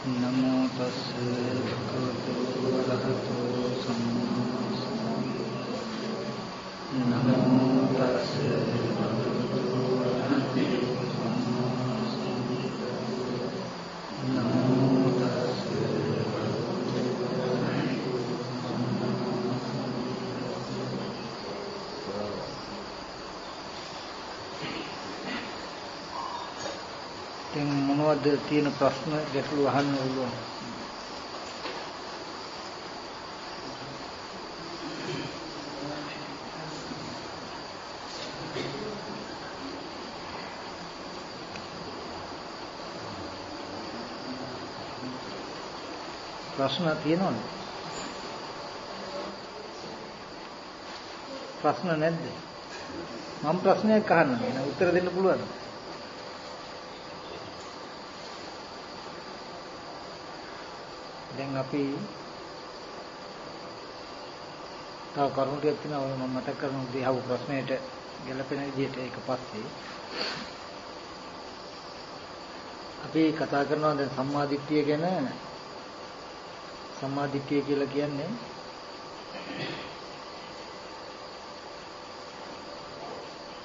නමෝ තස් භගවතු වරහතෝ සම්මා නමෝ තස් භගවතු වරහතෝ සම්මා නමෝ තස් දැන් මොනවද තියෙන ප්‍රශ්න ගැටළු අහන්න ඕන? ප්‍රශ්න තියෙනවද? ප්‍රශ්න නැද්ද? මම ප්‍රශ්නයක් අහන්න නේද උත්තර දෙන්න පුළුවන්ද දැන් අපි තව කරුණු ටිකක් තියෙනවා. මම මතක් කරමු දිහව ප්‍රශ්නයට ගැලපෙන විදිහට ඒක පස්සේ අපි කතා කරනවා දැන් සම්මාදිට්ඨිය ගැන. සම්මාදිට්ඨිය කියලා කියන්නේ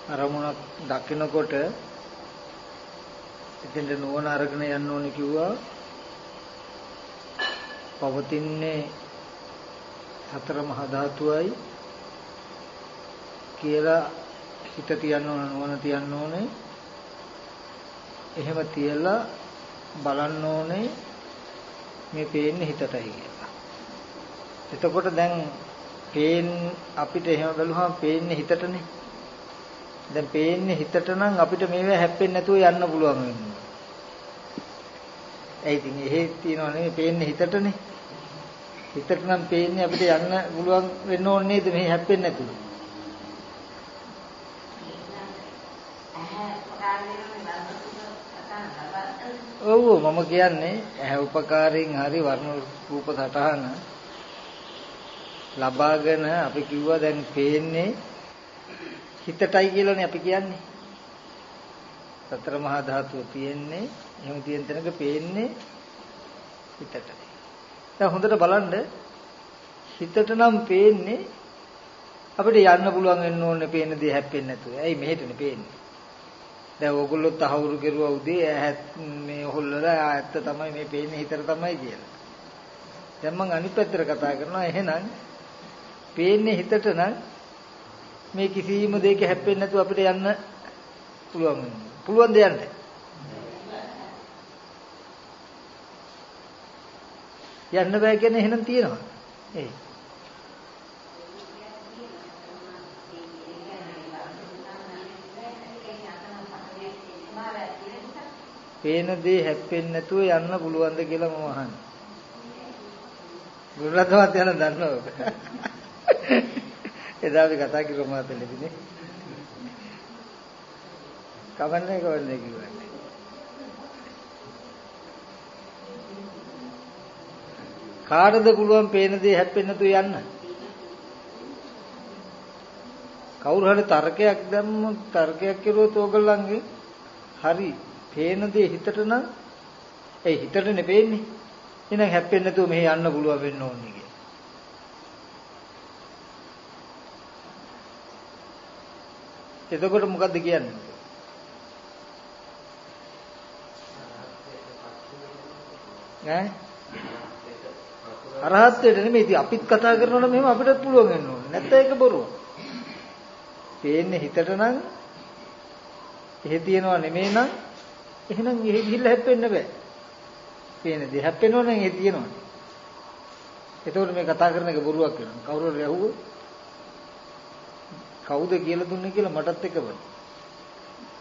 අරමුණක් දකිනකොට එතෙන්ට නුවණ අරගෙන යන්න ඕනේ කිව්වා. පවතින්නේ සතර මහා ධාතුවයි කියලා හිත තියන්න ඕන නුවණ තියන්න ඕනේ එහෙම තියලා බලන්න ඕනේ මේ පේන්නේ හිතටයි කියලා. එතකොට දැන් පේන් අපිට එහෙම බැලුවම පේන්නේ හිතටනේ. දැන් පේන්නේ හිතට නම් අපිට මේවා හැප්පෙන්නේ නැතුව යන්න පුළුවන් වෙනවා. ඒ ඉතින් එහෙ තියනවා නෙමෙයි පේන්නේ හිතටනේ. හිතට නම් පේන්නේ අපිට යන්න පුළුවන් වෙන්න ඕනේ නේද මේ හැප්පෙන්නේ නැතුව. ඔව් මම කියන්නේ ඇහැ උපකාරයෙන් හරි වර්ණ රූප සටහන ලබාගෙන අපි කිව්වා දැන් පේන්නේ හිතටයි කියලානේ අපි කියන්නේ. සතර මහා ධාතුව තියෙන්නේ එහෙම තියෙන තැනක පේන්නේ හිතට. දැන් හොඳට බලන්න හිතට නම් පේන්නේ අපිට යන්න පුළුවන් වෙන්න ඕනේ පේන දේ හැප්පෙන්නේ නැතුව. ඇයි මෙහෙටනේ පේන්නේ. දැන් ඕගොල්ලෝ තහවුරු කෙරුවා උදේ ඇහත් මේ හොල්ලලා ඇත්ත තමයි මේ පේන්නේ හිතට තමයි කියලා. දැන් මම අනිත් පැත්තට කතා කරනවා එහෙනම් පේන්නේ හිතට නම් මේ කිසිම දෙයක හැප්පෙන්නේ නැතුව අපිට යන්න පුළුවන් වෙනවා. පුළුවන් ද යන්න? යන්න බෑ කියන්නේ එහෙනම් තියෙනවා. ඒ. පේන දේ හැප්පෙන්නේ නැතුව යන්න පුළුවන්ද කියලා මම අහන්නේ. ගුරුරත්නවත් යන දන්නවද? එදා අපි කතා කරමු මාතලෙදිනේ. කවන්නේ කවන්නේ කිව්වා. කාටද පුළුවන් පේන දේ හැප්පෙන්න තු යන්න? කවුරු හරි තර්කයක් දැම්මොත් තර්කයක් කෙරුවොත් ඕගොල්ලන්ගේ හරි පේන දේ හිතට නම් ඒ හිතට නෙපෙන්නේ. එහෙනම් හැප්පෙන්න නැතුව මෙහෙ යන්න පුළුවන් වෙන්න ඕනේ කිය. එතකොට මොකද්ද කියන්නේ? ඈ අරහත්ත්වයට නෙමෙයි ඉතින් අපිත් කතා කරනකොට මෙහෙම අපිටත් පුළුවන් වෙන්න ඕනේ. නැත්නම් ඒක බොරුවක්. පේන්නේ හිතට නම් එහෙ තියනවා නෙමෙයි නම් එහෙනම් එහෙ ගිහිල්ලා හැප්පෙන්න බෑ. පේන දේ හැප්පෙනවා නම් එහෙ තියනවනේ. එතකොට මේ කතා කරන එක බොරුවක් වෙනවා. කවුරු හරි ඇහුවොත් කවුද කියලා දුන්නේ කියලා මටත් එක බෑ.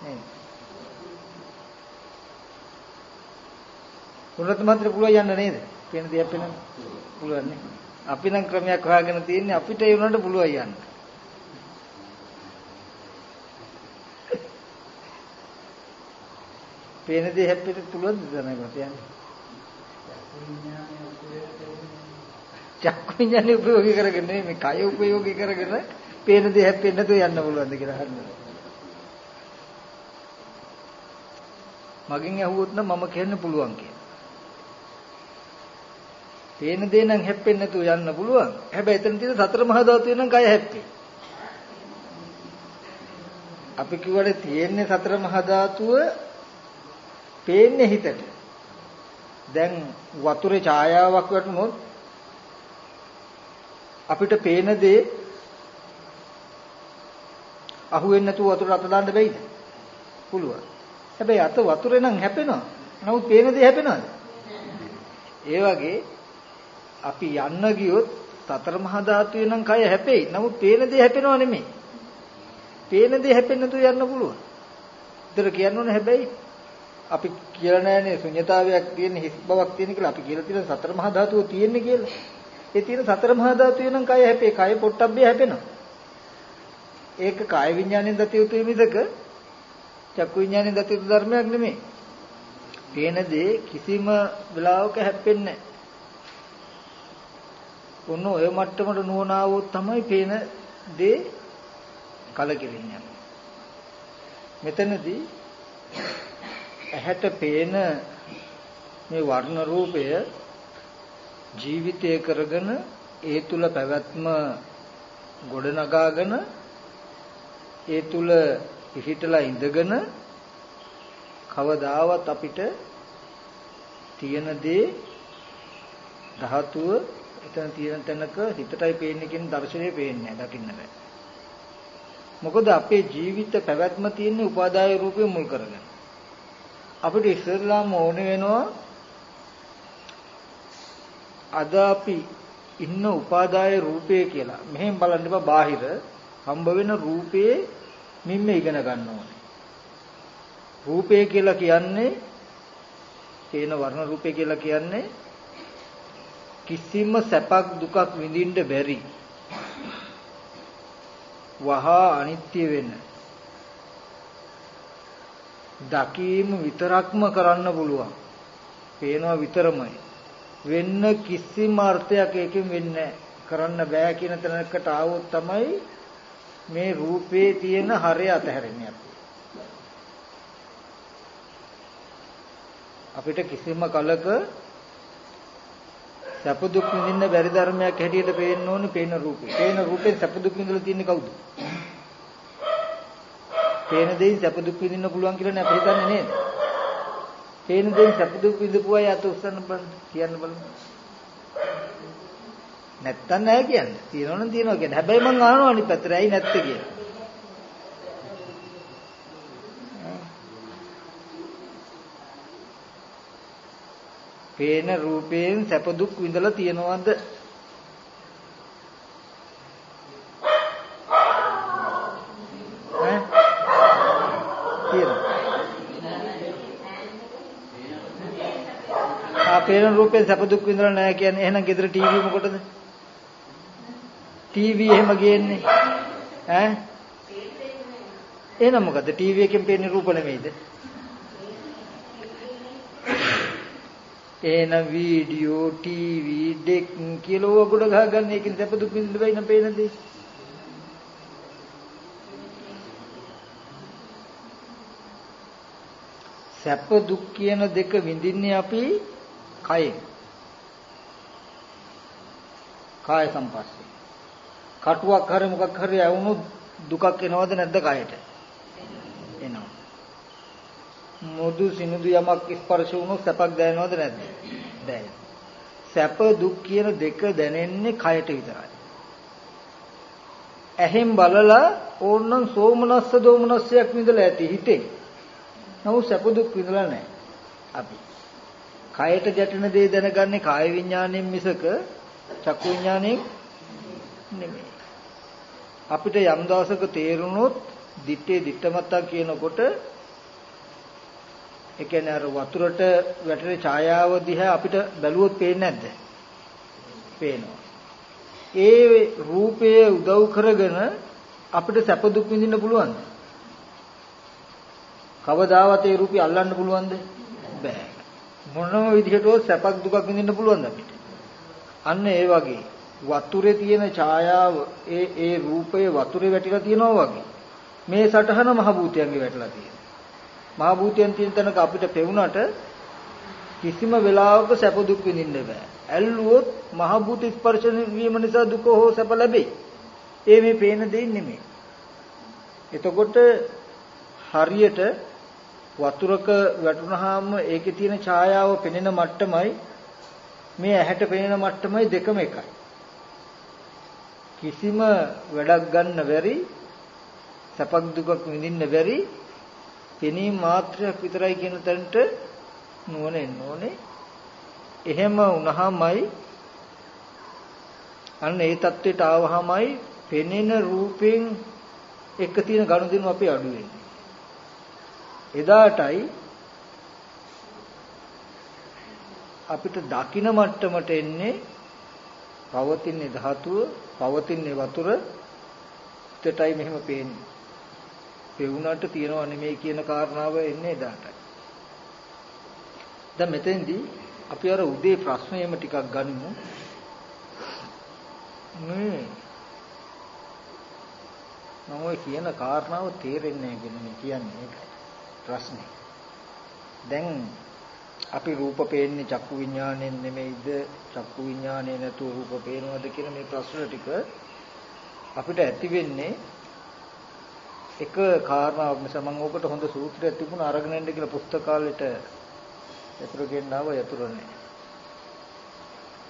නේද? උන්නත මාත්‍ර පුළුවන් යන්න නේද? පේන දේ හැප්පෙන්න පුළුවන් නේ. අපි නම් ක්‍රමයක් හොයාගෙන තියෙන්නේ අපිට ඒ උනට පුළුවන් යන්න. පේන දේ හැප්පෙන්න පුළුවන්ද දැනගන්න යන්නේ? චක්කු විඥානේ උපයෝගී කරගෙන මේ කය උපයෝගී කරගෙන පේන දේ හැප්පෙන්න නැතුව යන්න පුළුවන්ද කියලා අහන්න. මගෙන් ඇහුවොත් නම් මම කියන්න පුළුවන් කියලා. පේන දේ නම් හැප්පෙන්නේ නැතුව යන්න පුළුවන්. හැබැයි එතන තියෙන සතර මහා ධාතුවේ නම් කය හැප්පේ. අපි කිව්වට තියෙන්නේ සතර මහා ධාතුව පේන්නේ හිතට. දැන් වතුරේ ඡායාවක් වටුනොත් අපිට පේන දේ අහුවෙන්නේ නැතුව වතුරට අත දාන්න බැයිද? පුළුවන්. හැබැයි අත වතුරේ නම් හැපෙනවා. නමුත් පේන දේ හැපෙනවද? ඒ වගේ අපි යන්න ගියොත් සතර මහා ධාතුවේ නම් කය හැපෙයි. නමුත් පේන දේ හැපෙනව නෙමෙයි. පේන දේ හැපෙන්නේ නැතුව යන්න පුළුවන්. ඒතර කියන්න ඕනේ හැබැයි අපි කියලා නැහැනේ ශුන්‍යතාවයක් තියෙන හිස් බවක් තියෙන කියලා අපි කියලා තියෙන සතර මහා ධාතුව තියෙන්නේ කියලා. ඒ තියෙන සතර මහා ධාතුවේ නම් කය හැපේ. කය පොට්ටබ්බේ හැපෙනවා. ඒක කාය විඥාණයෙන් දතිය යුතු මිසක චක්කු විඥාණයෙන් දතිය යුතු ධර්මයක් නෙමෙයි. පේන දේ කිසිම වෙලාවක හැප්පෙන්නේ නැහැ. ඔන්න ඔය මට්ටමට නුවණාවොත් තමයි පේන දේ කලකිරින්නේ. මෙතනදී ඇහැට පේන මේ වර්ණ රූපය ජීවිතය කරගෙන ඒ තුල පැවැත්ම ගොඩනගාගෙන ඒ තුල පිහිටලා ඉඳගෙන කවදාවත් අපිට තියෙන දේ ධාතුව එතන තියෙන තැනක හිතටයි පේන්නේ කියන දර්ශනය පේන්නේ නැහැ දකින්න බෑ. මොකද අපේ ජීවිත පැවැත්ම තියෙන්නේ උපාදාය රූපේ මුල් කරගෙන. අපිට ඉස්සෙල්ලාම ඕනේ වෙනවා අද අපි ඉන්න උපාදාය රූපය කියලා. මෙහෙන් බලන්න එපා බාහිර හම්බ වෙන රූපේ මිම්ම ඉගෙන ගන්න ඕනේ. රූපය කියලා කියන්නේ තේන වර්ණ රූපය කියලා කියන්නේ කිසිම සැපක් දුකක් විඳින්න බැරි. වහා අනිත්‍ය වෙන දකීම විතරක්ම කරන්න පුළුවන්. පේනවා විතරමයි. වෙන්න කිසිම අර්ථයක් ඒකෙන් වෙන්නේ කරන්න බෑ කියන තැනකට ආවොත් තමයි මේ රූපේ තියෙන හරය අතහැරෙන්නේ අපිට කිසිම කලක සැප දුක් විඳින්න බැරි ධර්මයක් හැටියට පේන්න ඕනේ පේන රූපේ. පේන රූපෙන් සැප දුක් විඳලා තියන්නේ කවුද? පේන දෙයින් සැප දුක් විඳින්න පුළුවන් කියලා නේ අපි හිතන්නේ නේද? පේන දෙයින් සැප දුක් විඳපු අය අත උස්සන්න බලන්න කියන්න බලන්න. නැත්තම් නෑ කියන්නේ. තියෙනවනම් තියෙනවා කියන්නේ. හැබැයි මං අහනවා අනිත් පැත්තට ඇයි නැත්තේ කියලා. පේන රූපයෙන් සැප දුක් විඳලා තියනවද? ඈ? තියෙනවා. ආ පේන රූපයෙන් සැප දුක් විඳලා නැහැ කියන්නේ එහෙනම් ගෙදර ටීවී මොකටද? ටීවී එහෙම ගේන්නේ ඈ? එහෙනම් මොකද ටීවී එකෙන් පේන්නේ රූප නෙමෙයිද? එන වීඩියෝ ටීවී ඩෙක් කියලා ඕවා ගොඩ ගහගන්න ඒකෙන් සැප දුක් විඳින්න බැයි නම් පේන දේ. සැප දුක් කියන දෙක විඳින්නේ අපි කයෙන්. කාය සංපස්සේ. කටුවක් හරි මොකක් හරි ඇවුනොත් දුකක් එනවද නැද්ද කයට? එනවා. මුදු සිනිදු යමක් ස්පර්ශ වුණොත් සැපක් දැනෙනවද නැද්ද? දැනෙනවා. සැප දුක් කියන දෙක දැනෙන්නේ කයට විතරයි. ඇහෙන් බලලා ඕනනම් සෝමනස්ස දෝමනස්සයක් විඳලා ඇති හිතෙන්. නමුත් සැප දුක් විඳලා නැහැ. අපි. කයට ගැටෙන දේ දැනගන්නේ කාය විඥාණයෙන් මිසක චක්කු විඥාණයෙන් නෙමෙයි. අපිට යම් දවසක තේරුණොත් දිත්තේ දිත්තමත්තා කියනකොට ඒ කියන්නේ අර වතුරට වැටෙන ඡායාව දිහා අපිට බැලුවොත් පේන්නේ නැද්ද? පේනවා. ඒ රූපය උදව් කරගෙන අපිට සැප දුක් විඳින්න පුළුවන්ද? කවදාවත් ඒ රූපي අල්ලන්න පුළුවන්ද? බෑ. මොනම විදිහටවත් සැපක් දුකක් විඳින්න පුළුවන්ද අපිට? අන්න ඒ වගේ වතුරේ තියෙන ඡායාව ඒ ඒ රූපය වතුරේ වැටිලා තියෙනවා වගේ මේ සටහන මහ භූතයන්ගේ වැටලා තියෙනවා. මහා භූතයන් තියෙන තැනක අපිට පෙවුනට කිසිම වෙලාවක සැප දුක් විඳින්න බෑ. ඇල්ලුවොත් මහ භූත ස්පර්ශ වීම නිසා දුක හෝ සැප ලැබේ. ඒ මේ පේන දෙයින් නෙමෙයි. එතකොට හරියට වතුරක වැටුනහම ඒකේ තියෙන ඡායාව පෙනෙන මට්ටමයි මේ ඇහැට පෙනෙන මට්ටමයි දෙකම එකයි. කිසිම වැඩක් ගන්න බැරි සැපක් දුකක් විඳින්න බැරි පෙනීම මාත්‍රයක් විතරයි කියන තැනට නුවණ එන්න ඕනේ. එහෙම වුණාමයි අන්න ඒ தത്വෙට ආවහමයි පෙනෙන රූපෙන් එක තියෙන ගනුදෙනු අපේ අඩු වෙන්නේ. එදාටයි අපිට දකින මට්ටමට එන්නේ පවතින ධාතුව, පවතින වතුර දෙටයි මෙහෙම පේන්නේ. පෙවුනට තියනව නෙමෙයි කියන කාරණාව එන්නේ එදාටයි. දැන් මෙතෙන්දී අපි අර උදේ ප්‍රශ්නයම ටිකක් ගනිමු. මේ මම ඔය කියන කාරණාව තේරෙන්නේ නැහැ කියන මේ කියන්නේ ඒකයි ප්‍රශ්නේ. දැන් අපි රූප පේන්නේ චක්කු විඥාණයෙන් නෙමෙයිද චක්කු විඥාණය නැතුව රූප පේනවද කියන මේ ප්‍රශ්න ටික අපිට ඇති වෙන්නේ එක කාරණාවක් නිසා මම ඕකට හොඳ සූත්‍රයක් තිබුණා අරගෙන ඉන්න කියලා පුස්තකාලෙට යතුරු ගෙන්න ආව යතුරු නැහැ.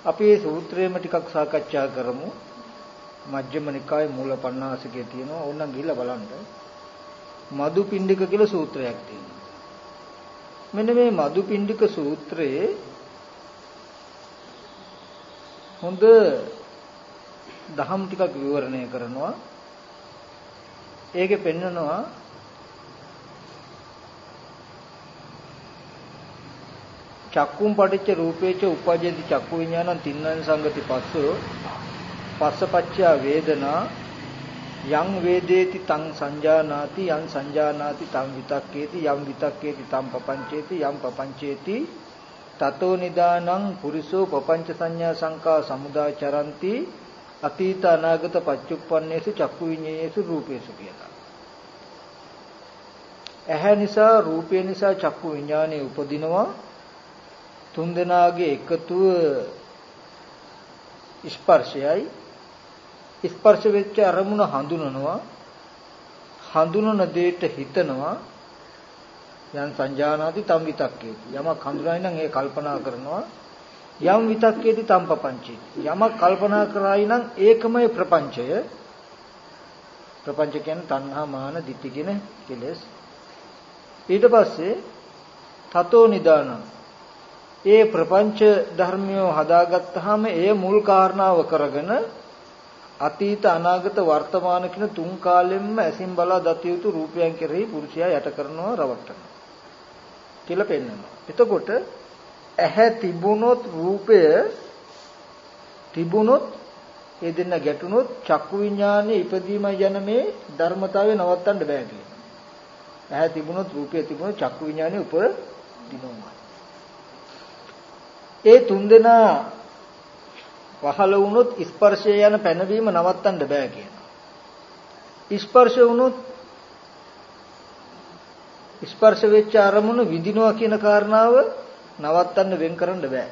අපි මේ සූත්‍රයේම ටිකක් සාකච්ඡා කරමු. මජ්ක්‍ධිම නිකායේ මූල පණ්ණාසිකේ තියෙනවා. ඕනනම් ගිහිල්ලා බලන්න. මදුපිණ්ඩික කියලා සූත්‍රයක් තියෙනවා. මෙන්න මේ මදුපිණ්ඩික සූත්‍රයේ හොඳ දහම් ටිකක් විවරණය කරනවා. ඒකේ පෙන්නනවා චක්කුම් පටිච්ච රූපේච උපජ්ජති චක්කු විඥානං තින්නං සංගති පස්සෝ පස්සපච්චා වේදනා යං වේදේති තං සංජානාති යං සංජානාති තං විතක්කේති යම් විතක්කේති තං පపంచේති යම් පపంచේති තතෝ නිදානං පුරිසෝ පపంచ සංඥා සංකා සමුදාචරಂತಿ අතීත අනාගත පච්චුප්පන්නේසු චක්කු විඤ්ඤේයේසු රූපේසු කියලා. ඇහැ නිසා රූපය නිසා චක්කු විඥානය උපදිනවා. තුන් දෙනාගේ එකතුව ස්පර්ශයයි. ස්පර්ශ වෙච්ච අරමුණ හඳුනනවා. හඳුනන දෙයට හිතනවා. යම් සංජානාති තම් විතක්කේති. යමක් හඳුනයි නම් ඒ කල්පනා කරනවා. යම් විතක්කේති තම් පపంచේති යමක් කල්පනා කරායි නම් ඒකමයි ප්‍රපංචය. ප්‍රපංච කියන්නේ තණ්හා මාන ditthi කියන කෙලෙස්. ඊට පස්සේ තතෝ නිදානං. ඒ ප්‍රපංච ධර්මියෝ හදාගත්තාම ඒ මුල් කාරණාව කරගෙන අතීත අනාගත වර්තමාන කියන තුන් කාලෙම්ම ඇසින් බලා දත යුතු රූපයන් කෙරෙහි පුරුෂයා යට කරනවා රවට්ටනවා කියලා පෙන්වනවා. එතකොට ඇහැ තිබුණොත් රූපය තිබුණොත් ඒ දෙන්න ගැටුණොත් චක්කු විඥානයේ ඉපදීම යන මේ ධර්මතාවය නවත්තන්න බෑ කියනවා. ඇහැ තිබුණොත් රූපය තිබුණොත් චක්කු විඥානයේ උපදිනවා. ඒ තුන්දෙනා පහළ වුණොත් ස්පර්ශය යන පැනවීම නවත්තන්න බෑ කියනවා. ස්පර්ශ වුණොත් ස්පර්ශ වෙච්ච අරමුණ විඳිනවා කියන කාරණාව නවත්තන්න වෙන් කරන්න බෑ.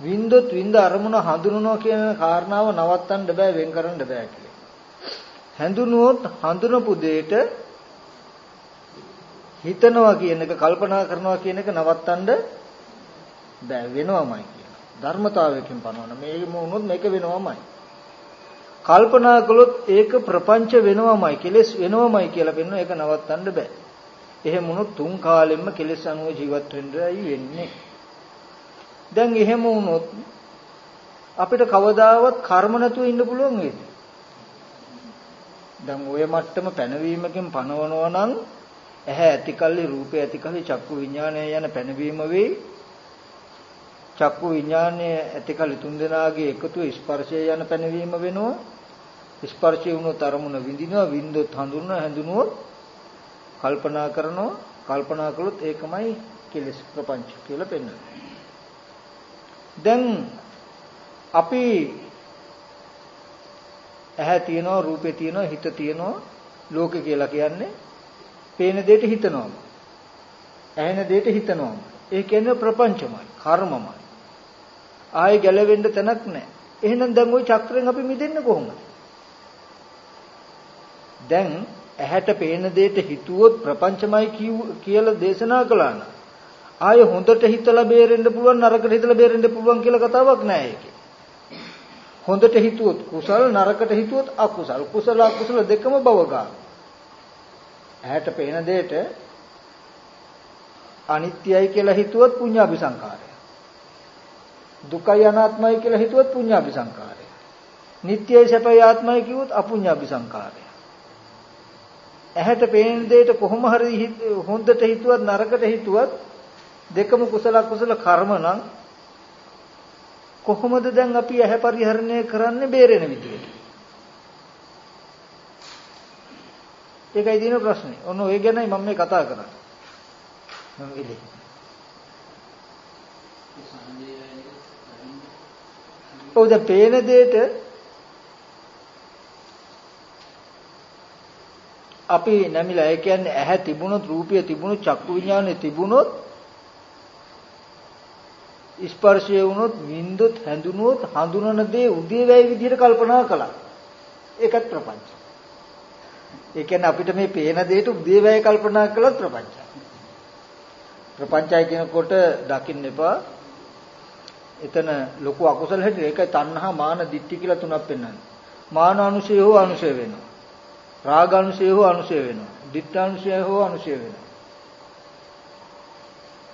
වින්දොත් වින්ද අරමුණ හඳුනනවා කියන කාරණාව නවත්තන්න බෑ වෙන් කරන්න බෑ කියලා. හැඳුනුවොත් හඳුනපු දෙයට හිතනවා කියන එක කල්පනා කරනවා කියන එක නවත්තන්න බෑ වෙනවමයි කියන ධර්මතාවයකින් පනවන මේක වුණොත් මේක වෙනවමයි කල්පනා කළොත් ඒක ප්‍රපංච වෙනවමයි කෙලස් වෙනවමයි කියලා පෙන්වන ඒක නවත්තන්න බෑ එහෙම වුණොත් තුන් කාලෙම කෙලස් අනුව ජීවත් වෙන්නයි වෙන්නේ. දැන් එහෙම වුණොත් අපිට කවදාවත් කර්ම නැතුව ඉන්න පුළුවන් වේද දැන් ওই මට්ටම පැනවීමකින් පනවනවා නම් ඇහැ ඇතිකල්ලි රූපය ඇතිකල්ලි චක්කු විඥානය යන පැනවීම වෙයි. චක්කු විඥානය ඇතිකල්ලි තුන් දෙනාගේ එකතු ස්පර්ශය යන පැනවීම වෙනවා. ස්පර්ශය වුණොත් අරමුණ විඳිනවා විඳොත් හඳුනන හැඳුනුවොත් කල්පනා කරනවා කල්පනා කළොත් ඒකමයි කෙලස් ප්‍රපංච කියලා පෙන්වන්නේ දැන් අපි ඇහැ තියෙනවා රූපේ තියෙනවා හිත තියෙනවා ලෝකේ කියලා කියන්නේ පේන දෙයට හිතනවාම ඇහෙන දෙයට හිතනවාම ඒ කියන්නේ ප්‍රපංචමයි කර්මමයි ආයෙ ගැලවෙන්න තැනක් නැහැ. එහෙනම් දැන් ওই චක්‍රයෙන් අපි මිදෙන්නේ කොහොමද? දැන් ඇහැට පේන දෙයට හිතුවොත් ප්‍රපංචමයි කියලා දේශනා කළා නම් ආයෙ හොඳට හිතලා බේරෙන්න පුළුවන් නරකට හිතලා බේරෙන්න පුළුවන් කියලා කතාවක් නෑ ඒකේ. හොඳට හිතුවොත් කුසල නරකට හිතුවොත් අකුසල. කුසල අකුසල දෙකම බවගා. ඇහැට පේන දෙයට අනිත්‍යයි කියලා හිතුවොත් පුඤ්ඤාභි සංකාරය. දුකයි අනාත්මයි කියලා හිතුවොත් පුඤ්ඤාභි සංකාරය. නිට්ටයයි සැපයි ආත්මයි කිව්වොත් අපුඤ්ඤාභි සංකාරය. ඇහැට පේන දෙයට කොහොම හරි හොඳට හිතුවත් නරකට හිතුවත් දෙකම කුසල කුසල කර්ම නම් කොහොමද දැන් අපි ඇහැ පරිහරණය කරන්නේ බේරෙන විදියට? ඒකයි දින ප්‍රශ්නේ. ඔන්න ඔය ගැනයි මම මේ කතා කරන්නේ. මම ඉලි. ඔව් දැන් පේන දෙයට අපි නැමිලා ඒ කියන්නේ ඇහැ තිබුණොත් රූපය තිබුණොත් චක්කු විඥානේ තිබුණොත් ස්පර්ශය වුණොත් වින්දුත් හැඳුනුවොත් හඳුනන දේ උදේවැය විදිහට කල්පනා කළා. ඒකත් ප්‍රපංච. ඒ කියන්නේ අපිට මේ පේන දෙයට උදේවැය කල්පනා කළත් ප්‍රපංච. ප්‍රපංචය කියනකොට දකින්න එපා. එතන ලොකු අකුසල හැටියට ඒකයි තණ්හා මාන දිට්ඨි කියලා තුනක් පෙන්වන්නේ. මාන අනුශය හෝ අනුශය වෙනවා. රාග අනුශය හෝ අනුශය වෙනවා. දිට්ඨානුශය හෝ අනුශය වෙනවා.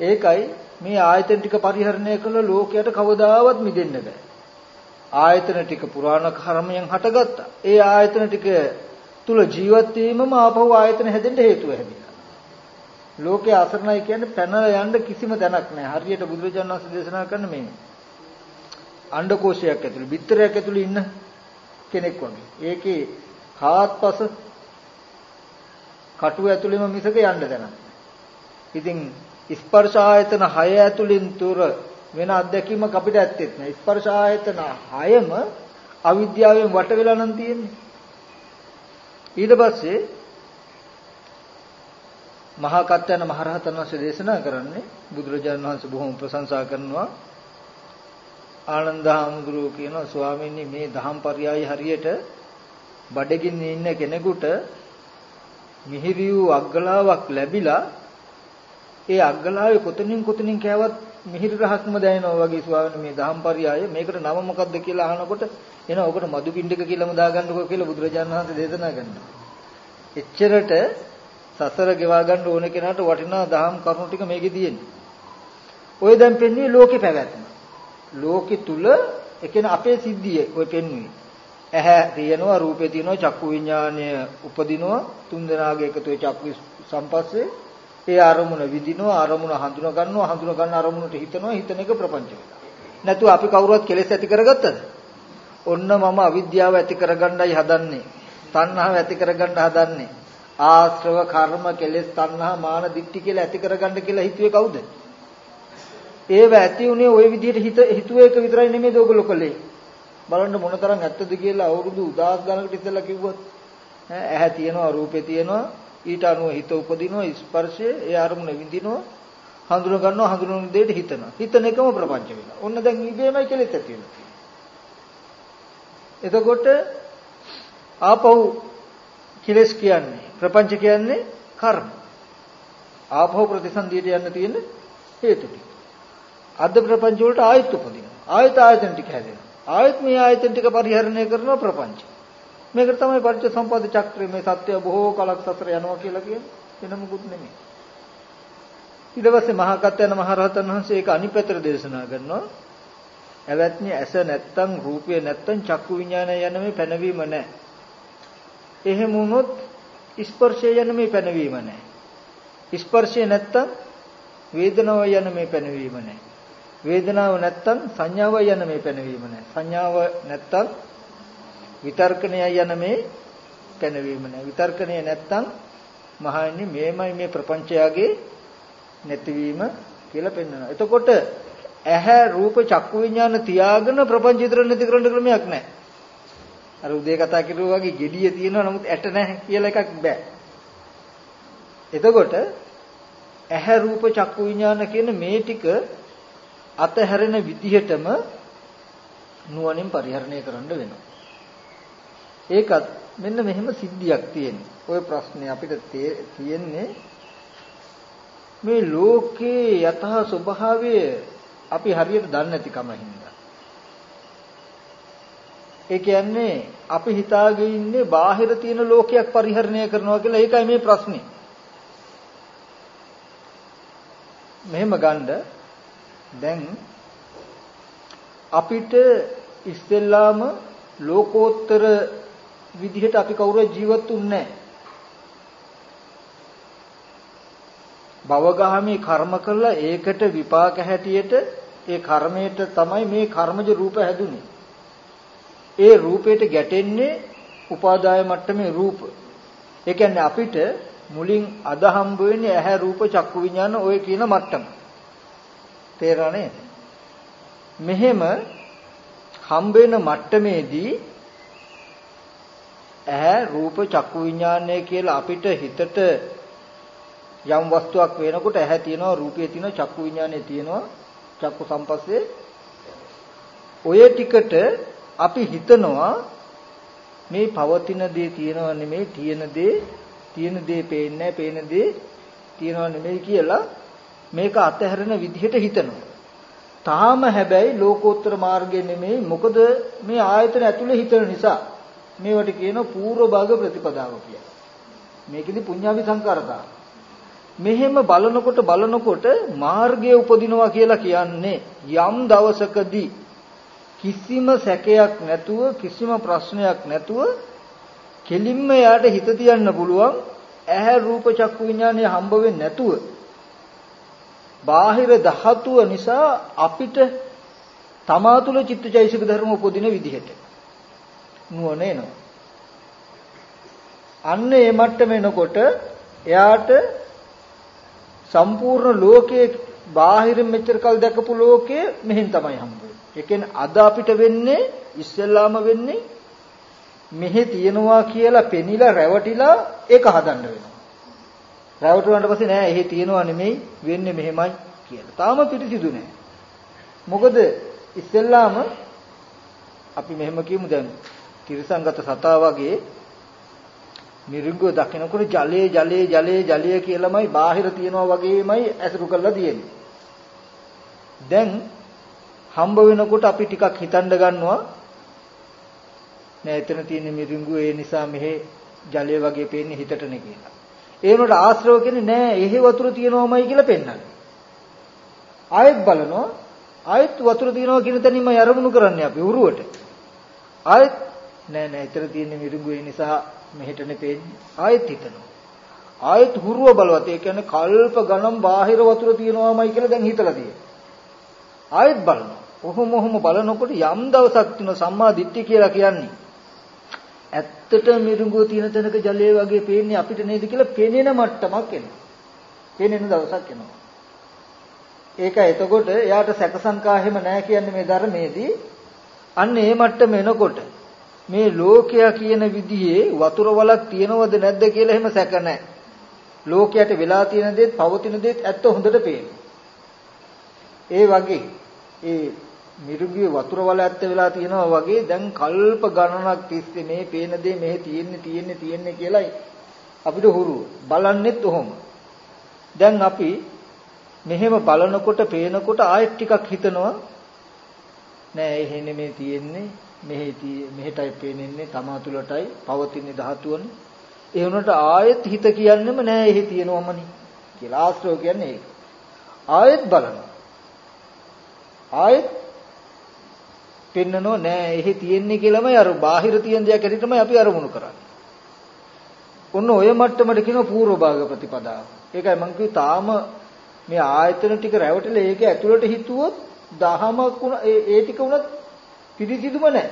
ඒකයි මේ ආයතන ටික පරිහරණය කළ ලෝකයට කවදාවත් මිදෙන්න බෑ. ආයතන ටික පුරාණ කර්මයෙන් හටගත්තා. ඒ ආයතන ටික තුල ජීවත් වීමම ආපහු ආයතන හැදෙන්න හේතුව හැදියා. ලෝකයේ අසරණයි කියන්නේ පැනලා යන්න කිසිම තැනක් නැහැ. හරියට බුදුරජාණන් වහන්සේ දේශනා කරන මේ අණ්ඩකෝෂයක් ඇතුළේ, බිත්තරයක් ඇතුළේ ඉන්න කෙනෙක් වගේ. ඒකේ හාත්පස කටුව ඇතුළේම මිසක යන්න දැනක්. ඉතින් ස්පර්ශ ආයතන 6 ඇතුලින් තුර වෙන අත්දැකීමක් අපිට ඇත්තෙත් නෑ. ස්පර්ශ ආයතන 6ම අවිද්‍යාවෙන් වට වෙලා නම් තියෙන්නේ. ඊට පස්සේ මහා කත්යන මහරහතන් වහන්සේ දේශනා කරන්නේ බුදුරජාණන් වහන්සේ බොහොම ප්‍රශංසා කරනවා ආනන්ද හාමුදුරුවෝ කියනවා ස්වාමීනි මේ දහම් පරයයි හරියට බඩගින්න ඉන්න කෙනෙකුට මිහිරි වූ අග්ගලාවක් ලැබිලා ඒ අග්ගලාවේ කොතනින් කොතනින් කෑවත් මිහිරි රහස්ම දැනෙනවා වගේ ස්වාමීන් මේ දහම්පරියාය මේකට නම මොකද්ද කියලා අහනකොට එන ඔකට මදු පිණ්ඩක කියලාම දාගන්නකෝ කියලා බුදුරජාණන් වහන්සේ දේශනා කරනවා. එච්චරට සසර ගෙවා ගන්න ඕන කෙනාට වටිනා දහම් කරුණු ටික මේකේ තියෙනවා. ඔය දැන් පෙන්වන්නේ ලෝකේ පැවැත්ම. ලෝකෙ තුල ඒ කියන්නේ අපේ සිද්ධිය ඔය පෙන්වන්නේ. ඇහැ තියෙනවා රූපේ තියෙනවා චක්කු විඥානය උපදිනවා තුන් දෙනාගේ එකතු චක්කු සම්පස්සේ ඒ අරමුණ විඳිනවා අරමුණ හඳුනා ගන්නවා හඳුනා ගන්න අරමුණට හිතනවා හිතන එක ප්‍රපංච වෙනවා. නැතුව අපි කවුරුවත් කෙලෙස් ඇති කරගත්තද? ඔන්න මම අවිද්‍යාව ඇති කරගන්නයි හදන්නේ. තණ්හාව ඇති කරගන්න හදන්නේ. ආශ්‍රව කර්ම කෙලෙස් තණ්හා මාන දික්ටි කියලා ඇති කරගන්න කියලා හිතුවේ කවුද? ඒව ඇති උනේ ওই විදිහට හිත හිතුව එක විතරයි නෙමෙයි ඕගොල්ලෝ කළේ. බලන්න මොනතරම් ඇත්තද කියලා අවුරුදු 1000 ගණනකට ඉස්සෙල්ලා කිව්වොත් ඈ ඇහැ තියෙනවා රූපේ තියෙනවා ඊට අනුව හිත උපදිනවා ස්පර්ශය ඒ අරමුණ විඳිනවා හඳුන ගන්නවා හඳුනන දෙයට හිතනවා හිතන එකම ප්‍රපංච වෙනවා. ඔන්න දැන් ඉබේමයි කෙලෙස් ඇති වෙනවා. එතකොට ආපහු කෙලෙස් කියන්නේ ප්‍රපංච කියන්නේ කර්ම. ආපහු ප්‍රතිසන්දියට යන්න තියෙන හේතු ටික. අද ප්‍රපංච වලට ආයත් උපදිනවා. ආයත ආයතන ටික හැදෙනවා. ආයත් මේ ආයතන ටික පරිහරණය කරනවා ප්‍රපංච මේකට තමයි පටිච්ච සම්පද චක්‍රය මේ සත්‍ය බොහෝ කලක් සතර යනවා කියලා කියන්නේ වෙන මොකුත් නෙමෙයි. ඊට පස්සේ මහා කත්යන මහරහතන් වහන්සේ ඒක අනිපතර දේශනා කරනවා. ඇවැත්නි ඇස නැත්තම් රූපය නැත්තම් චක්කු විඥානය යන මේ පැනවීම නැහැ. එහෙම වුණොත් ස්පර්ශය යන මේ පැනවීම නැහැ. ස්පර්ශය නැත්තම් වේදනාව යන මේ පැනවීම නැහැ. වේදනාව නැත්තම් සංඥාව යන මේ පැනවීම නැහැ. සංඥාව නැත්තම් විතර්කණය යන මේ පැනවීම නෑ. විතර්කණය නැත්තම් මහන්නේ මේමයි මේ ප්‍රපංචයගේ නැතිවීම කියලා පෙන්වනවා. එතකොට ඇහැ රූප චක්කු විඥාන තියාගෙන ප්‍රපංච විතර නැති කරන්න ක්‍රමයක් නැහැ. අර උදේ කතා කරුවා වගේ gediya තියෙනවා නමුත් ඇට නැහැ කියලා එකක් බෑ. එතකොට ඇහැ රූප චක්කු විඥාන කියන මේ ටික අතහැරෙන විදිහටම නුවණින් පරිහරණය කරන්න වෙනවා. ඒකත් මෙන්න මෙහෙම සිද්ධියක් තියෙනවා. ওই ප්‍රශ්නේ අපිට තියෙන්නේ මේ ලෝකේ යතහ ස්වභාවය අපි හරියට දන්නේ නැතිකම හින්දා. ඒ කියන්නේ අපි හිතාගෙන ඉන්නේ බාහිර තියෙන ලෝකයක් පරිහරණය කරනවා කියලා ඒකයි මේ ප්‍රශ්නේ. මෙහෙම ගන්න දැන් අපිට ඉස්සෙල්ලාම ලෝකෝත්තර විදිහට අපි කවුරුත් ජීවත් වෙන්නේ භවගාමී කර්ම කළා ඒකට විපාක හැටියට ඒ කර්මයට තමයි මේ කර්මජ රූප හැදුනේ. ඒ රූපයට ගැටෙන්නේ උපාදාය මට්ටමේ රූප. ඒ කියන්නේ අපිට මුලින් අද හම්බ වෙන්නේ ඇහැ රූප චක්කු විඥාන ඔය කියන මට්ටම. තේරෙන්නේ? මෙහෙම හම්බ වෙන මට්ටමේදී ඇහැ රූප චක්කු විඥානය කියලා අපිට හිතට යම් වස්තුවක් වෙනකොට ඇහැ තියෙනවා රූපය තියෙනවා චක්කු විඥානය තියෙනවා චක්කු සම්පස්සේ ඔය ටිකට අපි හිතනවා මේ පවතින දේ තියෙනව නෙමෙයි තියෙන දේ තියෙන දේ පේන්නේ පේන දේ තියෙනව නෙමෙයි කියලා මේක අතහැරෙන විදිහට හිතනවා. තාම හැබැයි ලෝකෝත්තර මාර්ගය නෙමෙයි මොකද මේ ආයතන ඇතුලේ හිතන නිසා මේවට කියන පූර්ව භාග ප්‍රතිපදාව කියලා. මේකෙදි පුඤ්ඤාවි සංකාරතා. මෙහෙම බලනකොට බලනකොට මාර්ගයේ උපදිනවා කියලා කියන්නේ යම් දවසකදී කිසිම සැකයක් නැතුව කිසිම ප්‍රශ්නයක් නැතුව කෙලින්ම යාට හිත තියන්න පුළුවන් ඇහැ රූප චක්කු විඥානය හම්බ වෙන්නේ නැතුව බාහිර ධාතුව නිසා අපිට තමා තුළ චිත්තචෛසික ධර්ම උපදින විදිහට නුවණ එනවා. අන්න ඒ මට්ටම එනකොට එයාට සම්පූර්ණ ලෝකයේ බාහිරින් මෙච්චර කල් දැකපු ලෝකයේ මෙහෙන් තමයි හම්බ වෙන්නේ. ඒ කියන්නේ අද අපිට වෙන්නේ ඉස්සෙල්ලාම වෙන්නේ මෙහෙ තියනවා කියලා පෙනිලා රැවටිලා ඒක හදන්න වෙනවා. රැවටුණාට පස්සේ නෑ එහෙ තියනවා නෙමෙයි වෙන්නේ මෙහෙමයි කියලා. තාම පිටිසිදු නෑ. මොකද ඉස්සෙල්ලාම අපි මෙහෙම කියමු දැන් තිරසංගත සතා වගේ මිරිඟුව දකිනකොට ජලයේ ජලයේ ජලයේ ජලය කියලාමයි බාහිර තියනවා වගේමයි ඇසුරු කරලා තියෙන්නේ. දැන් හම්බ වෙනකොට අපි ටිකක් හිතන්න ගන්නවා නෑ එතන තියෙන මිරිඟුව ඒ නිසා මෙහෙ ජලය වගේ පේන්නේ හිතටනේ කියලා. ඒ වුණාට ආශ්‍රව කියන්නේ නෑ එහෙ වතුර තියෙනවමයි කියලා පෙන්වන්නේ. ආයෙත් බලනවා ආයෙත් වතුර තියෙනවා කියන තැනින්ම යරමුණු කරන්නේ අපි උරුවට. ආයෙත් නෑ නෑ ඊතර තියෙන මිරිඟු ඒ නිසා මෙහෙටනේ පේන්නේ. ආයෙත් හිතනවා. ආයෙත් හුරුව බලවත්. ඒ කියන්නේ කල්ප ගණන් බාහිර වතුර තියෙනවාමයි කියලා දැන් හිතලා තියෙනවා ආයෙත් බලනවා. ඔහොම ඔහොම බලනකොට යම් දවසක් තුන සම්මා දිට්ඨිය කියලා කියන්නේ ඇත්තට මිරිඟුව තියෙන තැනක ජලය වගේ පේන්නේ අපිට නේද කියලා පෙනෙන මට්ටමක් එනවා පෙනෙන දවසක් එනවා ඒක එතකොට එයාට සැකසංකා හැම නැහැ කියන්නේ මේ ධර්මයේදී අන්න ඒ මට්ටම එනකොට මේ ලෝකයා කියන විදිහේ වතුර වලක් තියනවද නැද්ද කියලා එහෙම සැක නැහැ. ලෝකයට වෙලා තියෙන දේත් පවතින දේත් ඇත්ත හොඳට පේනවා. ඒ වගේ ඒ මිරිඟුවේ වතුර වල ඇත්ත වෙලා තියෙනවා වගේ දැන් කල්ප ගණනක් තිස්සේ මේ පේන දේ මෙහෙ තියෙන්නේ තියෙන්නේ තියෙන්නේ කියලායි අපිට හුරු. බලන්නෙත් ඔහොම. දැන් අපි මෙහෙම බලනකොට පේනකොට ආයෙත් ටිකක් හිතනවා. නෑ එහෙ නෙමෙයි තියෙන්නේ. මෙහි මෙහෙටයි පේන්නේ තමා තුලටයි පවතින ධාතුවනේ. ඒ වුණාට ආයෙත් හිත කියන්නෙම නෑ එහෙ තියෙනවමනේ කියලා. ආශ්‍රව කියන්නේ ඒක. ආයෙත් බලනවා. ආයෙත් පෙන්නනෝ නෑ එහෙ තියෙන්නේ කියලාමයි අර බාහිර තියෙන දෙයක් ඇති තමයි අපි අරමුණු කරන්නේ ඔන්න ඔය මට්ටමට කියනවා පූර්ව භාග ප්‍රතිපදාව ඒකයි මම කිව්වේ තාම මේ ආයතන ටික රැවටිලා ඒක ඇතුළට හිතුවොත් දහමක් උන ඒ ටික උනත් පිළිසිදුම නැහැ.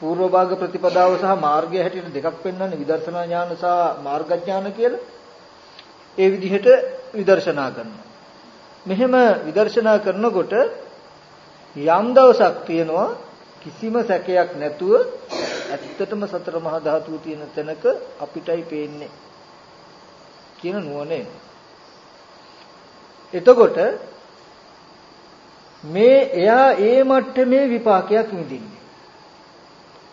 పూర్ව භාග ප්‍රතිපදාව සහ මාර්ගය හැටියට දෙකක් පෙන්වන්නේ විදර්ශනා ඥාන සහ මාර්ගඥාන කියලා. ඒ විදිහට විදර්ශනා කරනවා. මෙහෙම විදර්ශනා කරනකොට යම් දවසක් තියෙනවා කිසිම සැකයක් නැතුව ඇත්තටම සතර මහා ධාතුව තියෙන තැනක අපිටයි පේන්නේ කියන නුවණ එතකොට මේ එයා ඒ මට්ටමේ විපාකයක් විඳින්නේ.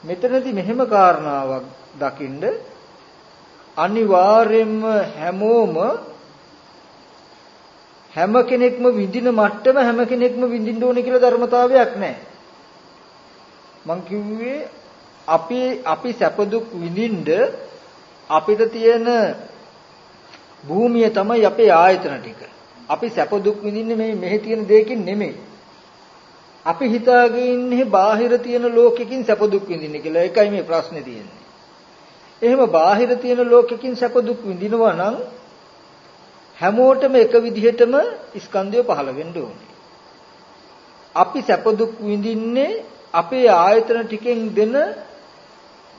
මෙතනදී මෙහෙම කාරණාවක් දකින්න අනිවාර්යයෙන්ම හැමෝම හැම කෙනෙක්ම විඳින මට්ටම හැම කෙනෙක්ම විඳින්න ඕනේ කියලා ධර්මතාවයක් නැහැ. මං කිව්වේ අපි අපි සැප දුක් විඳින්න අපිට තියෙන භූමිය තමයි අපේ ආයතන ටික. අපි සැප දුක් විඳින්නේ මේ මෙහි තියෙන දෙයකින් නෙමෙයි. අපි හිතාගෙන ඉන්නේ බාහිර තියෙන ලෝකෙකින් සැප දුක් විඳින්නේ කියලා. ඒකයි මේ ප්‍රශ්නේ තියෙන්නේ. එහෙම බාහිර තියෙන ලෝකෙකින් සැප දුක් විඳිනවා නම් හැමෝටම එක විදිහටම ස්කන්ධය පහළ වෙන්න ඕනේ. අපි සැප දුක් විඳින්නේ අපේ ආයතන ටිකෙන් දෙන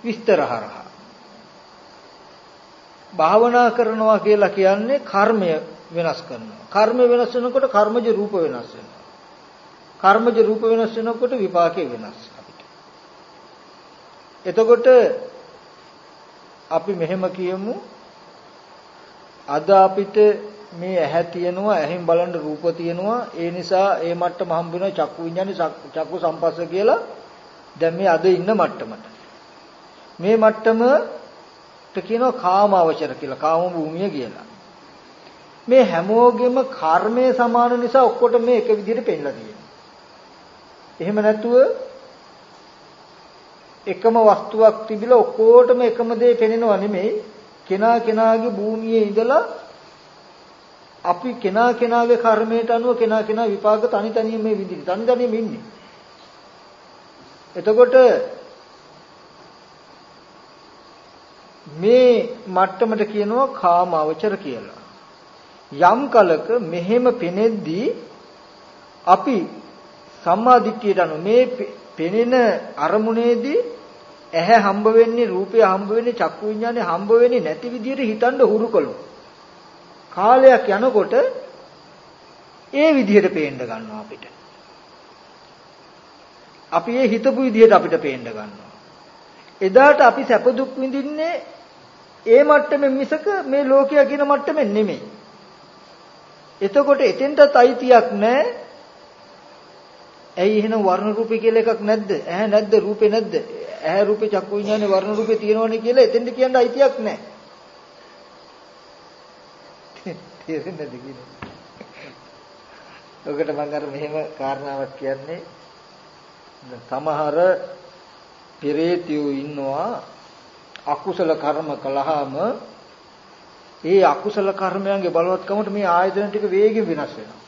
විස්තර හරහා. භාවනා කරනවා කියලා කියන්නේ කර්මය වෙනස් කරනවා. කර්ම වෙනස් වෙනකොට කර්මජ රූප වෙනස් වෙනවා. කර්මජ රූප වෙනස් වෙනකොට විපාකේ වෙනස් අපිට. එතකොට අපි මෙහෙම කියමු අද අපිට මේ ඇහැ තියෙනවා ඇහෙන් බලන්න රූප තියෙනවා. ඒ නිසා ඒ මට්ටම හම්බ වෙන චක්කු විඤ්ඤාණය චක්කු සම්පස්ස කියලා. දැන් මේ අද ඉන්න මට්ටමට. මේ මට්ටමට කියනවා කාම අවචර කියලා කාම භූමිය කියලා. මේ හැමෝගෙම කර්මයේ සමාන නිසා ඔක්කොට මේ එක විදිහට පෙන්නලා තියෙනවා. එහෙම නැතුව එකම වස්තුවක් තිබිලා ඔක්කොටම එකම දේ පෙනෙනව නෙමෙයි. කෙනා කෙනාගේ භූමියේ ඉඳලා අපි කෙනා කෙනාගේ කර්මයට අනුව කෙනා කෙනා විපාක තනි තනියම මේ විදිහට තනි තනියම ඉන්නේ. එතකොට මේ මට්ටමට කියනවා කාම අවචර කියලා. යම් කලක මෙහෙම පෙනෙද්දී අපි සම්මා දිට්ඨියට අනුව මේ පෙනෙන අරමුණේදී ඇහැ හම්බ වෙන්නේ රූපය හම්බ වෙන්නේ චක්කු විඥානේ හම්බ වෙන්නේ නැති විදිහට හිතන්න හුරු කළොත් කාලයක් යනකොට ඒ විදිහට පේන්න ගන්නවා අපිට. අපි ඒ හිතපු විදිහට අපිට පේන්න ගන්නවා. එදාට අපි සැප දුක් විඳින්නේ ඒ මට්ටමෙන් මිසක මේ ලෝකයා කියන මට්ටමෙන් නෙමෙයි. එතකොට එතෙන්ටත් අයිතියක් නැහැ. ඇයි එහෙනම් වර්ණ රූපේ කියලා එකක් නැද්ද? ඇහැ නැද්ද? රූපේ නැද්ද? ඇහැ රූපේ චක්කු විඥානේ වර්ණ රූපේ තියෙනවනේ කියලා එතෙන්ට කියන්න අයිතියක් නැහැ. තේරෙන්නේ නැති කියන්නේ. ඔකට මම අර මෙහෙම කාරණාවක් කියන්නේ සමහර පෙරේතියෝ ඉන්නවා අකුසල කර්ම කළාම ඒ අකුසල කර්මයන්ගේ බලවත්කමට මේ ආයතන ටික වේගෙන් වෙනස් වෙනවා.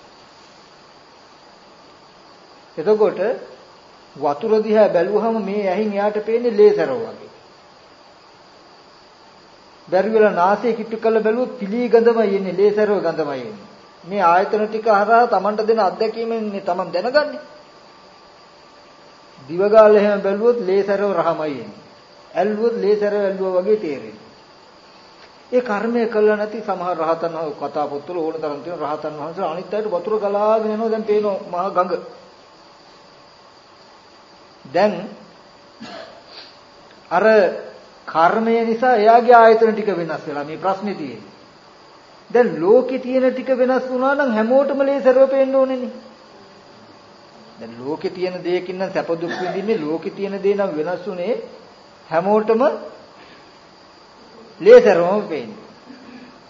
එතකොට වතුර දිහා බැලුවහම මේ ඇහින් එයාට පේන්නේ ලේසරව වගේ. බැරි වෙලා නාසය කිට්ටු කරලා බැලුවොත් පිලී ගඳමයි එන්නේ, ලේසරව ගඳමයි එන්නේ. මේ ආයතන ටික හරහා Tamanට දෙන අත්දැකීමෙන් Taman දැනගන්නේ. දිවගාල එහෙම බැලුවොත් ලේසරව රහමයි එන්නේ. ඇල්ලුවොත් ලේසරව ඇල්ලුවා වගේ තේරෙන්නේ. ඒ කර්මය කළා නැති සමහර රහතන් වහන්සේ කතා පොත්වල ඕන තරම් තියෙන රහතන් වහන්සේ අනිත් අයට වතුර ගලාගෙන යනවා දැන් පේනවා මහා ගඟ. දැන් අර කර්මය නිසා එයාගේ ආයතන ටික වෙනස් වෙලා මේ ප්‍රශ්නේ තියෙන්නේ. දැන් ලෝකේ තියෙන ටික වෙනස් වුණා නම් හැමෝටම ලේසරව පේන්න ඕනේනේ. දැන් ලෝකේ තියෙන දෙයකින් නම් සැප දුක් විඳින්නේ ලෝකේ තියෙන දේ නම් වෙනස් උනේ හැමෝටම ලේසරවම පේන්නේ.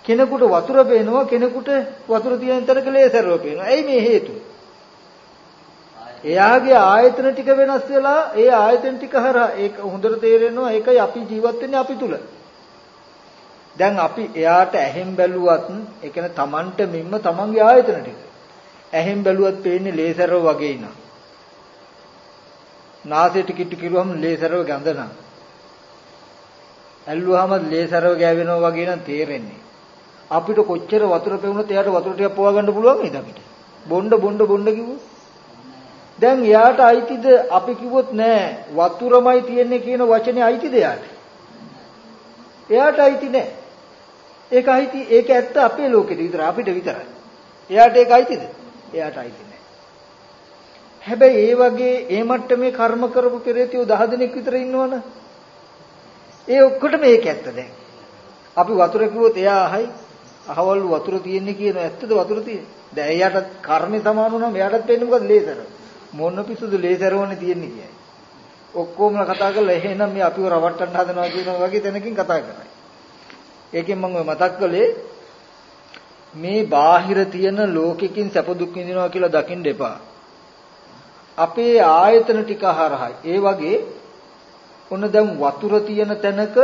කෙනෙකුට වතුර පේනවා කෙනෙකුට වතුර තියෙන තැනක ලේසරව පේනවා. ඇයි මේ හේතුව? එයාගේ ආයතන ටික වෙනස් වෙලා ඒ ආයතන ටික හරහා ඒක හොඳට තේරෙනවා ඒකයි අපි ජීවත් වෙන්නේ අපි තුල. දැන් අපි එයාට ඇහෙන් බැලුවත් ඒ කියන්නේ Tamanට මින්ම Tamanගේ ආයතන ටික. ඇහෙන් බැලුවත් පේන්නේ ලේසරව වගේ නා. නාසයට කිට්ටු කිරුවම ලේසරව ගඳ නා. ඇල්ලුවාම ලේසරව ගෑවෙනවා වගේ නම් තේරෙන්නේ. අපිට කොච්චර වතුර පෙවුනත් එයාට වතුර ටිකක් පොවා ගන්න පුළුවන් නේද අපිට? බොණ්ඩ බොණ්ඩ බොණ්ඩ කිව්වොත් දැන් එයාට අයිතිද අපි කිව්වොත් නෑ වතුරමයි තියෙන්නේ කියන වචනේ අයිතිද එයාට? එයාට අයිති නෑ. ඒක අයිති ඒක ඇත්ත අපේ ලෝකෙට විතර අපිට විතරයි. එයාට ඒක අයිතිද? එයාට අයිති නෑ. හැබැයි ඒ වගේ ඒ මට්ටමේ කර්ම කරපු පෙරේතියෝ 10 දෙනෙක් විතර ඉන්නවනේ. ඒ ඔක්කොටම ඒක ඇත්ත දැන්. අපි වතුර කිව්වොත් එයා අහයි. අහවල් වතුර තියෙන්නේ කියන ඇත්තද වතුර තියෙන්නේ? දැන් එයාට කර්මේ සමාන වුණාම එයාටත් වෙන්නේ මොකද ලේසර. මොන පිසුදු ලේසරවනේ තියෙන්නේ කියයි. ඔක්කොම කතා කරලා එහෙනම් මේ අපිව රවට්ටන්න හදනවා කියනවා වගේ තැනකින් කතා කරා. ඒකෙන් මම මතක් කළේ මේ බාහිර තියෙන ලෝකෙකින් සැප දුක් විඳිනවා කියලා දකින්න එපා. අපේ ආයතන ටික හරහා ඒ වගේ ඔන්න දැන් වතුර තියෙන තැනක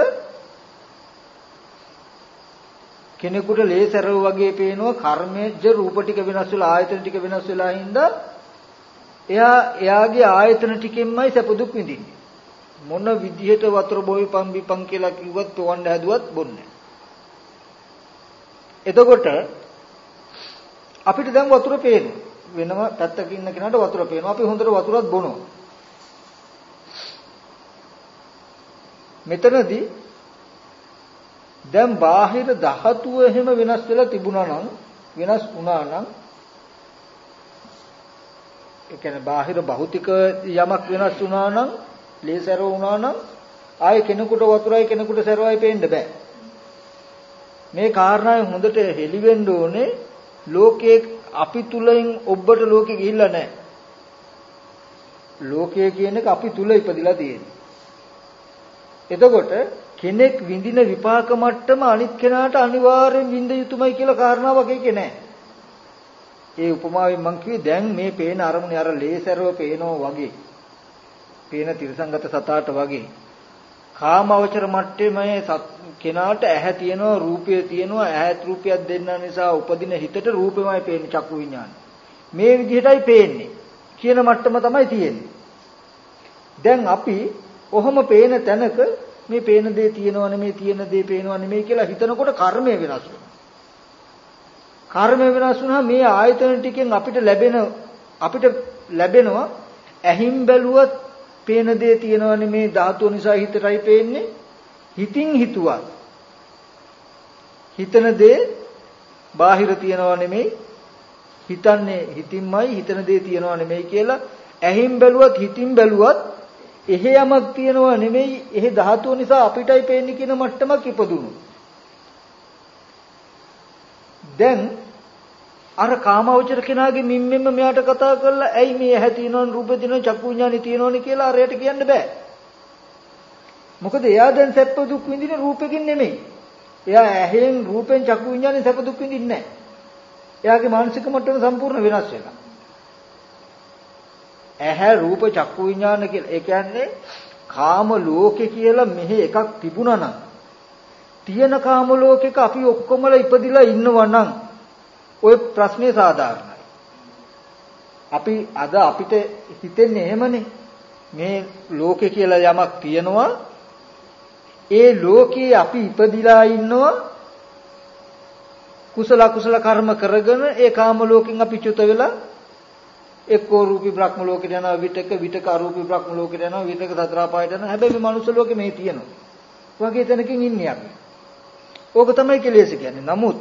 කෙනෙකුට ලේසරව වගේ පේනවා කර්මයේජ රූප ටික වෙනස් වෙලා ආයතන ටික වෙනස් වෙලා හින්දා එයා එයාගේ ආයතන ටිකෙන්මයි සැප දුක් විඳින්නේ. මොන විදිහට වතුර බොයි පම් බිපම් කියලා කිව්වත් තෝවන්න හැදුවත් බොන්නේ එතකොට අපිට දැන් වතුර පේනවා. වෙනම පැත්තක ඉන්න කෙනාට වතුර පේනවා. අපි හොඳට වතුරත් බොනවා. මෙතනදී දැන් බාහිර ධාතුව එහෙම වෙනස් වෙලා තිබුණා නම් වෙනස් වුණා නම් ඒ කියන්නේ බාහිර භෞතික යමක් වෙනස් වුණා නම් ලේසර වුණා නම් ආයේ කෙනෙකුට වතුරයි කෙනෙකුට සරවයි පේන්න බෑ. මේ කාරණාව හොඳට හෙළි වෙන්න ඕනේ ලෝකයේ අපි තුලින් ඔබට ලෝකෙ ගිහිල්ලා නැහැ. ලෝකය කියන එක අපි තුල ඉපදිලා තියෙන්නේ එතකොට කෙනෙක් විඳින විපාක මට්ටම අනිත් කෙනාට අනිවාර්යෙන් විඳ යුතුමයි කියලා කාරණාවක් ඒකේ නැහැ. ඒ උපමාවෙන් මම කිව්වේ දැන් මේ පේන අරමුණේ අර ලේසරව පේනෝ වගේ. පේන තිරසංගත සතාට වගේ. කාමවචර මට්ටමේ කෙනාට ඇහැ තියෙනවා රූපය තියෙනවා ඇහත් රූපයක් දෙන්න නිසා උපදින හිතට රූපෙමයි පේන්නේ චක්කු විඥාන. මේ විදිහටයි පේන්නේ කියන මට්ටම තමයි තියෙන්නේ. දැන් අපි ඔහොම පේන තැනක මේ පේන දේ තියෙනව නෙමේ තියෙන දේ පේනව නෙමේ කියලා හිතනකොට කර්මය වෙනස් වෙනවා. කර්මය වෙනස් වුණා මේ ආයතන ටිකෙන් අපිට ලැබෙන අපිට ලැබෙනවා ඇහිම් බැලුවත් පේන දේ තියෙනව නෙමේ ධාතුව නිසා හිතටයි පේන්නේ. හිතින් හිතුවත් හිතන දේ බාහිර තියනව නෙමෙයි හිතන්නේ හිතින්මයි හිතන දේ තියනව නෙමෙයි කියලා ඇහිම් බැලුවත් හිතින් බැලුවත් එහෙ යමක් තියෙනවා නෙමෙයි එහෙ ධාතුව නිසා අපිටයි පේන්නේ කියන මට්ටමක් ඉපදුණු. දැන් අර කාමවචර කෙනාගේ මිම්මෙම මෙයාට කතා කරලා ඇයි මේ ඇහැ තියෙනවනේ රූප තියෙනවනේ චක්කු විඥානෙ තියෙනවනේ කියලා අරයට කියන්න බෑ. මොකද එයා දැන් සැප දුක් විඳින්නේ රූපෙකින් නෙමෙයි. එයා ඇහෙන් රූපෙන් චක්කු විඥානෙන් සැප දුක් විඳින්නේ නැහැ. එයාගේ මානසික මට්ටම සම්පූර්ණ වෙනස් වෙනවා. ඇහැ රූප චක්කු විඥාන කියලා. ඒ කියන්නේ කාම ලෝකේ කියලා මෙහි එකක් තිබුණා නම් තියෙන කාම ලෝකෙක අපි ඔක්කොමලා ඉපදිලා ඉන්නවා නම් ওই ප්‍රශ්නේ සාධාරණයි. අපි අද අපිට හිතෙන්නේ එහෙමනේ. මේ ලෝකේ කියලා යමක් තියෙනවා. ඒ ලෝකේ අපි ඉපදිලා ඉන්නවා. කුසල කුසල කර්ම කරගෙන ඒ කාම ලෝකෙන් අපි චුත වෙලා එක්කෝ රූපී බ්‍රහ්ම ලෝකෙට යනවා විතක විතක අරූපී බ්‍රහ්ම ලෝකෙට යනවා විතක සතර අපායට යනවා හැබැයි මේ මනුස්ස ලෝකෙ මේ තියෙනවා වගේ තැනකින් ඉන්නේ අපි ඕක තමයි කෙලෙස් කියන්නේ නමුත්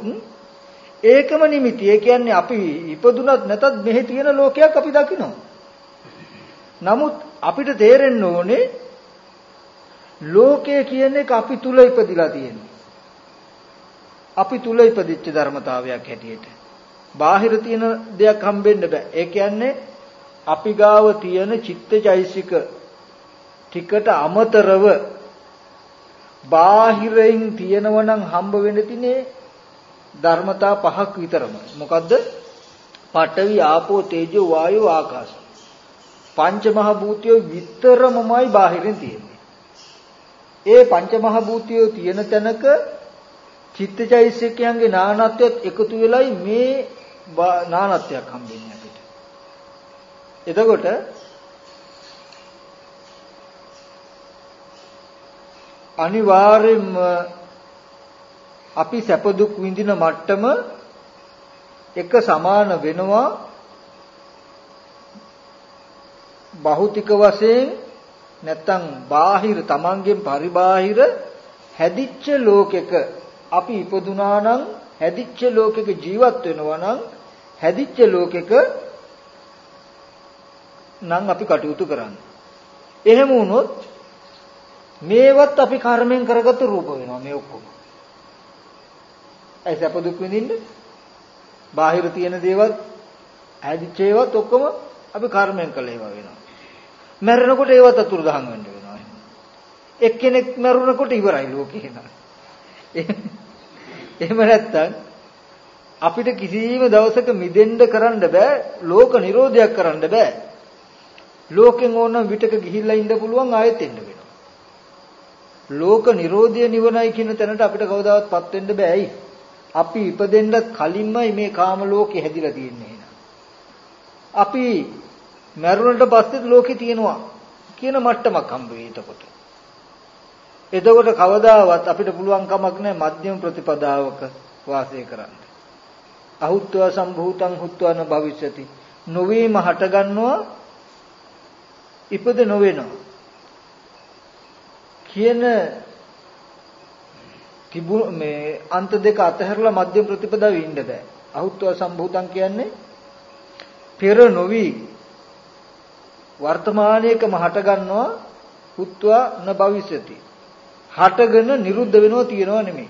ඒකම නිමිති. ඒ කියන්නේ අපි ඉපදුනත් නැතත් මෙහි තියෙන ලෝකයක් අපි දකිනවා. නමුත් අපිට තේරෙන්න ඕනේ ලෝකය කියන එක අපි තුල ඉපදිලා තියෙනවා. අපි තුල ඉපදිච්ච ධර්මතාවයක් හැටියට. බාහිර තියෙන දෙයක් හම්බෙන්න බෑ. ඒ කියන්නේ අපි ගාව තියෙන චිත්තචෛසික ටිකට අමතරව බාහිරින් තියෙනව නම් හම්බ වෙන්න තිනේ ධර්මතා පහක් විතරම. මොකද්ද? පඨවි ආපෝ තේජෝ වායෝ ආකාශ. පංච මහ භූතයෝ විතරමමයි බාහිරින් තියෙන්නේ. ඒ පංච මහ භූතයෝ තියෙන තැනක චිත්තචෛසිකයන්ගේ නානත්වයත් එකතු වෙලයි මේ නානත්වයක් හම්බෙන්නේ අපිට. එතකොට අනිවාර්යෙන්ම අපි සැප දුක් විඳින මට්ටම එක සමාන වෙනවා භෞතික වශයෙන් නැත්තම් බාහිර තමන්ගෙන් පරිබාහිර හැදිච්ච ලෝකෙක අපි ඉපදුනා නම් හැදිච්ච ලෝකෙක ජීවත් වෙනවා නම් හැදිච්ච ලෝකෙක නම් අපි කටයුතු කරන්නේ. එහෙම වුණොත් මේවත් අපි කර්මෙන් කරගත්තු රූප වෙනවා මේ ඔක්කොම. ඇයි සැප දුක් විඳින්න? බාහිර තියෙන දේවල් ඇදිච්ච ඒවත් ඔක්කොම අපි කර්මයෙන් කළ ඒවා වෙනවා. මැරෙනකොට ඒවත් අතුරුදහන් වෙන්න වෙනවා. එක්කෙනෙක් මැරුණකොට ඉවරයි ලෝකේ නේද? එහෙම නැත්තම් අපිට කිසිම දවසක මිදෙන්න කරන්න බෑ ලෝක නිරෝධයක් කරන්න බෑ ලෝකෙන් ඕන විටක ගිහිල්ලා ඉන්න පුළුවන් ආයෙත් එන්න වෙනවා ලෝක නිරෝධය නිවනයි කියන තැනට අපිට කවදාවත් වෙන්න බෑ ඇයි අපි ඉපදෙන්නත් කලින්මයි මේ කාම ලෝකේ හැදිලා තියෙන්නේ එහෙනම් අපි මරුණට පස්සෙත් ලෝකේ තියෙනවා කියන මට්ටමක් හම්බ වෙයි එතකොට එතකොට කවදාවත් අපිට පුළුවන් කමක් නැහැ මධ්‍යම ප්‍රතිපදාවක වාසය කරන්න. අහුත්වා සම්භූතං හුත්වාන භවිෂති. නොවීම හටගන්නවා ඉපද නොවෙනවා. කියන තිබු මේ අන්ත දෙක අතහැරලා මධ්‍යම ප්‍රතිපදාවේ ඉන්න බෑ. අහුත්වා සම්භූතං කියන්නේ පෙර නොවි වර්තමානයේකම හටගන්නවා හුත්වා න භවිෂති. හටගෙන නිරුද්ධ වෙනව තියනව නෙමෙයි.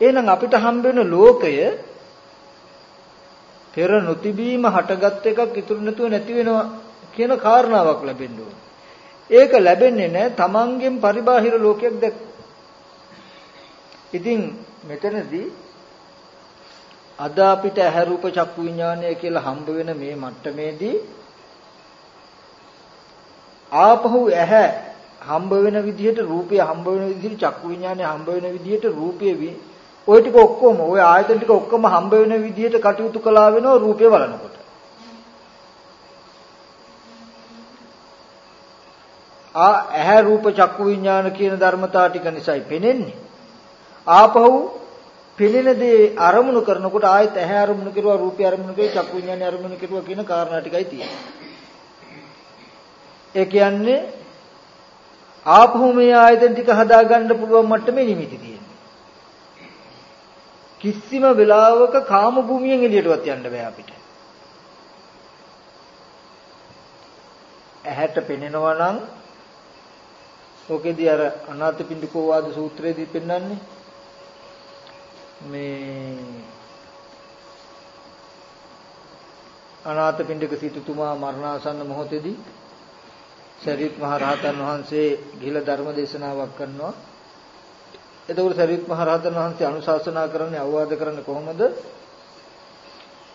එහෙනම් අපිට හම්බ වෙන ලෝකය පෙර නොතිබීම හටගත් එකක් ඉතුරු නැතුව නැති වෙනවා කියන කාරණාවක් ලැබෙන්න ඕනේ. ඒක ලැබෙන්නේ නැහැ තමන්ගෙන් පරිබාහිර ලෝකයක් දැක්. ඉතින් මෙතනදී අද අපිට ඇහැ රූප චක්කු විඥානය කියලා හම්බ වෙන මේ මට්ටමේදී ආපහු ඇහැ හම්බ වෙන විදිහට රූපය හම්බ වෙන විදිහට චක්කු විඥානය හම්බ වෙන විදිහට රූපය ඔය ටික ඔක්කොම ඔය ආයතන ටික ඔක්කොම හම්බ වෙන විදිහට කටයුතු කළා වෙනවා රූපය බලනකොට ආ ඇහැ රූප චක්කු විඥාන කියන ධර්මතා ටික නිසායි පෙනෙන්නේ. ආපහු පෙනෙන දේ අරමුණු කරනකොට ආයෙත් ඇහැ අරමුණු කරුවා රූපය අරමුණු කරුවා චක්කු විඥානය අරමුණු කරුවා කියන කාරණා ටිකයි තියෙන්නේ. ඒ කියන්නේ ආපහු මේ ආයතන ටික හදාගන්න පුළුවන් මට්ටමේ නිමිති තියෙනවා. කිසිම වෙලාවක කාම භූමියෙන් එළියටවත් යන්න බෑ අපිට. ඇහැට පෙනෙනවා නම් ඔකෙදී අර අනාථපිණ්ඩිකෝ වාද සූත්‍රයේදී පෙන්වන්නේ මේ අනාථපිණ්ඩික සිටුතුමා මරණාසන්න මොහොතේදී සරියුත් මහ රහතන් වහන්සේ ගිහිලා ධර්ම දේශනාවක් කරනවා. එතකොට සරියුත් මහ රහතන් වහන්සේ අනුශාසනා කරන්නේ අවවාද කරන්නේ කොහොමද?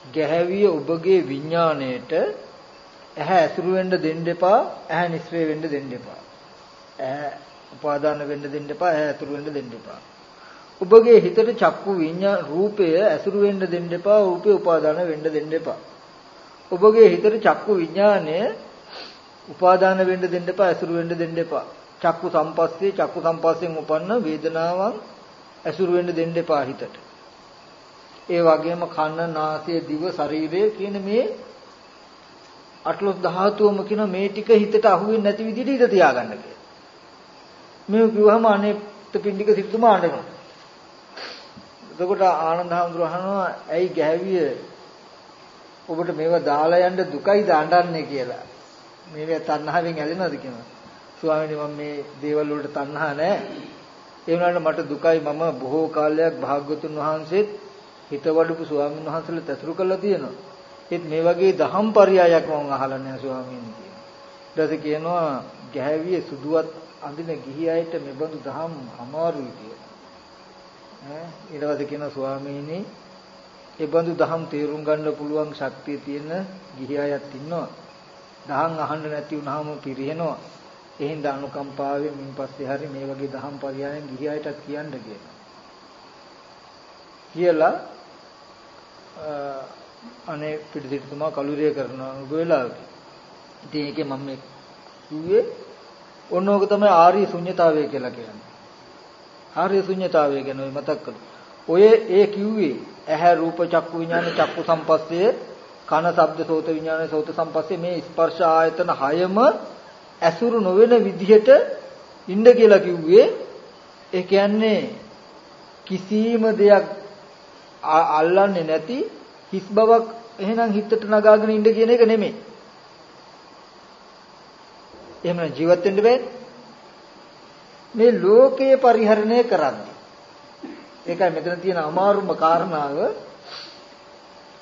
ගැහැවිය ඔබගේ විඥාණයට ඇහැ ඇසුරු වෙන්න දෙන්න එපා, ඇහැ නිස්රේ වෙන්න දෙන්න එපා. ඇහැ උපාදාන වෙන්න දෙන්න එපා, ඇහැ ඇසුරු වෙන්න දෙන්න එපා. ඔබගේ හිතට චක්කු විඤ්ඤා රූපය ඇසුරු වෙන්න දෙන්න එපා, රූපේ උපාදාන වෙන්න දෙන්න එපා. ඔබගේ හිතට චක්කු විඥානය උපාදාන වෙන්න දෙන්න එපා, ඇසුරු වෙන්න දෙන්න එපා. චක්කු සම්පස්සේ චක්කු සම්පස්යෙන් උපන්න වේදනාවන් ඇසුරු වෙන්න දෙන්න එපා හිතට. ඒ වගේම කන, නාසය, දිව, ශරීරය කියන මේ අටලොස් ධාතුවම කියන මේ ටික හිතට අහුවෙන්නේ නැති විදිහට හිත තියාගන්න කියලා. මේ කිව්වහම අනේ පින්ඩික සිතුමා අඬනවා. එතකොට ආනන්ද හඳුර අහනවා ඇයි ගැහැවිය ඔබට මේවා දාලා යන්න දුකයි දාන්නන්නේ කියලා. මේක තණ්හාවෙන් ඇලෙනවද කියනවා. ස්වාමීනි මම මේ දේවල් වලට තණ්හා නැහැ. ඒ වුණාට මට දුකයි මම බොහෝ කාලයක් භාග්‍යතුන් වහන්සේත් හිතවඩපු ස්වාමීන් වහන්සේලා තසුරු කළා තියෙනවා. ඒත් මේ වගේ දහම් පරයයක් මම අහලා නැහැ ස්වාමීන් කියනවා. ඊට කියනවා ගැහැවිය සුදුවත් අඳින ගිහි අයට මෙබඳු දහම් අමාරුයි කියලා. ඈ ඊට පස්සේ කියනවා ස්වාමීනි ඒ බඳු දහම් තේරුම් ගන්න පුළුවන් ශක්තිය තියෙන ගිහි අයත් ඉන්නවා. දහම් අහන්න නැති වුනහම පිරිහෙනවා. එහෙනම් අනුකම්පාවෙන් මින් පස්සේ හරි මේ වගේ දහම් පරියායන් ගිහියටත් කියන්න කියනවා. කියලා අනේ පිටිසිටුමා කලුරිය කරනවා උග වෙලාවක. ඉතින් ඒකේ මම මේ කිව්වේ ඕනෝක තමයි ආර්ය ශුන්්‍යතාවය කියලා කියන්නේ. ආර්ය ශුන්්‍යතාවය ගැන මතක් කළා. ඔය ඒ කිව්වේ ඇහැ රූප චක්කු විඥාන චක්කු සම්පස්සේ කන ශබ්ද සෝත විඥාන සෝත සම්පස්සේ මේ ස්පර්ශ ආයතන හයම ඇසුරු නොවන විදිහට ඉන්න කියලා කිව්වේ ඒ කියන්නේ කිසිම දෙයක් අල්ලන්නේ නැති හිස් බවක් එහෙනම් හිතට නගාගෙන ඉන්න කියන එක නෙමෙයි. එහෙම ජීවත් වෙන්න බෑනේ. මේ ලෝකයේ පරිහරණය කරන්නේ. ඒකයි මෙතන තියෙන අමාරුම කාරණාව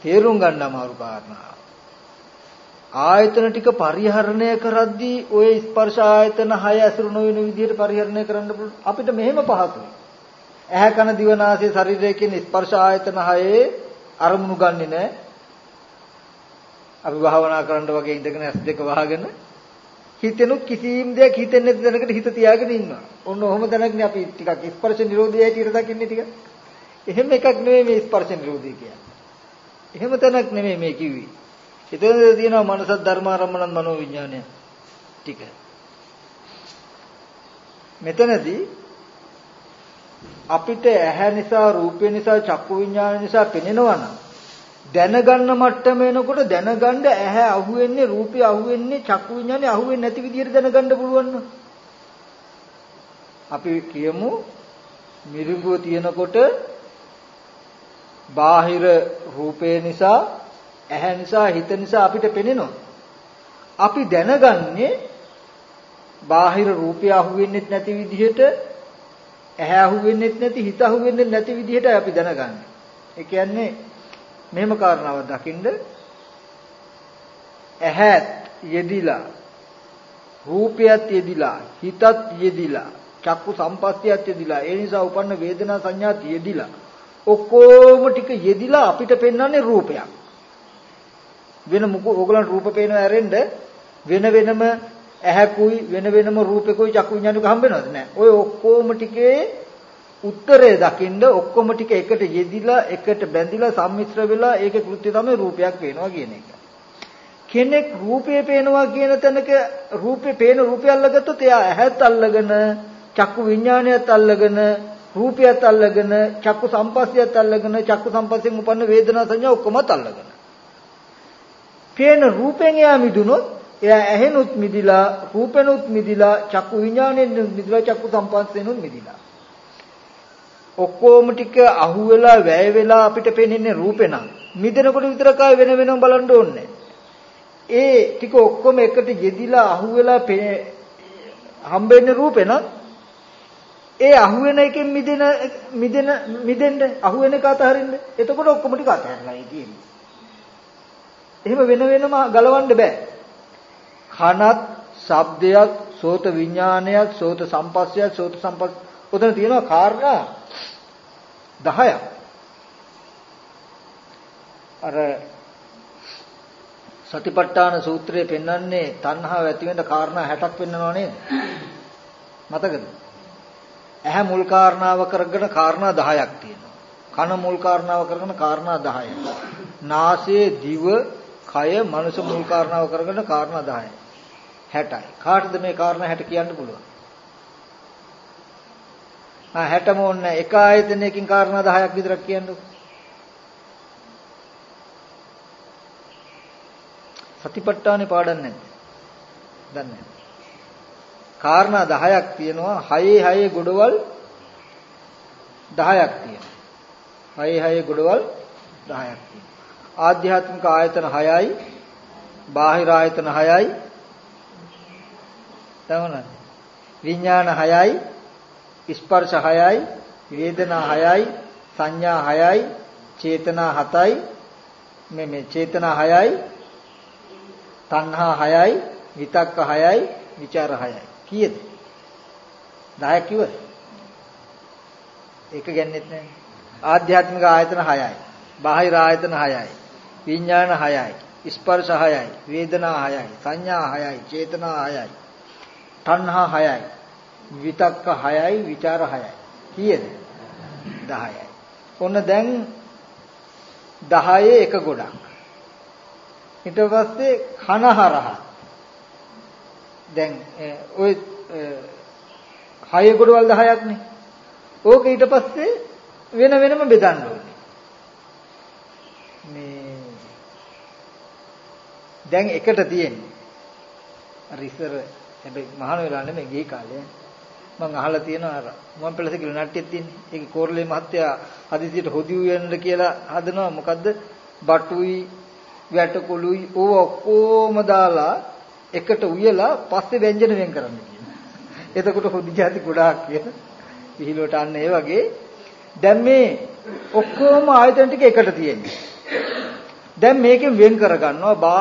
තේරුම් ගන්න අමාරු කාරණාව. ආයතන ටික පරිහරණය කරද්දී ওই ස්පර්ශ ආයතන 6 ඇසුරු නොවන විදිහට පරිහරණය කරන්න අපිට මෙහෙම පහසුයි. ඇහැ කන දිව නාසය ශරීරය කියන ස්පර්ශ ආයතන 6 අරමුණු ගන්නෙ නෑ. අපි භාවනා කරන්න වගේ ඉඳගෙන ඇස් දෙක වහගෙන හිතෙනුත් කිසිම දෙයක් හිතෙන්නේ නැති දැනකට හිත තියාගෙන ඉන්නවා. ඔන්න ඔහොම දැනගන්නේ අපි ටිකක් ස්පර්ශ නිරෝධය හැටියට දකින්නේ ටික. එහෙම එකක් නෙවෙයි මේ ස්පර්ශ නිරෝධය කියන්නේ. එහෙම තැනක් නෙවෙයි මේ කිව්වේ. එතනද තියෙනවා මනස ධර්මාරම්මන මනෝ විඥානය ටික. මෙතනදී අපිට ඇහැ නිසා රූපය නිසා චක්කු විඥාන නිසා පෙනෙනවා නම් දැනගන්න මට්ටම එනකොට දැනගන්න ඇහැ අහුවෙන්නේ රූපය අහුවෙන්නේ චක්කු විඥානේ අහුවෙන්නේ නැති විදිහට දැනගන්න පුළුවන් අපි කියමු මිරිඟුව තියෙනකොට බාහිර රූපය නිසා ඇහැ නිසා හිත නිසා අපිට පෙනෙනවා. අපි දැනගන්නේ බාහිර රූපය අහුවෙන්නේ නැති විදිහට ඇහැ අහුවෙන්නේ නැති හිත අහුවෙන්නේ නැති විදිහට අපි දැනගන්නේ. ඒ කියන්නේ මෙහෙම කාරණාවක් දකින්ද? ඇහත් යෙදිලා රූපයත් යෙදිලා හිතත් යෙදිලා චක්කු සම්පස්තියත් යෙදිලා ඒ නිසා උපන්න වේදනා සංඥාත් යෙදිලා. ඔක්කොම ටික යෙදිලා අපිට පෙන්වන්නේ රූපයක්. වෙන මොකෝ ඕගලන්ට රූප පේනවා ඇරෙන්න වෙන වෙනම ඇහැකුයි වෙන වෙනම රූපෙකුයි චක්කු විඤ්ඤාණයක හම්බ වෙනවද නැහැ ඔය ඔක්කොම ටිකේ උත්තරය දකින්න ඔක්කොම ටික එකට යෙදිලා එකට බැඳිලා සම්මිශ්‍ර වෙලා ඒකේ කෘත්‍ය තමයි රූපයක් වෙනවා කියන එක. කෙනෙක් රූපේ පේනවා කියන තැනක රූපේ පේන රූපය අල්ලගත්තොත් එයා ඇහත් අල්ලගෙන චක්කු විඥානයත් අල්ලගෙන රූපයත් අල්ලගෙන චක්කු සම්පස්සියත් අල්ලගෙන චක්කු සම්පස්සියෙන් උපන්න වේදනා සංඥා ඔක්කොමත් අල්ලගෙන. පේන රූපෙන් එයා මිදුනොත් එයා ඇහෙනුත් මිදිලා රූපෙනුත් මිදිලා චක්කු විඥාණයෙන් මිදිලා චක්කු සම්පස්සියෙනුත් මිදිලා. ඔක්කොම ටික අහුවෙලා වැය වෙලා අපිට පේන්නේ රූපේ නම් මිදෙනකොට විතරක් ආය වෙන වෙනම බලන්න ඕනේ. ඒ ටික ඔක්කොම එකට යෙදිලා අහුවෙලා හම්බෙන්නේ රූපේ නම් ඒ අහුවෙන එකෙන් මිදෙන මිදෙන මිදෙන්න අහුවෙන එක අතහරින්න. එතකොට ඔක්කොම ටික අතහැරලා තියෙන්නේ. එහෙම වෙන වෙනම ගලවන්න බෑ. කනත්, ශබ්දයක්, සෝත විඥානයක්, සෝත සම්පස්සයක්, සෝත සම්පස් උතන තියෙනවා කාරණා 10ක්. අර සතිපට්ඨාන සූත්‍රයේ පෙන්වන්නේ තණ්හාව ඇති වෙන්න කාරණා 60ක් පෙන්වනවා නේද? මතකද? ඇහැ මුල් කාරණාව කරගෙන කාරණා 10ක් තියෙනවා. කන මුල් කාරණාව කරගෙන කාරණා 10ක්. නාසය, දිව, කය, මනස මුල් කාරණාව කරගෙන කාරණා 10යි. 60යි. කාටද මේ කාරණා 60 කියන්න පුළුවන්? ආ 60ම ඕනේ එක ආයතනයකින් කාරණා 10ක් විතරක් කියන්නකො. සතිපට්ඨානේ පාඩම් නැද්ද? දන්නේ නැහැ. කාරණා 10ක් තියෙනවා 6 6 ගොඩවල් 10ක් තියෙනවා. 6 6 ගොඩවල් 10ක් තියෙනවා. ආධ්‍යාත්මික ආයතන 6යි බාහිර ආයතන 6යි තවනද විඥාන 6යි ස්පර්ශ 6යි, වේදනා 6යි, සංඥා 6යි, චේතනා 7යි. මේ මේ චේතනා 6යි, තණ්හා 6යි, විතක්ක 6යි, ਵਿਚාර 6යි. කීයද? 10 කිව්වද? ඒක ගන්නෙත් නැහැ. ආධ්‍යාත්මික ආයතන 6යි. බාහිර ආයතන 6යි. විඥාන 6යි. ස්පර්ශ 6යි. වේදනා 6යි. සංඥා 6යි. චේතනා 6යි. තණ්හා 6යි. විතක්ක 6යි ਵਿਚාර 6යි. කීයද? 10යි. ඔන්න දැන් 10 එක ගොඩක්. ඊට පස්සේ කනහරහ. දැන් ඔය 6 ගොඩවල් 10ක්නේ. ඕක ඊට පස්සේ වෙන වෙනම බෙදන්න ඕනේ. මේ දැන් එකට තියෙන්නේ. රිසර හැබැයි මහාන වෙලා නෙමෙයි ගිහි කාලේ. මම අහලා තියෙනවා අර මම පෙළස කියලා නට්ටියක් තියෙන්නේ. ඒකේ කෝරළේ මහත්තයා හදිසියට හොදි වෙන්න කියලා හදනවා. මොකද්ද? බටුයි වැටකොළුයි ඕව ඔක්කොම දාලා එකට උයලා පස්සේ ව්‍යංජන වෙන් කරන්න කියනවා. එතකොට හොදි જાති ගොඩාක් කියන. විහිළුවට අන්න ඒ වගේ දැන් මේ ඔක්කොම ආයතන ටික එකට තියෙන්නේ. දැන් මේකෙන් වෙන් කරගන්නවා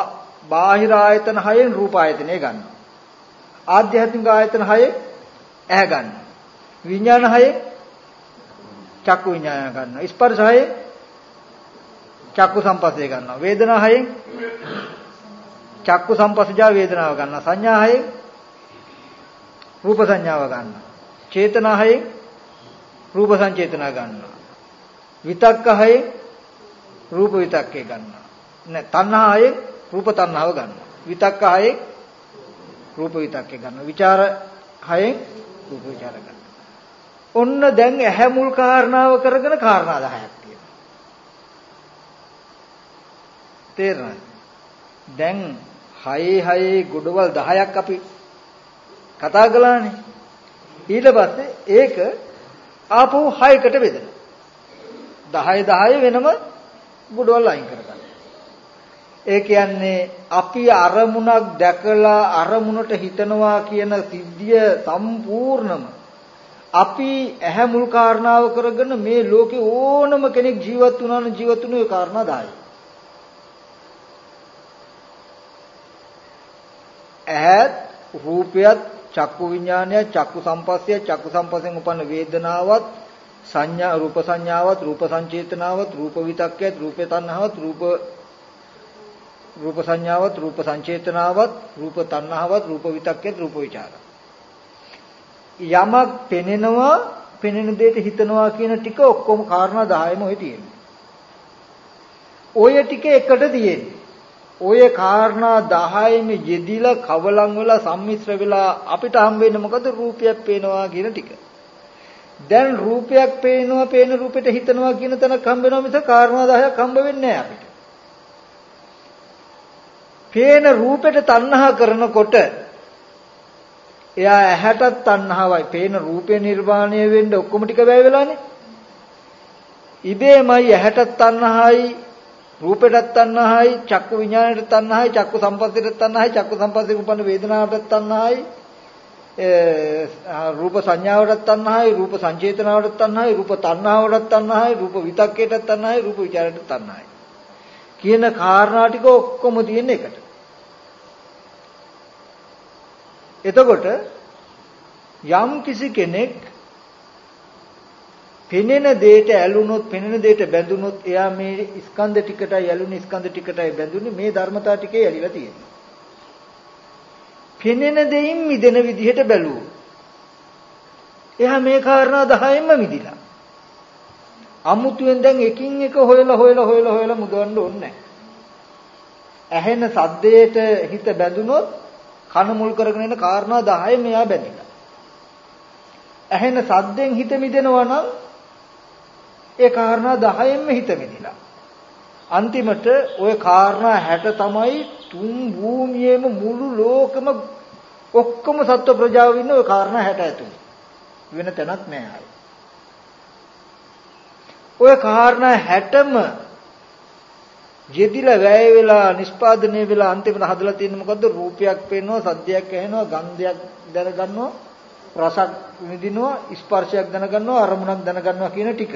බාහිර ආයතන හයෙන් රූප ආයතනය ගන්නවා. ආධ්‍යාත්මික ආයතන හයේ ඇහැ ගන්නවා. විඥාන හයේ චක්කු විඥාන ගන්නවා. ස්පර්ශ හයේ චක්කු සංපස්සේ ගන්නවා. වේදනා හයෙන් චක්කු සංපස්සජා වේදනාව ගන්නවා. සංඥා හයෙන් රූප සංඥාව ගන්නවා. චේතනා හයෙන් රූප සංචේතනා ගන්නවා. විතක්ක හයෙන් රූප විතක්කේ ගන්නවා. නෑ තණ්හා හයෙන් රූප තණ්හාව ගන්නවා. විතක්ක හයෙන් රූප විතක්කේ ගන්නවා. ਵਿਚාර හයෙන් රූප විචාර ගන්නවා. ඔන්න දැන් ඇහැ මුල් කාරණාව කරගෙන කාරණා 10ක් තියෙනවා. තේරෙනවද? දැන් 6 6 ගොඩවල් 10ක් අපි කතා කළානේ. ඊට පස්සේ ඒක ආපහු 6කට බෙදෙනවා. 10 10 වෙනම ගොඩවල් අයින් කරගන්න. ඒ කියන්නේ අපි අරමුණක් දැකලා අරමුණට හිතනවා කියන සිද්ධිය සම්පූර්ණම අපි ඇහැ මුල් කාරණාව කරගෙන මේ ලෝකේ ඕනම කෙනෙක් ජීවත් වුණා නම් ජීවත් වුණේ ඒ කාරණා 10යි. ඇහත් රූපයත් චක්කු විඥානය චක්කු සම්පස්සය චක්කු සම්පස්සෙන් උපන්න වේදනාවත් සංඥා රූප සංඥාවත් රූප සංචේතනාවත් රූප විතක්කයත් රූපේ තණ්හාවත් රූප රූප සංඥාවත් රූප සංචේතනාවත් රූප තණ්හාවත් රූප විතක්කයත් රූප විචාරත් යමක් පෙනෙනවා පෙනෙන දෙයට හිතනවා කියන ටික ඔක්කොම කාරණා 10ම ඔය තියෙන්නේ. ඔය ටික එකට තියෙන්නේ. ඔය කාරණා 10ෙම යෙදිලා කවලම් වෙලා සම්මිශ්‍ර වෙලා අපිට හම් වෙන්නේ මොකද රූපයක් පේනවා කියන ටික. දැන් රූපයක් පේනවා පේන රූපෙට හිතනවා කියන තැනක් හම්බ වෙනවා මිස කාරණා 10ක් හම්බ වෙන්නේ නැහැ අපිට. පේන රූපෙට තණ්හා කරනකොට එයා ඇහැටත් තණ්හාවයි පේන රූපේ නිර්වාණය වෙන්න ඔක්කොම ටික වැය වෙලානේ. ඉබේමයි ඇහැටත් තණ්හායි රූපෙටත් තණ්හායි චක්කු විඥාණයට තණ්හායි චක්කු සංපස්සයට තණ්හායි චක්කු සංපස්සේ උපන්න වේදනාවටත් තණ්හායි රූප සංඥාවටත් තණ්හායි රූප සංචේතනාවටත් තණ්හායි රූප තණ්හාවටත් තණ්හායි රූප විතක්කයටත් තණ්හායි රූප විචාරයටත් තණ්හායි කියන කාරණා ටික ඔක්කොම තියෙන එකට එතකොට යම් කිසි කෙනෙක් පෙනෙන දෙයට ඇලුනොත් පෙනෙන දෙයට බැඳුනොත් එයා මේ ස්කන්ධ ටිකටයි ඇලුනේ ස්කන්ධ ටිකටයි බැඳුනේ මේ ධර්මතා ටිකේ ඇලිලා තියෙනවා. පෙනෙන දෙයින් මිදෙන විදිහට බැලුවොත් එයා මේ කාරණා 10න්ම මිදිලා. අමුතුවෙන් දැන් එකින් එක හොයලා හොයලා හොයලා හොයලා මුදවන්න ඕනේ නැහැ. ඇහෙන සද්දයට හිත බැඳුනොත් කන මුල් කරගෙන ඉන්න කාරණා 10 මෙයා බැඳිලා. ඇහෙන සද්දෙන් හිත මිදෙනවා නම් ඒ කාරණා 10න්ම හිත මිදිලා. අන්තිමට ওই කාරණා 60 තමයි තුන් භූමියේම මුළු ලෝකෙම ඔක්කොම සත්ව ප්‍රජාව ඉන්න ওই කාරණා 60 ඇතුළේ. වෙන තැනක් නෑ ඔය කාරණා 60ම යෙදිලා වැය වෙලා නිෂ්පාදනය වෙලා අන්තිමට හදලා තියෙන්නේ මොකද්ද රූපයක් පේනවා සද්දයක් ඇහෙනවා ගන්ධයක් දැනගන්නවා රසක් විඳිනවා ස්පර්ශයක් දැනගන්නවා අරමුණක් දැනගන්නවා කියන ටික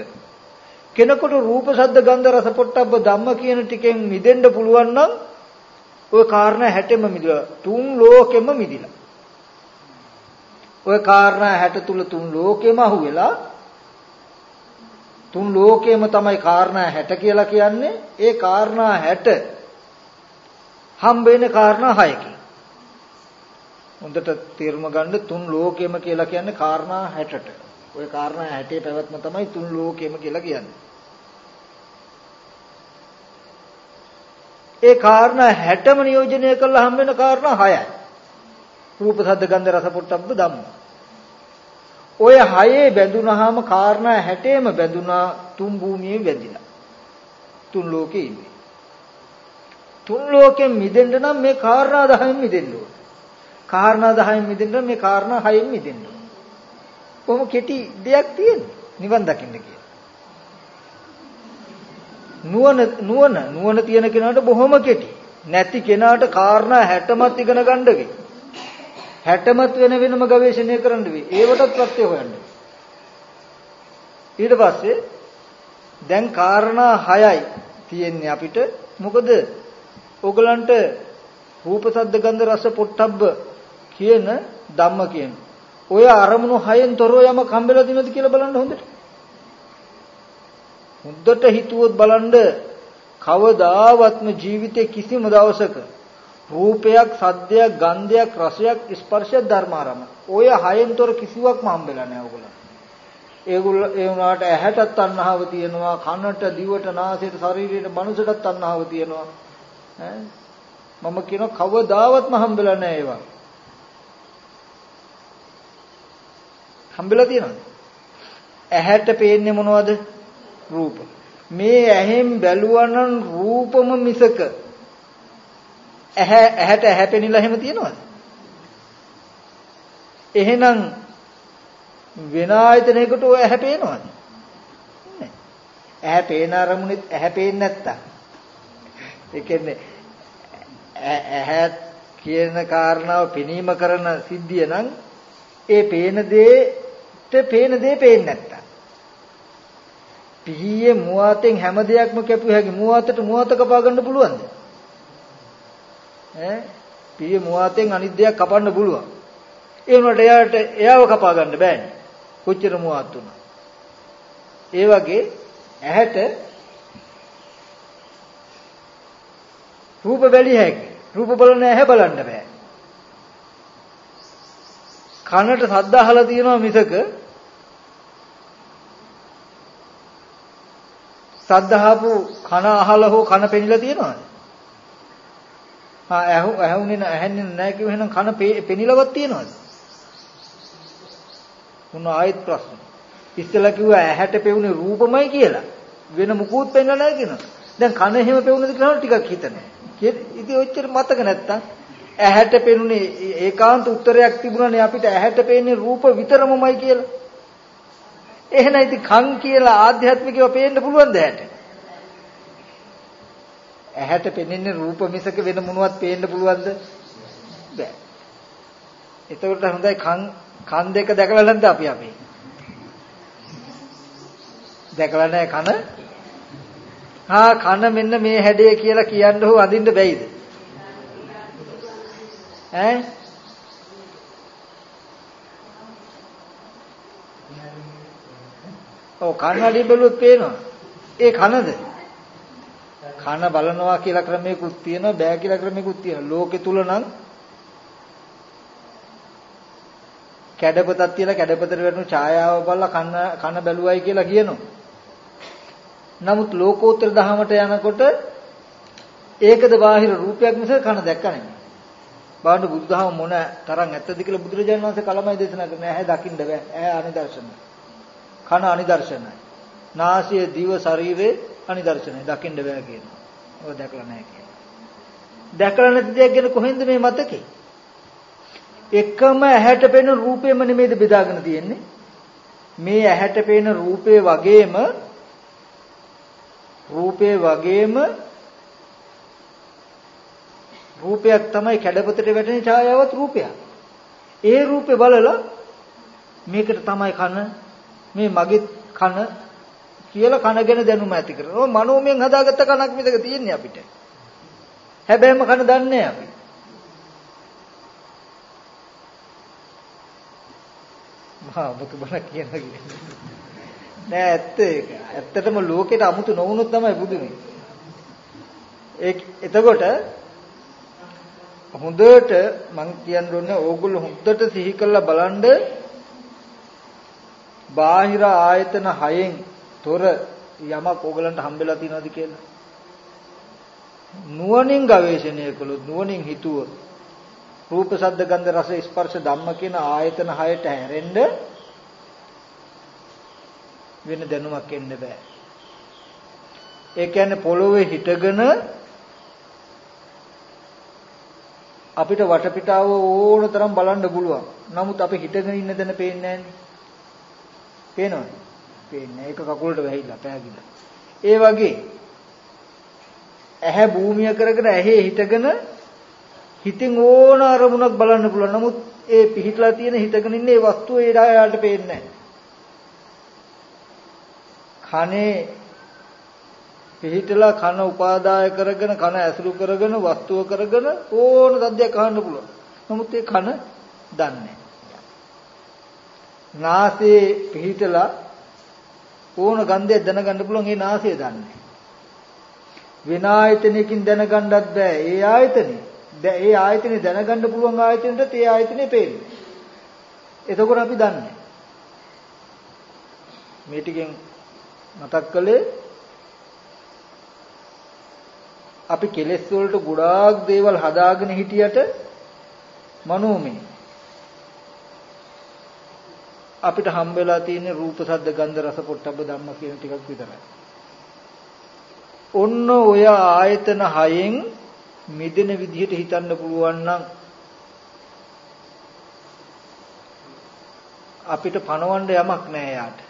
කෙනෙකුට රූප ශබ්ද ගන්ධ රස පොට්ටබ්බ ධම්ම කියන ටිකෙන් මිදෙන්න පුළුවන් නම් ওই කාරණා 60ෙම මිදලා තුන් ලෝකෙම මිදිලා ওই කාරණා 60 තුල තුන් ලෝකෙම අහුවෙලා තුන් ලෝකෙම තමයි කාරණා 60 කියලා කියන්නේ. ඒ කාරණා 60 හම්බ වෙන කාරණා 6කින්. හොඳට තේරුම ගන්න තුන් ලෝකෙම කියලා කියන්නේ කාරණා 60ට. ওই කාරණා 60 පැවැත්ම තමයි තුන් ලෝකෙම කියලා කියන්නේ. ඒ කාරණා 60ම නියෝජනය කරලා හම්බ වෙන කාරණා 6යි. රූප, ශබ්ද, ගන්ධ, රස, පොට්ටබ්බ ධම්ම. ඔය හයේ බැඳුනහම කාරණා 60ෙම බැඳුනා තුන් භූමියේ බැඳිලා. තුන් ලෝකේ ඉන්නේ. තුන් ලෝකෙන් මිදෙන්න නම් මේ කාරණා 10න් මිදෙන්න ඕන. කාරණා 10න් මිදෙන්න මේ කාරණා 6න් මිදෙන්න ඕන. කොහොම කෙටි දෙයක් තියෙන්නේ නිවන් දකින්න කියලා. නුවණ නුවණ නුවණ තියෙන කෙනාට බොහොම කෙටි. නැති කෙනාට කාරණා 60මත් ඉගෙන ගන්න වෙයි. 60මත් වෙන වෙනම ගවේෂණය කරන්න වෙයි. ඒවටත් ප්‍රත්‍ය හොයන්න. ඊට පස්සේ දැන් කාරණා 6යි තියෙන්නේ අපිට මොකද ඕගලන්ට රූප සද්ද ගන්ධ රස පොට්ටබ්බ කියන ධම්ම කියන ඔය අරමුණු හයෙන් තොරව යමක් හම්බෙලා දිනවද කියලා බලන්න හොඳට හොඳට හිතුවොත් බලන්න කවදාවත්ම ජීවිතේ කිසිම දවසක රූපයක් සද්දයක් ගන්ධයක් රසයක් ස්පර්ශයක් ධර්මාරම ඔය හයෙන්තර කිසිවක්ම හම්බෙලා නැහැ ඔයගොල්ලෝ. ඒගොල්ලෝ ඒ වුණාට ඇහැටත් තණ්හාව තියෙනවා කනට දිවට නාසයට ශරීරයට මනසටත් තණ්හාව තියෙනවා. ඈ මම කියන කවදාවත්ම හම්බෙලා නැහැ ඒවා. හම්බෙලා තියෙනවද? ඇහැට පේන්නේ මොනවද? රූප. මේ ඇහෙන් බැලුවනම් රූපම මිසක ඇහැ ඇහැට ඇහැ පෙනිලා එහෙම තියනවද? එහෙනම් වෙන ආයතනයකට ඔය ඇහැ පේනවද? නැහැ. ඇහැ පේන අරමුණෙත් ඇහැ පේන්නේ නැත්තම්. ඒ කියන්නේ ඇහැ කියන කාරණාව පෙනීම කරන සිද්ධිය නම් ඒ පේන දේට පේන දේ පේන්නේ නැත්තම්. පිහියේ මුවාතෙන් හැම දෙයක්ම කැපුව හැකි මුවාතට මුවාත කපා ගන්න පුළුවන්ද? ඈ පිහියේ මුවාතෙන් අනිත් දෙයක් කපන්න පුළුවන්. ඒ වුණාට එයාට එයාව කපා ගන්න බෑනේ. කොච්චර මුවාත් උනා. ඒ වගේ ඇහැට රූප බැලිය හැකි. රූප බලන ඇහැ බලන්න බෑ. කනට ශබ්ද අහලා තියෙනවා මිසක සද්ධාපු කන අහලා හෝ කන පෙනිලා තියෙනවද? ආ ඇහු ඇහුනේ නැහැ ඇහෙන්නේ නැහැ කිව්ව එහෙනම් කන පෙනිලවත් තියෙනවද? මොන ආයෙත් ප්‍රශ්න. ඉස්සෙල්ලා කිව්වා ඇහැට පෙවුනේ රූපමයි කියලා. වෙන මුකුත් පෙන්වලා නැහැ කියනවා. දැන් කන එහෙම පෙවුනද කියලා ටිකක් හිතන්නේ. ඉතින් ඔච්චර මතක නැත්තම් ඇහැට පෙනුනේ ඒකාන්ත උත්තරයක් තිබුණානේ අපිට ඇහැට පේන්නේ රූප විතරමමයි කියලා. එහෙනම් ඉතින් කන් කියලා ආධ්‍යාත්මිකව පේන්න පුළුවන්ද ඇහැට? ඇහැට පෙනෙන්නේ රූප මිසක වෙන මොනවත් පේන්න පුළුවන්ද? බෑ. එතකොට හොඳයි කන් කන් දෙක දැකලා නැද්ද අපි අපි? දැකලා නැහැ කන? හා කන මෙන්න මේ හැඩය කියලා කියන්න හෝ අඳින්න බැයිද? ඈ ඔව් කන්නඩි බැලුවොත් පේනවා. ඒ කනද? කන බලනවා කියලා ක්‍රමයකුත් තියෙනවා බෑ කියලා ක්‍රමයකුත් තියෙනවා. ලෝකෙ තුල නම් කැඩපතක් තියලා කැඩපතට වැටුණු ඡායාව බලලා කන කන බැලුවයි කියලා කියනවා. නමුත් ලෝකෝත්තර දහමට යනකොට ඒකද බාහිර රූපයක් මිස කන දැක්ක නෙමෙයි. බාහිර බුද්ධහම මොන තරම් ඇත්තද කියලා බුදුරජාණන් වහන්සේ කලමයි දේශනා කරන්නේ. ඇහැ දකින්න බෑ. ඇහැ අනිදර්ශනයි. කන අනිදර්ශනයි. නාසය දිව ශරීරේ අනිදර්ශනයි. දකින්න බෑ කියනවා. ඔය දැකලා නැහැ කියනවා. දැකලා නැති දෙයක් ගැන කොහෙන්ද මේ මතකේ? එකම ඇහැට පෙනෙන රූපෙම නෙමෙයිද බෙදාගෙන තියෙන්නේ? මේ ඇහැට පෙනෙන රූපේ වගේම රූපේ වගේම රූපයක් තමයි කැඩපතට වැටෙන ඡායාවත් රූපයක්. ඒ රූපේ බලලා මේකට තමයි කන මේ මගේ කන කියලා කන ගැන දැනුම ඇති කරනවා. මනෝමයෙන් හදාගත්ත කනක් මිසක තියෙන්නේ අපිට. හැබැයිම කන දන්නේ අපි. මහා ඔබට බණ කියනවා කියන්නේ. නෑ ඇත්ත ඒක. ඇත්තටම ලෝකෙට 아무තු නොවුනොත් තමයි බුදුනේ. ඒ එතකොට හොඳට මං කියන්න ඕනේ ඕගොල්ලෝ හොඳට සිහි කරලා බලන්න බාහිර ආයතන හයෙන් තොර යමක් ඕගලන්ට හම්බෙලා තියෙනවද කියලා නුවණින් ගවේෂණය කළොත් නුවණින් හිතුවොත් රූප ශබ්ද ගන්ධ රස ස්පර්ශ ධම්ම කියන ආයතන හයට හැරෙන්න වෙන දැනුමක් එන්න බෑ. ඒ කියන්නේ පොළොවේ හිටගෙන අපිට වටපිටාව ඕන තරම් බලන්න පුළුවන්. නමුත් අපි හිටගෙන ඉන්න දන පේන්නේ නැන්නේ. පේනවද? පේන්නේ. ඒක කකුලට වැහිලා පෑගිලා. ඒ වගේ ඇහැ භූමිය කරගෙන ඇහි හිටගෙන හිතින් ඕන අරමුණක් බලන්න පුළුවන්. නමුත් ඒ පිහිටලා තියෙන හිටගෙන ඉන්න ඒ වස්තුව ඒ ඩායට පේන්නේ නැහැ. කනේ පිහිටලා කන උපාදාය කරගෙන කන ඇසුරු කරගෙන වස්තුව කරගෙන ඕන සද්දයක් අහන්න පුළුවන්. නමුත් ඒ කන දන්නේ නාසයේ පිහිටලා ඕන ගන්ධයක් දැනගන්න පුළුවන් ඒ නාසය දන්නේ. වෙන ආයතනයකින් දැනගන්නත් බෑ. ඒ ආයතනේ. ඒ ආයතනේ දැනගන්න පුළුවන් ආයතනෙට ඒ ආයතනේ පේන්නේ. එතකොට අපි දන්නේ. මේ ටිකෙන් මතක් කළේ අපි කෙලෙස් වලට ගොඩාක් දේවල් හදාගෙන හිටියට මනෝමය අපිට හම්බෙලා තියෙන රූප සද්ද ගන්ධ රස පොට්ටබ්බ ධම්ම කියන ටිකක් විතරයි. ඔන්න ඔය ආයතන හයෙන් මිදෙන විදිහට හිතන්න පුළුවන් නම් අපිට පණවන්න යමක් නෑ යාට.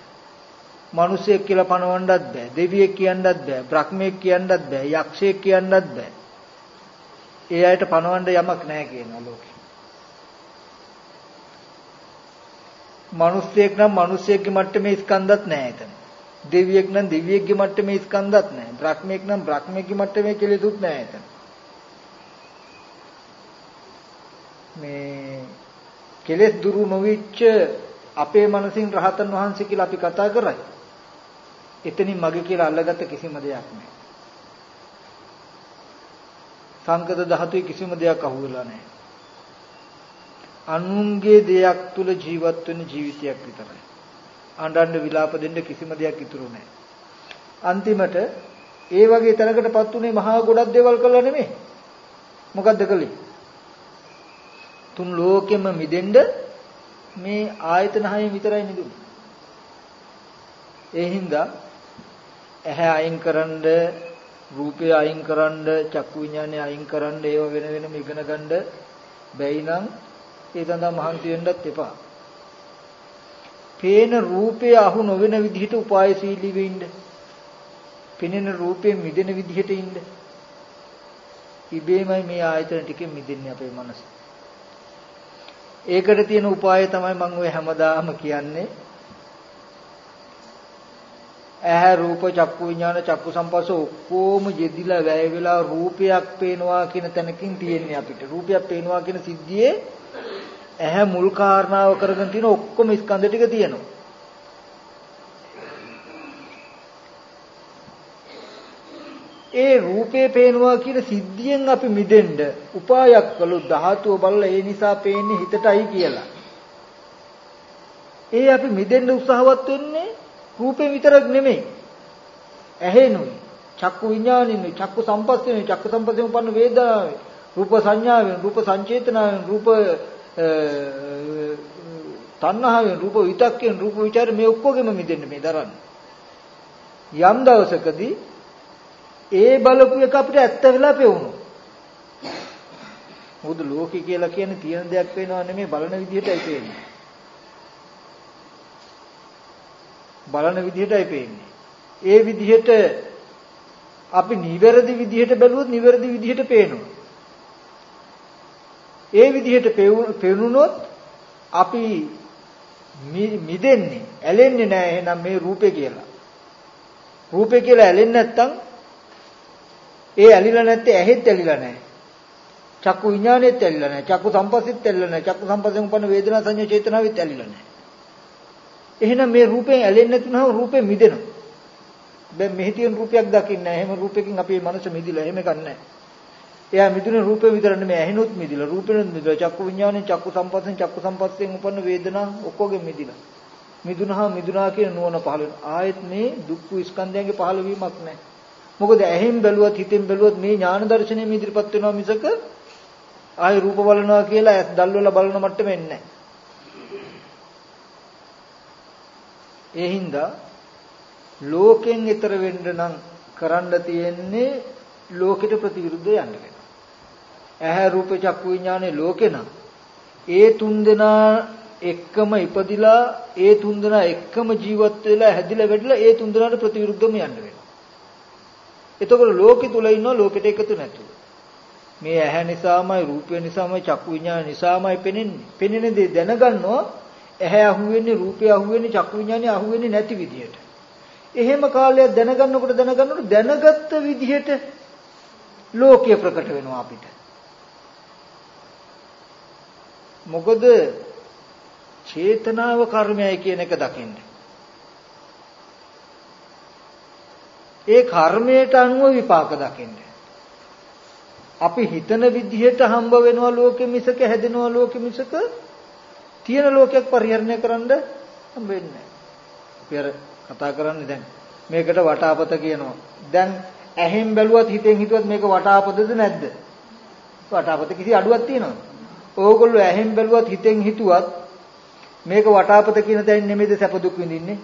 මිනිසෙක් කියලා පණවන්නත් බෑ. දෙවියෙක් කියන්නත් බෑ. බ්‍රහ්මයෙක් කියන්නත් බෑ. යක්ෂයෙක් කියන්නත් බෑ. ඒ අයට පණවන්න යමක් නෑ කියනවා ලෝකේ. මිනිසෙක් නම් මිනිසෙක්ගේ මට්ටමේ ස්කන්ධත් නෑ එතන. දෙවියෙක් නම් දෙවියෙක්ගේ මට්ටමේ ස්කන්ධත් නෑ. බ්‍රහ්මයෙක් නම් බ්‍රහ්මයෙක්ගේ මට්ටමේ කෙලෙසුත් නෑ එතන. මේ කෙලෙස් දුරු නොවිච්ච අපේ මනසින් රහතන් වහන්සේ කියලා අපි කතා කරයි. එතනින් මගේ කියලා අල්ලගත්ත කිසිම දෙයක් නැහැ. සංකත ධාතුවේ කිසිම දෙයක් අහුවෙලා නැහැ. අනුන්ගේ දෙයක් තුල ජීවත් වෙන ජීවිතයක් විතරයි. අඬන්න විලාප දෙන්න කිසිම දෙයක් ඉතුරු නැහැ. අන්තිමට ඒ වගේ තැනකටපත් උනේ මහා ගොඩක් දේවල් කළා නෙමෙයි. මොකද්ද කළේ? තුන් ලෝකෙම මිදෙන්න මේ ආයතන හයෙන් විතරයි මිදුනේ. ඒ හින්දා ඇහැ අයින් කරන්ඩ රූපය අයින් කරන්ඩ චක්කු විඥානය අයින් කරන්ඩ ඒව වෙන වෙනම ඉගෙන ගන්න බැයි නම් ඒ සඳහා මහන්සි වෙන්නත් එපා. පේන රූපය අහු නොවන විදිහට උපායශීලී වෙන්න. පෙනෙන රූපයෙන් මිදෙන විදිහට ඉන්න. ඉබේමයි මේ ආයතන ටිකෙන් මිදෙන්නේ අපේ මනස. ඒකට තියෙන උපාය තමයි මම ඔය හැමදාම කියන්නේ. ඇහැ රූප චක්කු විඥාන චක්කු සම්පස්ස ඔක්කොම යෙදිලා වැය වෙලා රූපයක් පේනවා කියන තැනකින් තියෙන්නේ අපිට. රූපයක් පේනවා කියන සිද්ධියේ ඇහැ මුල් කාරණාව කරගෙන තියෙන ඔක්කොම ස්කන්ධ ටික තියෙනවා. ඒ රූපේ පේනවා කියන සිද්ධියෙන් අපි මිදෙන්න උපායක් කළොත් ධාතුව බලලා ඒ නිසා පේන්නේ හිතටයි කියලා. ඒ අපි මිදෙන්න උත්සාහවත් වෙන්නේ රූපේ විතරක් නෙමෙයි. ඇහෙනුයි, චක්කු විඥානිනුයි, චක්කු සම්පස්සෙනුයි, චක්කු සම්පස්සෙන් උපන්න වේදනාවේ, රූප සංඥාවෙන්, රූප සංචේතනාවෙන්, රූප තණ්හාවෙන්, රූප විතක්කෙන්, රූප ਵਿਚාර මේ ඔක්කොගෙම මිදෙන්න මේ දරන්නේ. යම් දවසකදී ඒ බලපු එක අපිට ඇත්ත වෙලා පෙවුණා. මොකද ලෝකේ කියලා කියන්නේ තියෙන දෙයක් පේනවා නෙමෙයි බලන විදිහටයි පේන්නේ. බලන විදිහටයි පේන්නේ. ඒ විදිහට අපි නිවැරදි විදිහට බැලුවොත් නිවැරදි විදිහට පේනවා. ඒ විදිහට පෙනුනොත් අපි මිදෙන්නේ ඇලෙන්නේ නැහැ එහෙනම් මේ රූපේ කියලා. රූපේ කියලා ඇලෙන්නේ නැත්තම් ඒ ඇලිලා නැත්තේ ඇහෙත් ඇලිලා නැහැ. චක්කු විඥානෙත් ඇලිලා නැහැ. චක්කු සම්පස්සෙත් ඇලිලා නැහැ. චක්කු සම්පස්සෙන් උපන්න වේදනා සංඥා චේතනාවෙත් ඇලිලා නැහැ. එහෙනම් මේ රූපයෙන් ඇලෙන්නේ නැතුනම රූපේ මිදෙනවා. දැන් මෙහි තියෙන රූපයක් දකින්නේ නැහැ. එහෙම රූපයකින් අපේ මනස මිදිලා. එහෙම ගන්නෑ. එයා මිදුනේ රූපේ විතර නෙමෙයි ඇහෙනොත් මිදිලා. රූපෙනොත් මිදිලා. චක්කු විඥානෙන් චක්කු සම්පස්සෙන් චක්කු සම්පස්සෙන් උපන්න වේදනා ඔක්කොගෙම මිදිලා. මිදුනහම මිදුනා කියන නුවණ පහළ වෙනවා. ආයෙත් මේ දුක්ඛ ස්කන්ධයන්ගේ පහළ වීමක් නැහැ. මොකද ඇහෙන් බැලුවත් හිතෙන් බැලුවත් මේ ඥාන දර්ශනය ඉදිරිපත් වෙනවා මිසක ආයෙ රූප බලනවා කියලා ඇස් දල්වලා බලන මට්ටමෙ නැහැ. ඒ හින්දා ලෝකෙන් ඈතර වෙන්න නම් කරන්න තියෙන්නේ ලෝකෙට ප්‍රතිවිරුද්ධ යන්න වෙනවා. ඇහැ රූප චක්කු විඥානේ ලෝකේ නම් ඒ තුන්දෙනා එක්කම ඉපදිලා ඒ තුන්දෙනා එක්කම ජීවත් වෙලා හැදිලා වැඩිලා ඒ තුන්දෙනාට ප්‍රතිවිරුද්ධවම යන්න වෙනවා. එතකොට ලෝකෙ තුල ඉන්න ලෝකෙට එකතු නැතුව. මේ ඇහැ නිසාමයි රූපය නිසාමයි චක්කු විඥාන නිසාමයි පෙනෙන්නේ. පෙනෙන දේ දැනගන්නවා ඇහැ අහුවෙන්නේ රූපය අහුවෙන්නේ චක්කු විඥානේ අහුවෙන්නේ නැති විදියට. එහෙම කාලයක් දැනගන්නකොට දැනගන්නකොට දැනගත්ත විදිහට ලෝකය ප්‍රකට වෙනවා අපිට. මොකද චේතනාව කර්මයයි කියන එක දකින්න. ඒ කර්මයට අනුව විපාක දකින්න. අපි හිතන විදිහට හම්බ වෙනවා ලෝකෙ මිසක හැදෙනවා ලෝකෙ මිසක තියෙන ලෝකයක් පරිහරණය කරන්න හම්බ වෙන්නේ නැහැ. අපි අර කතා කරන්නේ දැන් මේකට වටාපත කියනවා. දැන් ඇහෙන් බැලුවත් හිතෙන් හිතුවත් මේක වටාපතද නැද්ද? වටාපත කිසි අඩුවක් තියෙනවද? ඕගොල්ලෝ ඇහෙන් බැලුවත් හිතෙන් හිතුවත් මේක වටාපත කියන තැනින් නෙමෙයිද සැප දුක් විඳින්නේ?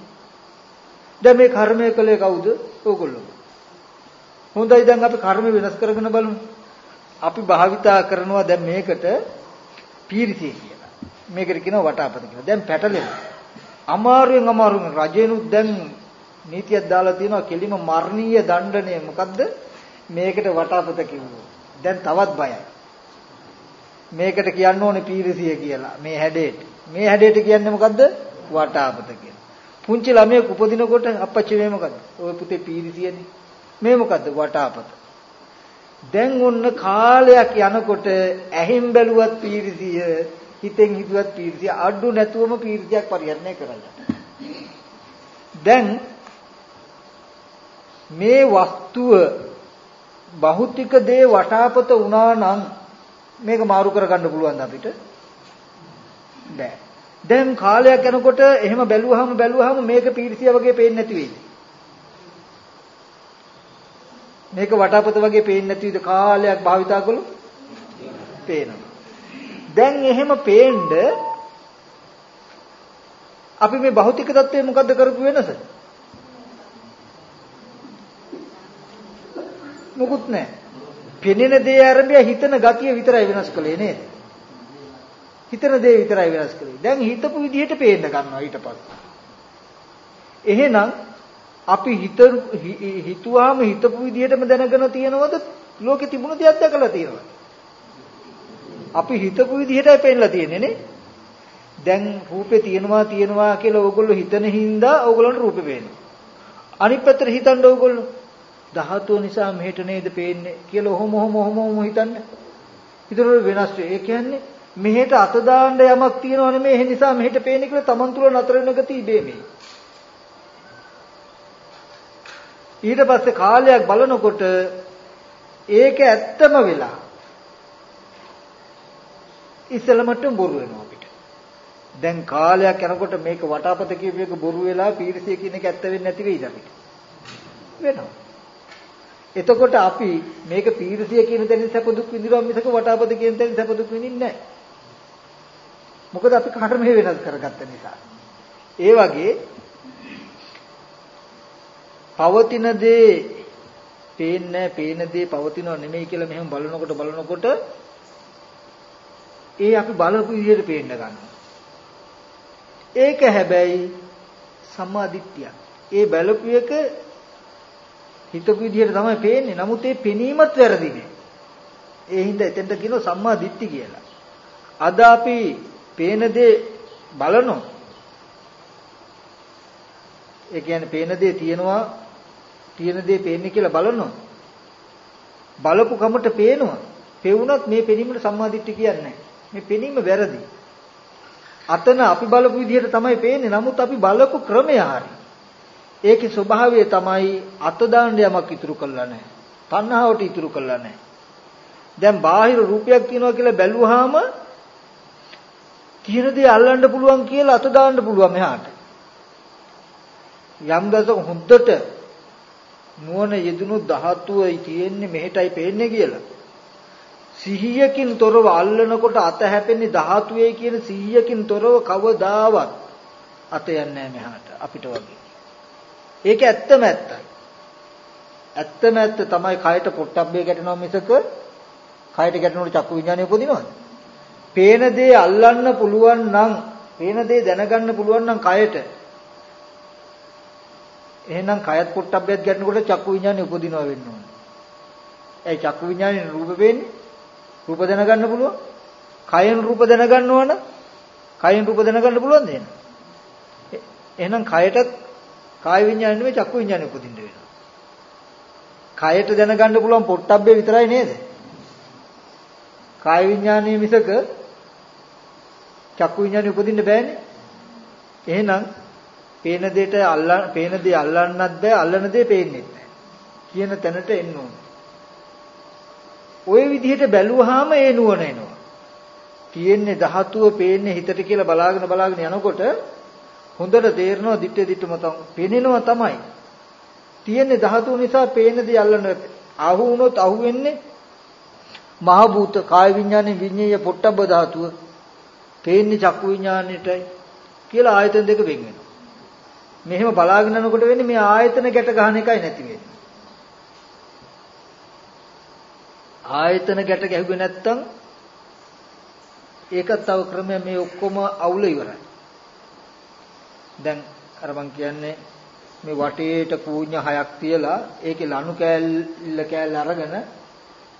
දැන් මේ කර්මය කළේ කවුද? ඕගොල්ලෝ. හොඳයි දැන් අපි කර්ම වෙනස් කරගෙන බලමු. අපි භාවිතා කරනවා දැන් මේකට පීරිසිය කියලා. මේකට කියනවා වටාපත කියලා. දැන් පැටලෙනවා. අමාරුවෙන් අමාරුවෙන් රජේනුත් දැන් නීතියක් දාලා තියෙනවා කෙලිම මරණීය දණ්ඩනය මොකද්ද? මේකට වටාපත කිව්වෝ. දැන් තවත් බයයි. මේකට කියන්න ඕනේ පීරිසිය කියලා. මේ හැඩේට. මේ හැඩේට කියන්නේ මොකද්ද? වටාපත කියලා. පුංචි ළමයෙක් උපදිනකොට අප්පච්චි මේ මොකද්ද? ওই පුතේ පීරිසියනේ. මේ මොකද්ද? වටාපත. දැන් ඔන්න කාලයක් යනකොට ඇහිම් බැලුවත් පීරිසිය, හිතෙන් හිතුවත් පීරිසිය අඩු නැතුවම පීරිසියක් පරිහරණය කරලා. දැන් මේ වස්තුව භෞතික දේ වටාපත වුණා නම් මේක මාරු කරගන්න පුළුවන්ද අපිට? බෑ. දැන් කාලයක් යනකොට එහෙම බැලුවාම බැලුවාම මේක පීරිසිය වගේ පේන්නේ නැති වෙයි. මේක වටාපත වගේ පේන්නේ නැති විදිහ කාලයක් භාවිතා කළොත් පේනවා. දැන් එහෙම පේන්න අපි මේ භෞතික தත්ත්වය මොකද්ද කරපු වෙනස? මොකුත් නැහැ. පෙනෙන දේ ආරම්භය හිතන ගතිය විතරයි වෙනස් කළේ නේද? හිතන දේ විතරයි වෙනස් කළේ. දැන් හිතපු විදිහට පේන්න ගන්නවා ඊට පස්සේ. එහෙනම් අපි හිත හිතුවාම හිතපු විදිහටම දැනගෙන තියනවද ලෝකේ තිබුණ දෙයක් දැකලා තියෙනවද? අපි හිතපු විදිහටයි පේන්නලා තියෙන්නේ නේ. දැන් රූපේ තියෙනවා තියෙනවා කියලා ඕගොල්ලෝ හිතන හින්දා ඕගොල්ලන්ට රූපේ පේනවා. අනිත් පැත්තට හිතන්න ඕගොල්ලෝ ධාතුව නිසා මෙහෙට නේද පේන්නේ කියලා ඔහොම ඔහොම ඔහොම ඔහොම හිතන්නේ. හිතනකොට වෙනස් වෙයි. ඒ කියන්නේ මෙහෙට අත දාන්න යමක් තියෙනව නෙමෙයි ඒ නිසා මෙහෙට පේන්නේ කියලා Taman තුල නතර වෙන ගතිය ඉබේමයි. ඊට පස්සේ කාලයක් බලනකොට ඒක ඇත්තම වෙලා ඉස්සලමට බොරු වෙනවා අපිට. දැන් කාලයක් යනකොට මේක වටාපත කියපු එක බොරු වෙලා පීරිසිය කියන එක ඇත්ත වෙන්නේ නැති වෙයිද අපිට? වෙනවා. එතකොට අපි මේක පීරිසිය කියන තැනින් සැප දුක් විඳිනවා මිසක වටාපත කියන තැනින් සැප දුක් විඳින්නේ නැහැ. මොකද අපි කර්මය වෙනස් කරගත්ත නිසා. ඒ වගේ පවතින දේ පේන්නේ පේන දේ පවතිනව නෙමෙයි කියලා මෙහෙම බලනකොට බලනකොට ඒ අපි බලපු විදිහට පේන්න ගන්නවා. ඒක හැබැයි සම්මාදිට්ඨිය. ඒ බලපු එක හිතපු විදිහට තමයි පේන්නේ. නමුත් ඒ පෙනීමත් වැරදිනේ. ඒ හින්දා එතෙන්ට කියනවා සම්මාදිට්ඨි කියලා. අද අපි පේන දේ බලනවා. ඒ කියන්නේ පේන දේ තියෙනවා තියෙන දේ පේන්නේ කියලා බලනවා. බලපු කමට පේනවා. පෙවුනත් මේ පෙනීමට සම්මාදිට්ඨිය කියන්නේ මේ පෙනීම වැරදි. අතන අපි බලපු විදිහට තමයි පේන්නේ. නමුත් අපි බලපු ක්‍රමය හරි. ඒකේ ස්වභාවය තමයි අත දාන්න යමක් ඉතුරු කළා නැහැ. තණ්හාවට ඉතුරු කළා නැහැ. දැන් බාහිර රූපයක් තියෙනවා කියලා බැලුවාම තියෙන දේ අල්ලන්න පුළුවන් කියලා අත දාන්න පුළුවන් මෙහාට. යම් දවසක හොද්දට නුවණ යෙදුණු ධාතුවයි තියෙන්නේ මෙහෙටයි පේන්නේ කියලා. සිහියකින් තොරව අල්ලනකොට අත හැපෙන්නේ ධාතුවේ කියන සිහියකින් තොරව කවදාවත් අත යන්නේ මෙහාට අපිට වගේ. ඒක ඇත්තම ඇත්තයි. ඇත්තම ඇත්ත තමයි කයට පොට්ටබ්බේ ගැටෙනවා මිසක කයට ගැටෙනකොට චක්කු විඥානය උපදිනවද? පේන දේ අල්ලන්න පුළුවන් නම් පේන දේ දැනගන්න පුළුවන් නම් කයට එහෙනම් කයත් පොට්ටබ්බයත් ගැටෙනකොට චක්කු විඥානය උපදිනවා වෙන්න ඕනේ. ඒ චක්කු විඥානේ රූප වෙන්නේ රූප දැනගන්න පුළුවන්. කයෙන් රූප දැනගන්න ඕන. කයෙන් රූප දැනගන්න පුළුවන්ද එහෙනම්? එහෙනම් කයටත් කාය විඥානේ නෙමෙයි චක්කු විඥානේ උපදින්න වෙනවා. කයට දැනගන්න පුළුවන් පොට්ටබ්බේ විතරයි නේද? කාය විඥානයේ මිසක චක්කු විඥානේ උපදින්න බෑනේ. එහෙනම් පේන දෙයට අල්ලන්න පේන දේ අල්ලන්නත් බෑ අල්ලන දේ පේන්නේ නැහැ. කියන තැනට එන්න ඕනේ. ওই විදිහට බැලුවාම ඒ නුවණ එනවා. තියෙන්නේ ධාතුව පේන්නේ හිතට කියලා බලාගෙන බලාගෙන යනකොට හොඳට තේරෙනවා දිත්තේ දිත්තම තමයි. පේනෙනවා තමයි. තියෙන්නේ ධාතුව නිසා පේන දේ අල්ලන අහු වුණොත් අහු වෙන්නේ මහ භූත කාය විඥානේ විඤ්ඤය පොට්ටබ්බ ධාතුව. පේන්නේ චක්කු විඥානෙටයි කියලා ආයතන දෙක වෙන් වෙනවා. මෙහෙම බලාගෙන යනකොට වෙන්නේ මේ ආයතන ගැට ගන්න එකයි නැති වෙන්නේ. ආයතන ගැට ගැහුවේ නැත්තම් ඒකත් තව ක්‍රමයක් මේ ඔක්කොම අවුල ඉවරයි. දැන් අර මං කියන්නේ මේ වටේට කූඤ්ඤ හයක් තියලා ඒකේ ලණු කෑල්ල කෑල්ල අරගෙන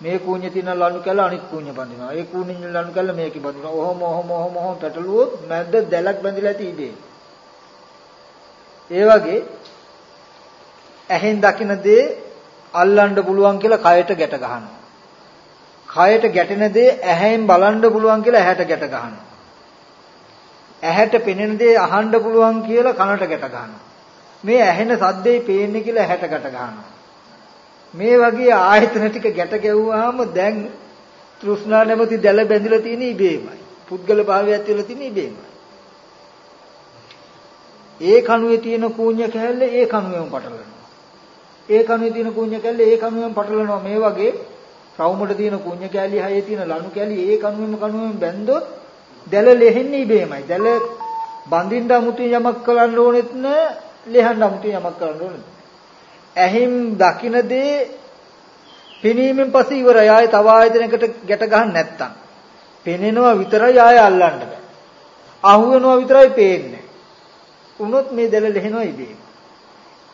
මේ කූඤ්ඤ තියෙන ලණු කෑල්ල අනිත් කූඤ්ඤ බඳිනවා. ඒ කූඤ්ඤ ලණු කෑල්ල මේකේ බඳිනවා. ඔහොම ඔහොම ඔහොම ඔහොම පැටලුවොත් මැද්ද දැලක් බඳිලා ඇති ඉබේ. ඒ වගේ ඇහෙන් දකින දේ අල්ලන්න පුළුවන් කියලා කයට ගැට ගන්නවා. කයට ගැටෙන දේ ඇහෙන් බලන්න පුළුවන් කියලා ඇහැට ගැට ගන්නවා. ඇහැට පෙනෙන දේ අහන්න පුළුවන් කියලා කනට ගැට ගන්නවා. මේ ඇහෙන සද්දේ පේන්නේ කියලා ඇහැට ගැට ගන්නවා. මේ වගේ ආයතන ටික ගැට ගැව්වහම දැන් තෘෂ්ණා නැමැති දැල බැඳිලා තියෙන ඉබේමයි. පුද්ගල භාවයක් තියලා තියෙන ඉබේමයි. ඒ කණුවේ තියෙන කූඤ්ඤ කැල්ල ඒ කණුවෙම පටලනවා. ඒ කණුවේ තියෙන කූඤ්ඤ කැල්ල ඒ කණුවෙම පටලනවා. මේ වගේ රවුමට තියෙන කූඤ්ඤ කැලි හයේ තියෙන ලණු කැලි ඒ කණුවෙම කණුවෙම බැන්දොත් දැල ලෙහෙන්නේ ඉබේමයි. දැල බඳින්න අමුතුවෙන් යමක් කරන්න ඕනෙත් නෑ, ලෙහන්න අමුතුවෙන් යමක් කරන්න ඕනෙත්. ඇහිම් දකින දේ පෙනීමෙන් පස්සේ ඉවරයි. ආයේ තව ආයතනයකට ගැට ගහන්න නැත්තම්. පෙනෙනවා විතරයි ආයේ අල්ලන්න බෑ. අහු වෙනවා විතරයි පේන්නේ. වුණොත් මේ දැල ලෙහෙනවා ඉබේම.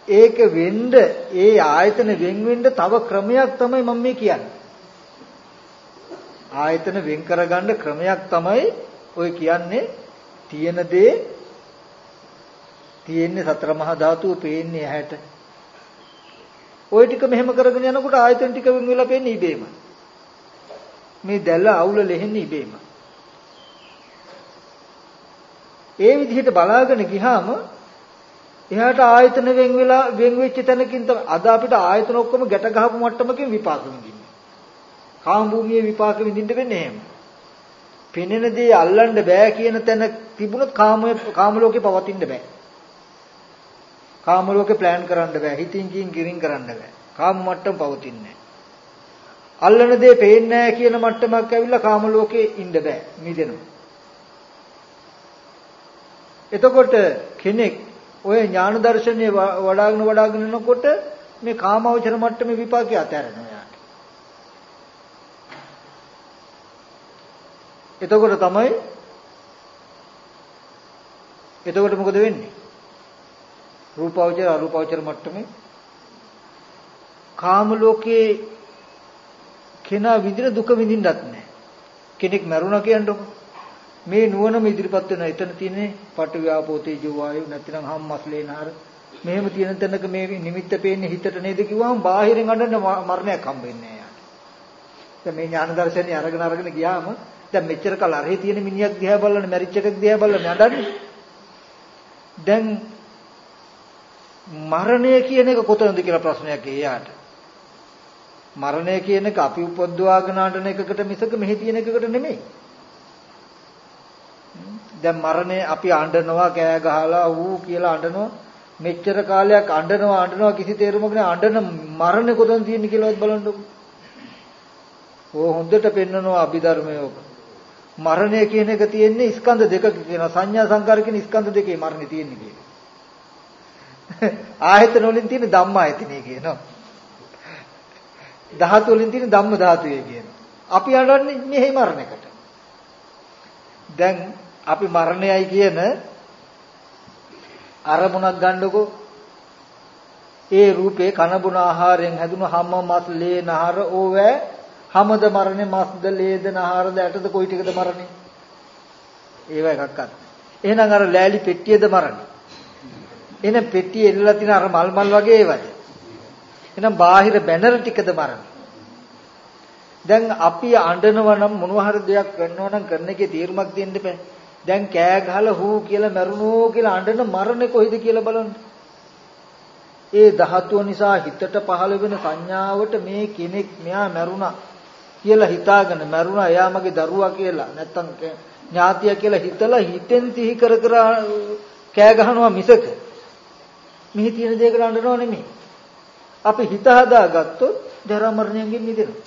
ඒක වෙන්න ඒ ආයතන වෙන් වෙන්න තව ක්‍රමයක් තමයි මම මේ කියන්නේ. ආයතන වෙන් කරගන්න ක්‍රමයක් තමයි ඔය කියන්නේ තියෙන දේ තියෙන්නේ සතර මහා ධාතුව පේන්නේ ඇහැට. ওই ටික මෙහෙම කරගෙන යනකොට ආයතන ටික වෙන් වෙලා පේන්නේ ඉබේම. මේ දැල අවුල ලෙහෙන්නේ ඉබේම. ඒ විදිහට බලාගෙන ගියාම එහාට ආයතන වෙන් වෙලා වෙන් වෙච්ච තැනකින් තමයි අද අපිට ආයතන ඔක්කොම ගැට ගහපු මට්ටමකින් විපාක විඳින්නේ. කාම භූමියේ විපාක විඳින්න වෙන්නේ එහෙම. පෙනෙන දේ අල්ලන්න බෑ කියන තැන තිබුණොත් කාමයේ කාම ලෝකේ පවතින්න බෑ. කාම ලෝකේ ප්ලෑන් කරන්න බෑ. හිතින් කින් ගිරින් කරන්න බෑ. කාම මට්ටම පවතින්නේ අල්ලන දේ පේන්නේ නැහැ කියන මට්ටමක් ඇවිල්ලා කාම ලෝකේ ඉන්න බෑ. මිදෙනවා. එතකොට කෙනෙක් ඔය ඥාන දර්ශනය වඩාගෙන වඩාගෙන යනකොට මේ කාමවචර මට්ටමේ විපාකේ අතහැරෙනවා යාට. එතකොට තමයි එතකොට මොකද වෙන්නේ? රූපාවචර අරූපාවචර මට්ටමේ කාම ලෝකේ කෙනා විඳින දුක විඳින්නත් නැහැ. කෙනෙක් මරුණා කියන්නකො මේ නුවණම ඉදිරිපත් වෙන එතන තියෙන්නේ පටු ව්‍යාපෝ තේජෝ වායු නැතිනම් හම්මස්ලේ නාර මෙහෙම තියෙන තැනක මේ නිමිත්ත පේන්නේ හිතට නේද කිව්වම බාහිරින් අඬන මරණයක් හම්බෙන්නේ නැහැ දැන් මේ ඥාන දර්ශනේ අරගෙන අරගෙන ගියාම දැන් මෙච්චර කල් අරහේ තියෙන මිනිහක් දිහා බලන මැරිච් එකක් දිහා බලන අඬන්නේ දැන් මරණය කියන එක කොතනද කියලා ප්‍රශ්නයක් එයාට මරණය කියන එක අපි උපද්දවාගෙන අඬන එකකට මිසක මෙහි තියෙන එකකට නෙමෙයි. දැන් මරණය අපි අඬනවා කෑ ගහලා ඌ කියලා අඬනවා. මෙච්චර කාලයක් අඬනවා අඬනවා කිසි තේරුමක් නෑ අඬන මරණය කොතනද තියෙන්නේ කියලාවත් බලන්නකො. ඕ හොඳට පෙන්නනවා අභිධර්මය ඔක. මරණය කියන එක තියෙන්නේ ස්කන්ධ දෙකක කියන සංඥා සංකාර කියන ස්කන්ධ දෙකේ මරණය තියෙන්නේ කියලා. ආයතන වලින් තියෙන ධම්ම ආයතනය කියනවා. ධාතු වලින් තියෙන ධම්ම ධාතුවේ කියනවා. අපි අඬන්නේ මෙහි මරණයකට. දැන් අපි මරණයයි කියන අරමුණක් ගන්නකො ඒ රූපේ කනබුන ආහාරයෙන් හැදුණු හැම මස් ලේ නහර ඕවැ හැමද මරණේ මස්ද ලේද නහරද ඇටද කොයි ටිකද මරණේ ඒව එකක්වත් එහෙනම් අර ලෑලි පෙට්ටියද මරණේ එන පෙට්ටිය එල්ලලා තින අර මල් මල් වගේ ඒවද? එහෙනම් බාහිර බැනර ටිකද මරන්නේ. දැන් අපි අඬනවා නම් මොනවා හරි දෙයක් කරනවා නම් කරන එකේ තීරමක් දෙන්න බෑ. දැන් කෑ ගහලා හූ කියලා මරුණෝ කියලා අඬන මරණේ කොයිද කියලා බලන්න. ඒ ධාතුව නිසා හිතට පහළ වෙන සංඥාවට මේ කෙනෙක් මෙයා මරුණා කියලා හිතාගෙන මරුණා එයා මගේ දරුවා කියලා නැත්තම් ඥාතිය කියලා හිතලා හිතෙන් සිහි කර කර කෑ ගහනවා මිසක මෙහි තියෙන දේකට අඬනව නෙමෙයි. අපි හිත හදාගත්තොත් ජරා මරණයෙන් මිදෙනවා.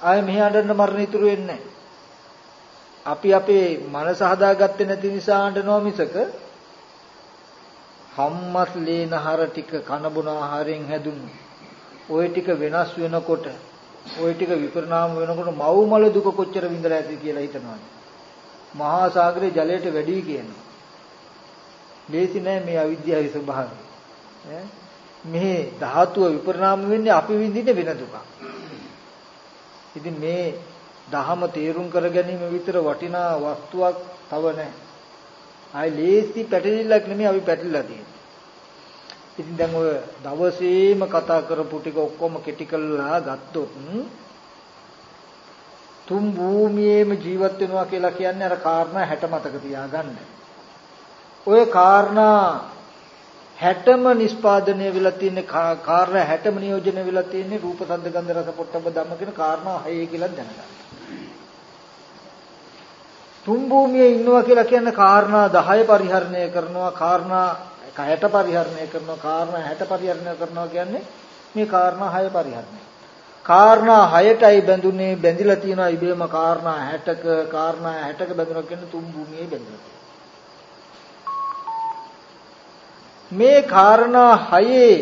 ආය මෙහි අඬන්න මරණ ඉතුරු වෙන්නේ අපි අපේ මනස හදාගත්තේ නැති නිසා අඬනවා මිසක හම්මස් ලේනහර ටික කන බොන ආහාරයෙන් හැදුණු ওই ටික වෙනස් වෙනකොට ওই ටික විපරිණාම වෙනකොට මව් මල දුක කොච්චර විඳලා ඇති කියලා හිතනවා. මහා සාගරයේ ජලයට වැඩි කියනවා. ලේසි නෑ මේ අවිද්‍යාවේ ස්වභාවය. ඈ මේ ධාතුව විපරිණාම වෙන්නේ අපි විඳින වෙන දුක. ඉතින් මේ දහම තේරුම් කර ගැනීම විතර වටිනා වස්තුවක් තව නැහැ. ආයි ලේසි පැටලිල්ලක් නෙමෙයි අපි පැටලිලා තියෙන්නේ. ඉතින් දැන් ඔය දවසේම කතා කරපු ටික ඔක්කොම කෙටි කළා ගත්තොත් තුන් භූමියේම ජීවත් වෙනවා කියලා කියන්නේ අර කාරණා 60 මතක තියාගන්න. ඔය කාරණා 60ම නිස්පාදනය වෙලා තියෙන්නේ කාරණා 60ම නියෝජනය වෙලා තියෙන්නේ රූප සද්ද ගන්ධ රස පොට්ටබ්බ ධම්ම කියන කාරණා 6 කියලා දැනගන්න. තුන් භූමියේ ඉන්නවා කියලා කියන්නේ කාරණා 10 පරිහරණය කරනවා කාරණා 60 පරිහරණය කරනවා කාරණා 60 පරිහරණය කරනවා කියන්නේ මේ කාරණා 6 පරිහරණය. කාරණා 6ටයි බැඳුනේ බැඳිලා තියෙනවා. ඉබේම කාරණා 60ක කාරණා 60ක බැඳුනවා කියන්නේ තුන් භූමියේ බැඳිලා මේ කාරණා හයේ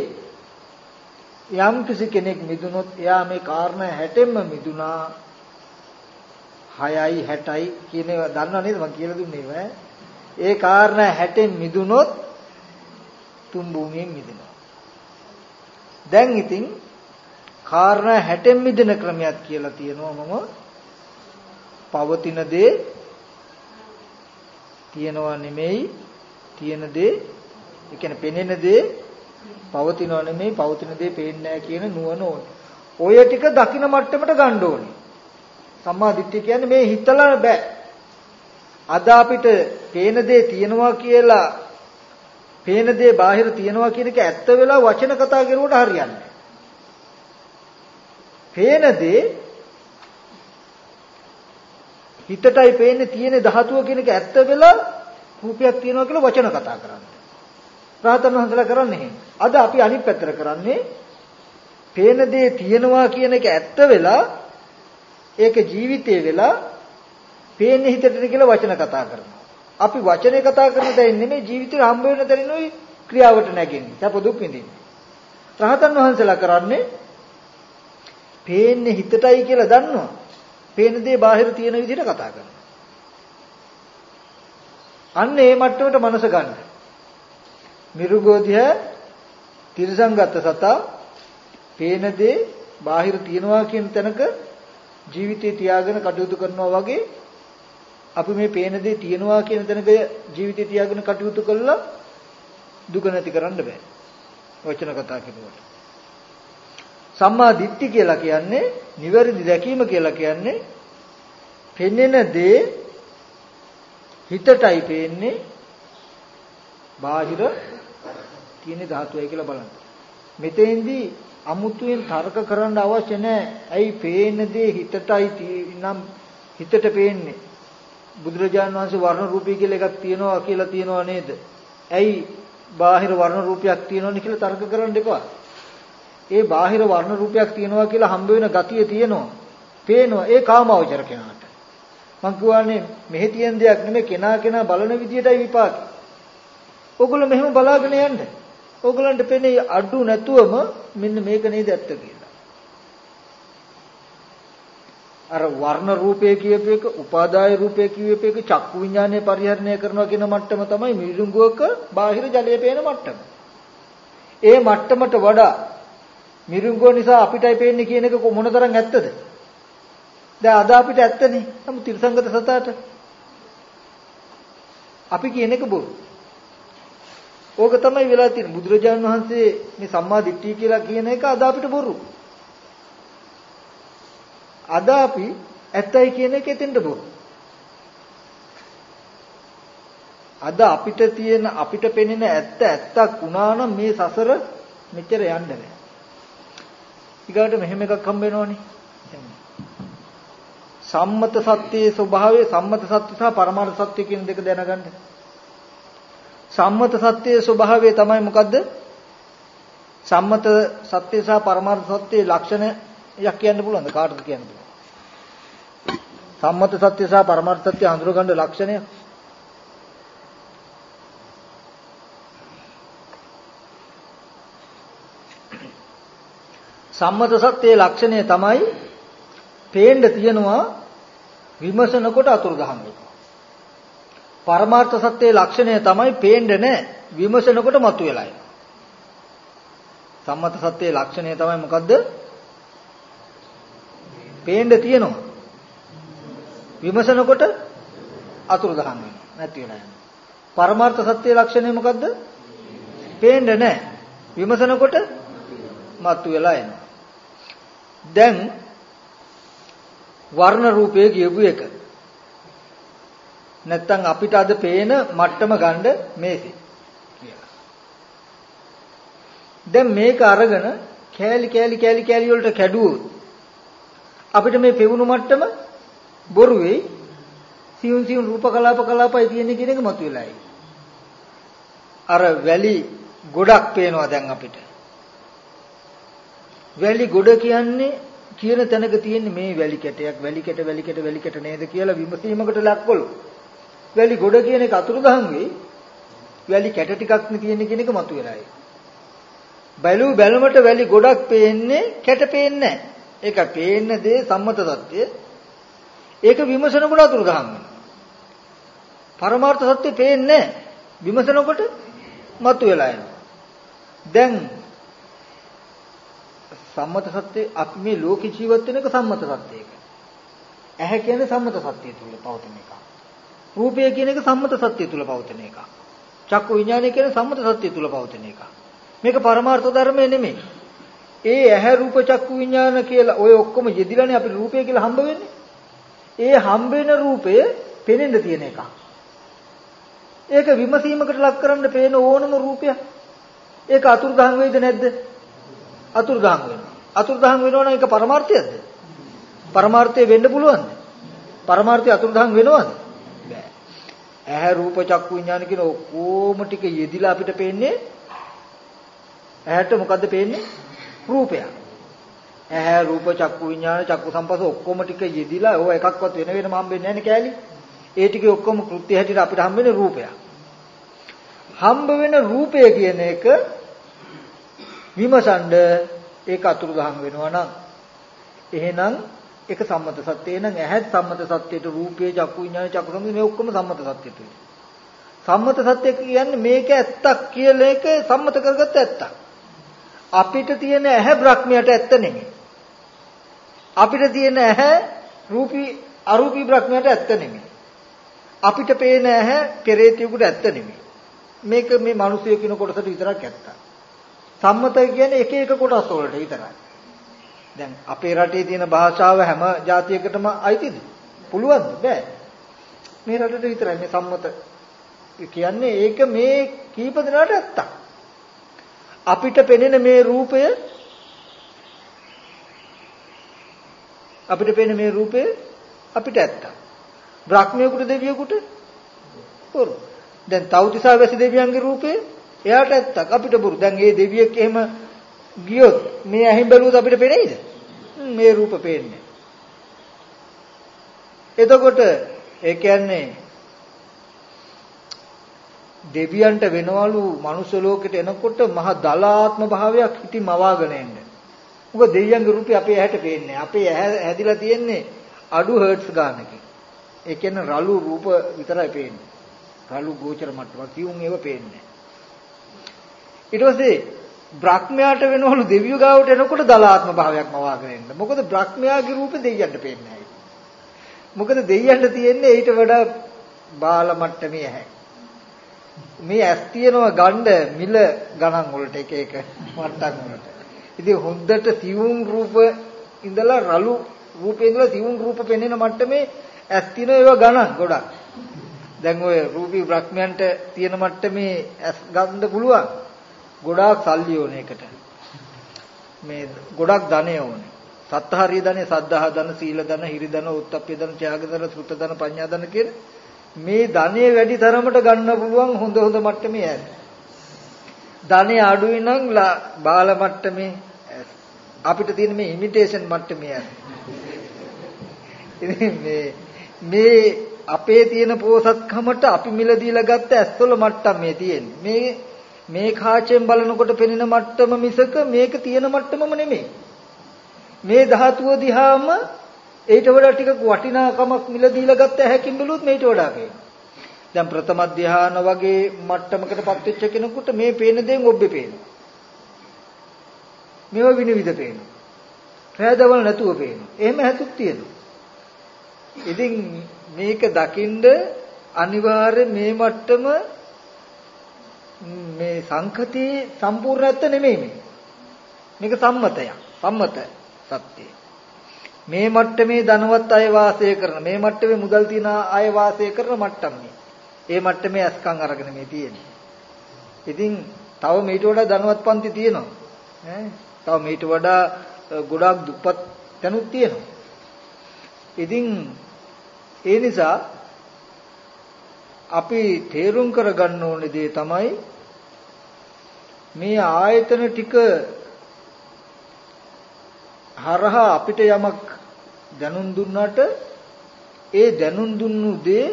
යම් කිසි කෙනෙක් මිදුනොත් එයා මේ කාරණා 60ෙම මිදුනා 6යි 60යි කියන ඒවා දන්නව නේද? මම කියලා දුන්නේ ඒවා ඒ කාරණා 60ෙන් මිදුනොත් තුන් භූමියෙන් මිදෙනවා දැන් ඉතින් කාරණා 60ෙන් මිදෙන ක්‍රමයක් කියලා තියෙනවා මම පවතින දේ තියනවා නෙමෙයි තියෙන දේ ඒ කියන්නේ පෙනෙන දේ පවතිනව නෙමෙයි පවතින දේ පේන්නේ නැහැ කියන නුවණ ඕනේ. ඔය ටික දකින මට්ටමට ගන්න ඕනේ. සම්මා දිට්ඨිය කියන්නේ මේ හිතලා බෑ. අද අපිට පේන දේ තියෙනවා කියලා පේන දේ බාහිර තියෙනවා කියන එක ඇත්ත වෙලා වචන කතා කරුවට හරියන්නේ පේන දේ හිතටයි පේන්නේ තියෙන ධාතුව කියන එක ඇත්ත වෙලා රූපයක් තියෙනවා කියලා වචන කතා කරන්නේ. රහතන් වහන්සේලා කරන්නේ එහෙම. අද අපි අනිත් පැත්තට කරන්නේ පේන දේ තියෙනවා කියන එක ඇත්ත වෙලා ඒක ජීවිතේ වෙලා පේන්නේ හිතට කියලා වචන කතා කරනවා. අපි වචනේ කතා කරන දැන් නෙමෙයි ජීවිතේ හම්බ වෙන දරිනුයි ක්‍රියාවට නැගෙන්නේ. සැප දුක් විඳින්නේ. රහතන් වහන්සේලා කරන්නේ පේන්නේ හිතටයි කියලා දන්නවා. පේන දේ බාහිර තියෙන විදිහට කතා කරනවා. අන්න ඒ මට්ටමට මනස ගන්න. මිරුගෝධිය තිරසංගත සතා පේන දේ බාහිර තියනවා කියන තැනක ජීවිතේ තියාගෙන කටයුතු කරනවා වගේ අපි මේ පේන දේ තියනවා කියන තැනක ජීවිතේ තියාගෙන කටයුතු කළා දුක නැති කරන්න බෑ. වචන කතා කියනකොට. සම්මා දිට්ඨි කියලා කියන්නේ නිවැරදි දැකීම කියලා කියන්නේ පෙනෙන දේ හිතටයි පේන්නේ බාහිර තියෙන ධාතුවයි කියලා බලන්න. මෙතෙන්දී අමුතුවෙන් තර්ක කරන්න අවශ්‍ය නැහැ. ඇයි පේන දේ හිතටයි නම් හිතට පේන්නේ. බුදුරජාණන් වහන්සේ වර්ණ රූපී කියලා එකක් තියෙනවා කියලා තියෙනවා නේද? ඇයි බාහිර වර්ණ රූපයක් තියෙනවනේ කියලා තර්ක කරන්න එපා. ඒ බාහිර වර්ණ රූපයක් තියෙනවා කියලා හම්බ වෙන ගතිය තියෙනවා. පේනවා ඒ කාමාවචර කෙනාට. මං කියවනේ මෙහි තියෙන දෙයක් නෙමෙයි කෙනා කෙනා බලන විදියටයි විපාකේ. ඔගොල්ලෝ මෙහෙම බලාගෙන යන්න. ඕගලන්ට පෙනේ අඩු නැතුවම මෙන්න මේක නේද ඇත්ත කියලා. අර වර්ණ රූපය කියප එක, උපාදාය රූපය කියප එක, චක්කු විඥානය පරිහරණය කරනවා කියන මට්ටම තමයි මිරිඟුවක බාහිර ජලයේ පේන මට්ටම. ඒ මට්ටමට වඩා මිරිඟුව නිසා අපිටයි පේන්නේ කියන එක මොනතරම් ඇත්තද? දැන් අද අපිට ඇත්තනේ. නමුත් තිරසංගත සතාට අපි කියන එක බොරු. ඕක තමයි වෙලා තියෙන්නේ. බුදුරජාණන් වහන්සේ මේ සම්මා දිට්ඨිය කියලා කියන එක අද අපිට බොරු. අද අපි ඇත්තයි කියන එක එතෙන්ට බොරු. අද අපිට තියෙන අපිට පෙනෙන ඇත්ත ඇත්තක් වුණා නම් මේ සසර මෙච්චර යන්න බෑ. ඊගාට මෙහෙම එකක් හම්බ වෙනවනේ. සම්මත සත්‍යයේ ස්වභාවය සම්මත සත්‍ය සහ පරමාර්ථ සත්‍ය කියන දෙක දැනගන්න. සම්මත සත්‍යයේ ස්වභාවය තමයි මොකද්ද? සම්මත සත්‍ය සහ පරමාර්ථ සත්‍යයේ ලක්ෂණයක් කියන්න පුළුවන්ද කාටද කියන්න පුළුවන්? සම්මත සත්‍ය සහ පරමාර්ථ සත්‍ය අඳුරගන්න ලක්ෂණය සම්මත සත්‍යයේ ලක්ෂණය තමයි පේන්න තියනවා විමසනකොට අතුරුදහන් වෙනවා. පරමාර්ථ සත්‍යයේ ලක්ෂණය තමයි පේන්නේ නැහැ විමසනකොට මතුවෙලා එනවා. සම්මත සත්‍යයේ ලක්ෂණය තමයි මොකද්ද? පේන්න තියනවා. විමසනකොට අතුරුදහන් වෙනවා නැති වෙලා යනවා. පරමාර්ථ සත්‍යයේ ලක්ෂණය මොකද්ද? පේන්නේ නැහැ. විමසනකොට මතුවෙලා එනවා. දැන් වර්ණ රූපය කියපු එක. නැත්තම් අපිට අද පේන මට්ටම ගන්න මේසේ කියලා. දැන් මේක අරගෙන කෑලි කෑලි කෑලි කෑලි වලට කැඩුවොත් අපිට මේ පෙවුණු මට්ටම බොරු වෙයි. සියුම් සියුම් රූප කලාප කලාපයි තියෙන්නේ කියන එක මතුවෙලායි. අර වැලි ගොඩක් පේනවා දැන් අපිට. වැලි ගොඩ කියන්නේ කියන තැනක තියෙන්නේ මේ වැලි කැටයක් වැලි කැට වැලි කැට වැලි කැට නේද කියලා විමසීමකට ලක්කොළු. වැලි ගොඩ කියන එක අතුරුදහන් වෙයි. වැලි කැට ටිකක් නේ තියෙන්නේ කියන එක මතුවෙලායි. බැලු බැලමට වැලි ගොඩක් පේන්නේ කැට පේන්නේ ඒක පේන්න දේ සම්මත සත්‍ය. ඒක විමසනකොට අතුරුදහන් වෙනවා. පරමාර්ථ සත්‍ය පේන්නේ විමසනකොට මතුවෙලා එනවා. දැන් සම්මත සත්‍ය අපි මේ ලෝක ජීවත් වෙන එක සම්මත සත්‍යයක. ඇහැ කියන්නේ සම්මත සත්‍ය තුල පවතින එක. රූපය කියන එක සම්මත සත්‍ය තුල පවතින එක. චක්කු විඥානය කියන්නේ සම්මත සත්‍ය තුල පවතින එක. මේක පරමාර්ථ ධර්මය නෙමෙයි. ඒ ඇහැ රූප චක්කු විඥාන කියලා ඔය ඔක්කොම යෙදිලානේ අපිට රූපය කියලා හම්බ වෙන්නේ. ඒ හම්බ වෙන රූපය පෙනෙන්න තියෙන එක. ඒක විමසීමකට ලක් කරන්න පේන ඕනම රූපයක්. ඒක අතුරුදහන් වෙයිද නැද්ද? අතුරුදහන් වෙනවා. අතුරුදහන් වෙනවා නම් ඒක පරමාර්ථයක්ද? පරමාර්ථය වෙන්න පුළුවන්ද? පරමාර්ථය අතුරුදහන් වෙනවද? බෑ. ඇහැ රූප චක්කු විඥාන කියන ඔක්කොම ටික යෙදිලා අපිට පේන්නේ ඇහැට මොකද්ද පේන්නේ? රූපයක්. ඇහැ රූප චක්කු විඥාන චක්කු සම්පස ඔක්කොම ටික යෙදිලා ඕව එකක්වත් වෙන වෙනම හම්බෙන්නේ නැහැ නේ කෑලි. ඒ ටිකේ ඔක්කොම කෘත්‍ය හැටියට අපිට හම්බෙන්නේ රූපයක්. හම්බ වෙන රූපය කියන එක විමසන්න ඒක අතුරුදහන් වෙනවා නම් එහෙනම් ඒක සම්මත සත්‍යය නම් ඇහත් සම්මත සත්‍යයට රූපේ චක්කු විඥාන චක්කු සම්මත මේ ඔක්කොම සම්මත සත්‍යයට සම්මත සත්‍ය කියන්නේ මේක ඇත්තක් කියලා එක සම්මත කරගත්ත ඇත්තක් අපිට තියෙන ඇහැ බ්‍රහ්මයට ඇත්ත නෙමෙයි අපිට තියෙන ඇහැ රූපී අරූපී බ්‍රහ්මයට ඇත්ත නෙමෙයි අපිට පේන ඇහැ පෙරේතියෙකුට ඇත්ත නෙමෙයි මේක මේ මිනිස්සු කියන කොටසට විතරක් ඇත්තක් සම්මතය කියන්නේ එක එක කොටස් වලට විතරයි. දැන් අපේ රටේ තියෙන භාෂාව හැම ජාතියකටම අයිතිද? පුළුවන්ද? බෑ. මේ රටට විතරයි මේ සම්මත කියන්නේ ඒක මේ කීප දෙනාට ඇත්තක්. අපිට පෙනෙන මේ රූපය අපිට පෙනෙන මේ රූපය අපිට ඇත්තක්. බ්‍රහ්මයෙකුට දෙවියෙකුට බොරු. දැන් තවුතිසා වැසි දෙවියන්ගේ රූපය එයාට ඇත්තක් අපිට බුරු. දැන් මේ දෙවියෙක් එහෙම ගියොත් මේ ඇහින් බැලුවොත් අපිට පේනේද? මේ රූප පේන්නේ. එතකොට ඒ කියන්නේ දෙවියන්ට වෙනවලු මනුෂ්‍ය ලෝකෙට එනකොට මහ දලාත්ම භාවයක් හිතින් මවාගෙන එන්න. මොකද දෙවියන්ගේ රූපේ අපේ ඇහැට පේන්නේ. අපේ ඇහැ හැදිලා තියෙන්නේ අඩු හර්ට්ස් ගානකින්. ඒ කියන්නේ රළු රූප විතරයි පේන්නේ. රළු ගෝචර මට්ටමක් තියුන් ඒව පේන්නේ. ඊට පස්සේ බ්‍රහ්මයාට වෙනවලු දෙවියෝ ගාවට එනකොට දලාත්ම භාවයක් මවාගෙන එන්න. මොකද බ්‍රහ්මයාගේ රූපේ දෙයියන්ට පේන්නේ නැහැ. මොකද දෙයියන්ට තියෙන්නේ ඊට වඩා බාල මට්ටමේ ඇහැ. මේ ඇස් තියනවා ගණ්ඩ මිල ගණන් වලට එක එක මට්ටම් වලට. ඉතින් හොඳට සිවුම් රූප ඉඳලා රළු රූපේ ඉඳලා සිවුම් රූප පෙන්වන මට්ටමේ ඇස් තියන ඒවා ගණන් ගොඩක්. දැන් ඔය රූපී බ්‍රහ්මයන්ට තියෙන මට්ටමේ ඇස් ගන්න පුළුවන්. ගොඩාක් සල්ලි ඕන එකට. මේ ගොඩක් ධනෙ ඕනේ. සත්හාරිය ධනෙ, සද්ධා ධන, සීල ධන, හිරි ධන, උත්තප්පේ ධන, ත්‍යාග ධන, සෘත ධන, පඤ්ඤා ධන කියන මේ ධනෙ වැඩි තරමට ගන්න පුළුවන් හොඳ හොඳ මට්ටමේ ඇස්. ධනෙ අඩුයි නම් බාල මට්ටමේ අපිට තියෙන මේ ඉමිටේෂන් මට්ටමේ ඇස්. ඉතින් මේ මේ අපේ තියෙන පෝසත්කමට අපි මිල දීලා ගත්ත ඇස්වල මට්ටම් මේ තියෙන්නේ. මේ මේ කාචයෙන් බලනකොට පෙනෙන මට්ටම මිසක මේක තියෙන මට්ටමම නෙමෙයි. මේ ධාතුව දිහාම ඊට වඩා ටිකක් වටිනාකමක් මිල දීලා ගත්ත හැකින් බැලුවොත් මේට වඩා පේනවා. දැන් ප්‍රථම ධ්‍යාන වගේ මට්ටමකටපත් වෙච්ච කෙනෙකුට මේ පේන දේෙන් ඔබ්බේ පේනවා. මේව විනිවිද පේනවා. රැදවල නැතුව පේනවා. එහෙම හැතුක් තියෙනවා. ඉතින් මේක දකින්ද අනිවාර්ය මේ මට්ටම මේ සංකතිය සම්පූර්ණත්ව නෙමෙයි මේ. මේක සම්මතයක්. සම්මත සත්‍යය. මේ මට්ටමේ ධනවත් අය වාසය කරන මේ මට්ටමේ මුදල් තියන අය වාසය කරන මට්ටම් මේ. ඒ මට්ටමේ අස්කම් අරගෙන මේ තියෙන්නේ. ඉතින් තව මේට වඩා ධනවත් පන්ති තියෙනවා. ඈ තව මේට වඩා ගොඩාක් දුප්පත් තැනුත් තියෙනවා. ඉතින් ඒ නිසා අපි තේරුම් කරගන්න ඕනේ දේ තමයි මේ ආයතන ටික හරහා අපිට යමක් දැනුම් දුන්නාට ඒ දැනුම් දුන්නු දේ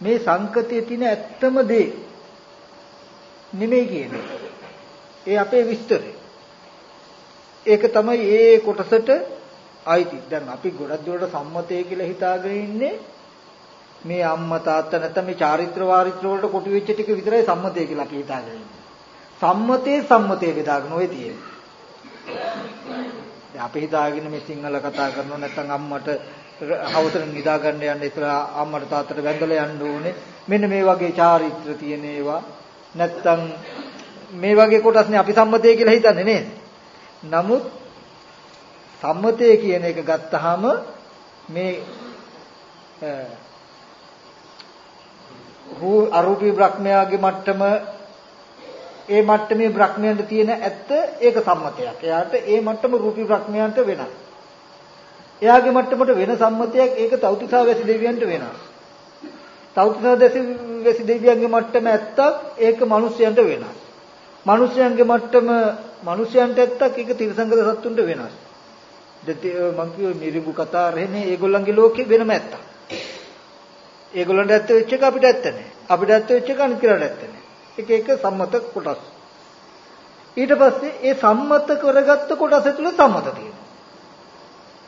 මේ සංකතයේ තියෙන ඇත්තම දේ නෙමෙයි කියන්නේ. ඒ අපේ විස්තරය. ඒක තමයි ඒ කොටසට අයිති. දැන් අපි ගොඩක් දුරට සම්මතය කියලා හිතාගෙන ඉන්නේ මේ අම්මා තාත්තා නැත්නම් මේ චාරිත්‍ර වාරිත්‍ර වලට කොටු වෙච්ච ටික විතරයි සම්මතය කියලා අපි හිතාගෙන ඉන්නේ. සම්මතේ සම්මතේ බෙදාගෙන ඔය තියෙන්නේ. දැන් අපි හිතාගෙන මේ සිංහල කතා කරනවා නැත්නම් අම්මට හවසට නිදා ගන්න යන්න ඉස්සලා අම්මට තාත්තට වැඳලා යන්න ඕනේ. මෙන්න මේ වගේ චාරිත්‍ර තියෙන ඒවා නැත්නම් මේ වගේ කොටස්නේ අපි සම්මතය කියලා හිතන්නේ නේද? නමුත් සම්මතය කියන එක ගත්තාම මේ රූ අරූපී බ්‍රහ්මයාගේ මට්ටම ඒ මට්ටමේ බ්‍රහ්මයන්ට තියෙන ඇත්ත ඒක සම්මතයක්. එයාට ඒ මට්ටම රූපී බ්‍රහ්මයන්ට වෙනස්. එයාගේ මට්ටමට වෙන සම්මතයක් ඒක තෞතිසා වැසි දෙවියන්ට වෙනස්. තෞතිසා වැසි දෙවියන්ගේ මට්ටම ඇත්තක් ඒක මිනිස්යන්ට වෙනස්. මිනිස්යන්ගේ මට්ටම මිනිස්යන්ට ඇත්තක් ඒක තිරසංගත සත්තුන්ට වෙනස්. මං කියුවේ මිරිඟු කතා රෙන්නේ ඒගොල්ලන්ගේ ලෝකේ වෙනම ඇත්තක්. ඒගොල්ලන්ට ඇත්ත වෙච්ච එක අපිට ඇත්ත නැහැ. අපිට ඇත්ත වෙච්ච එක අනිත් කෙනාට ඇත්ත නැහැ. එක එක සම්මත කොටස්. ඊට පස්සේ ඒ සම්මත කරගත්ත කොටස තුල සම්මත තියෙනවා.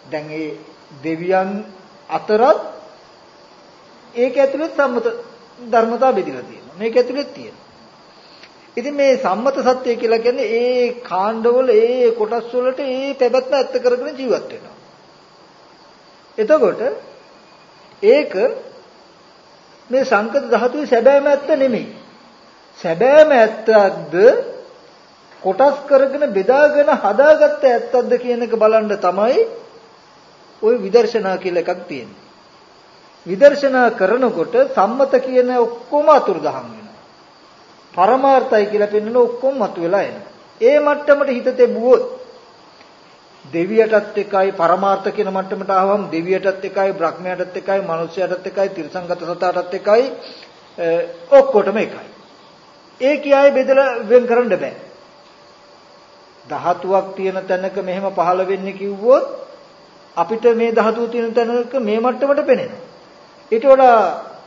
දැන් ඒ දෙවියන් අතරත් ඒක ඇතුළේ සම්මත ධර්මතා බෙදලා තියෙනවා. මේක ඇතුළේ තියෙනවා. ඉතින් මේ සම්මත සත්‍ය කියලා කියන්නේ ඒ කාණ්ඩවල ඒ කොටස් වලට ඒ පැවැත්ම ඇත්ත කරගෙන ජීවත් වෙනවා. එතකොට ඒක මේ සංකත ධාතුවේ සැබෑම ඇත්ත නෙමෙයි. සැබෑම ඇත්තක්ද කොටස් කරගෙන බෙදාගෙන හදාගත්ත ඇත්තක්ද කියන එක බලන්න තමයි ওই විදර්ශනා කියලා එකක් තියෙන්නේ. විදර්ශනා කරනකොට සම්මත කියන ඔක්කොම අතුරුදහන් වෙනවා. පරමාර්ථයි කියලා පෙන්වන ඔක්කොම මතුවලා එනවා. ඒ මට්ටමට හිත තෙබුවොත් දෙවියටත් එකයි පරමාර්ථ කියන මට්ටමට ආවම දෙවියටත් එකයි බ්‍රහ්මයටත් එකයි මනුස්සයටත් එකයි තිරිසංගත සතාටත් එකයි ඔක්කොටම එකයි. ඒ කියයි බෙදලා වෙන් කරන්න බෑ. ධාතුවක් තියෙන තැනක මෙහෙම පහළ වෙන්නේ කිව්වොත් අපිට මේ ධාතුව තියෙන තැනක මේ මට්ටමට පේනවා. ඊට වඩා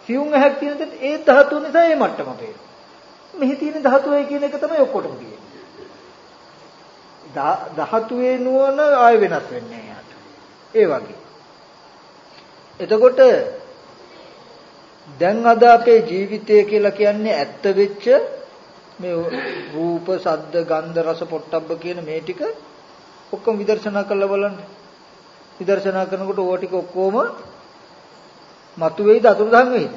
සියුම් ඇහක් තියෙන තැන ඒ ධාතුව නිසා ඒ මට්ටම පේනවා. මෙහි තියෙන ධාතුවයි කියන එක තමයි ඔක්කොටම තියෙන්නේ. ධාතුවේ නුවණ ආය වෙනස් වෙන්නේ යාට. ඒ වගේ. එතකොට දැන් අද අපේ ජීවිතය කියලා කියන්නේ ඇත්ත වෙච්ච මේ රූප, ශබ්ද, ගන්ධ, රස, පොට්ටබ්බ කියන මේ ටික ඔක්කොම විදර්ශනා කරලා බලන්න. විදර්ශනා කරනකොට ඕවා ටික ඔක්කොම මතුවේද අතුරුදහන් වෙයිද?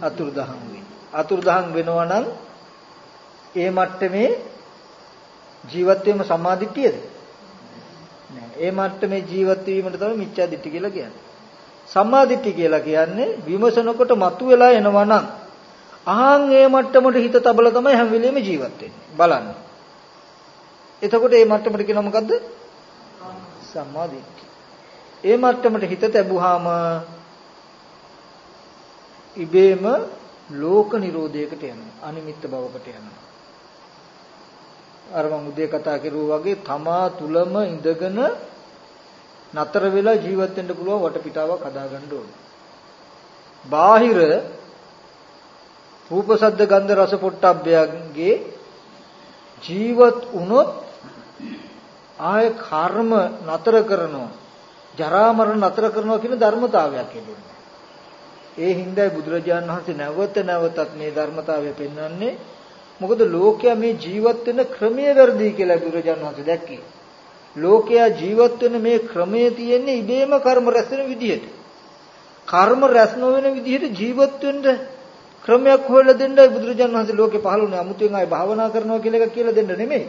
අතුරුදහන් වෙයි. අතුරුදහන් වෙනවා නම් ඒ මට්ටමේ ජීවත් වීම සම්මාදිට්ඨියද? නෑ. ඒ මට්ටමේ ජීවත් වීමට තමයි මිච්ඡා දිට්ඨි කියලා කියන්නේ. සම්මාදිට්ඨි කියලා කියන්නේ විමසනකොට මතුවලා එනවා නම් අහන් ඒ මට්ටමට හිත තබල තමයි හැම වෙලෙම ජීවත් වෙන්නේ. බලන්න. එතකොට මේ මට්ටමට කියනවා මොකද්ද? සම්මාදිට්ඨි. ඒ මට්ටමට හිත තැබුවාම ඉබේම ලෝක නිරෝධයකට යනවා. අනිමිත්ත භවකට යනවා. අර මම උදේ කතා කරුවා වගේ තමා තුලම ඉඳගෙන නතර වෙලා ජීවත් වෙන්න පුළුවන් වටපිටාවක් හදාගන්න ඕනේ. බාහිර රූප සද්ද ගන්ධ රස පොට්ටබ්බයන්ගේ ජීවත් වුණොත් ආය කර්ම නතර කරනවා ජරා මරණ නතර කරනවා කියන ධර්මතාවයක් එන්නේ. ඒ හින්දායි බුදුරජාණන් වහන්සේ නැවත නැවතත් මේ ධර්මතාවය පෙන්වන්නේ මොකද ලෝකයා මේ ජීවත් වෙන ක්‍රමය වැරදි කියලා බුදුරජාණන් වහන්සේ දැක්කේ. ලෝකයා ජීවත් වෙන මේ ක්‍රමය තියෙන්නේ ඉබේම කර්ම රැස් වෙන විදිහට. කර්ම රැස් නොවන විදිහට ජීවත් වෙන්න ක්‍රමයක් හොයලා දෙන්නයි බුදුරජාණන් වහන්සේ ලෝකේ පහළ වුණේ. 아무තෙන් ආයි භාවනා කරනවා කියලා එකක් කියලා දෙන්න නෙමෙයි.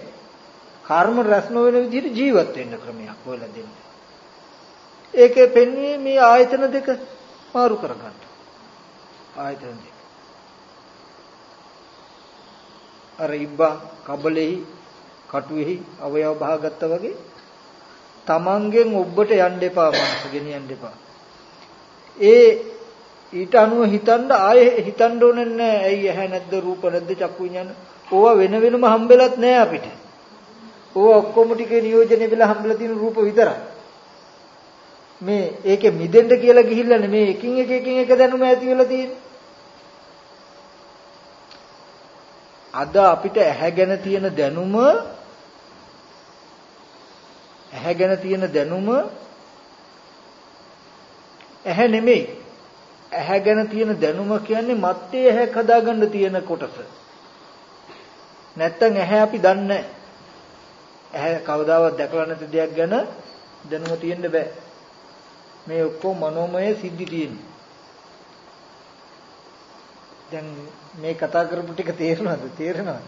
කර්ම රැස් නොවන විදිහට ජීවත් වෙන්න ක්‍රමයක් හොයලා දෙන්න. ඒකේ පෙන්වන්නේ මේ ආයතන දෙක මාරු කරගන්න. ආයතන දෙක. අර ඉබ්බා කබලෙහි කටුවේහි අවයව බහගත්තා වගේ තමන්ගෙන් ඔබට යන්න එපා මනස ගෙනියන්න එපා. ඒ ඊට අනුව හිතන්න ආයේ හිතන්න ඕනේ නැහැ. ඇයි ඇහැ නැද්ද රූප නැද්ද චක්කු විඤ්ඤාණ. ඕවා වෙන වෙනම හම්බෙලත් නැහැ අපිට. ඕවා ඔක්කොම ටික නියෝජනය වෙලා හම්බෙලා තියෙන රූප විතරයි. මේ ඒකේ මිදෙන්න කියලා ගිහිල්ලා නෙමේ එකින් එක එකින් එක දැනුම ඇති වෙලා තියෙන්නේ. අද අපිට ඇහැ ගැන තියෙන දැනුම ඇහැ ගැන තියෙන දැනුම ඇහැ නෙමෙයි. ඇහැ ගැන තියෙන දැනුම කියන්නේ මත්තේ ඇහැක් හදාගන්න තියෙන කොටස. නැත්තම් ඇහැ අපි දන්නේ ඇහැ කවදාවත් දැකලා නැති දෙයක් ගැන දැනුම තියෙන්න බෑ. මේ ඔක්කොම මනෝමය සිද්ධි තියෙන්නේ. දැන් මේ කතා කරපු ටික තේරුණාද? තේරෙනවද?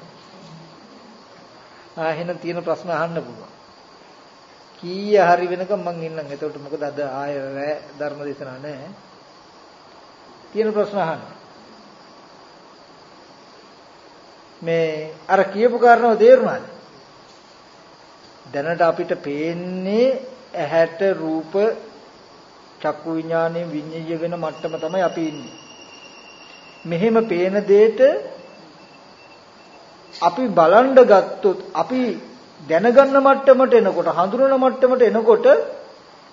ආ එහෙනම් තියෙන ප්‍රශ්න අහන්න පුළුවන්. කීය හරි වෙනකම් මං ඉන්නම්. එතකොට මොකද අද ආය රෑ ධර්ම දේශනා නැහැ. තියෙන ප්‍රශ්න අහන්න. මේ අර කියපු කාරණාව තේරුණාද? දැනට අපිට පේන්නේ ඇහැට රූප චක්කු විඥානයේ විඤ්ඤය වෙන මට්ටම තමයි අපි ඉන්නේ. මෙහෙම පේන දෙයට අපි බලන්න ගත්තොත් අපි දැනගන්න මට්ටමට එනකොට හඳුනන මට්ටමට එනකොට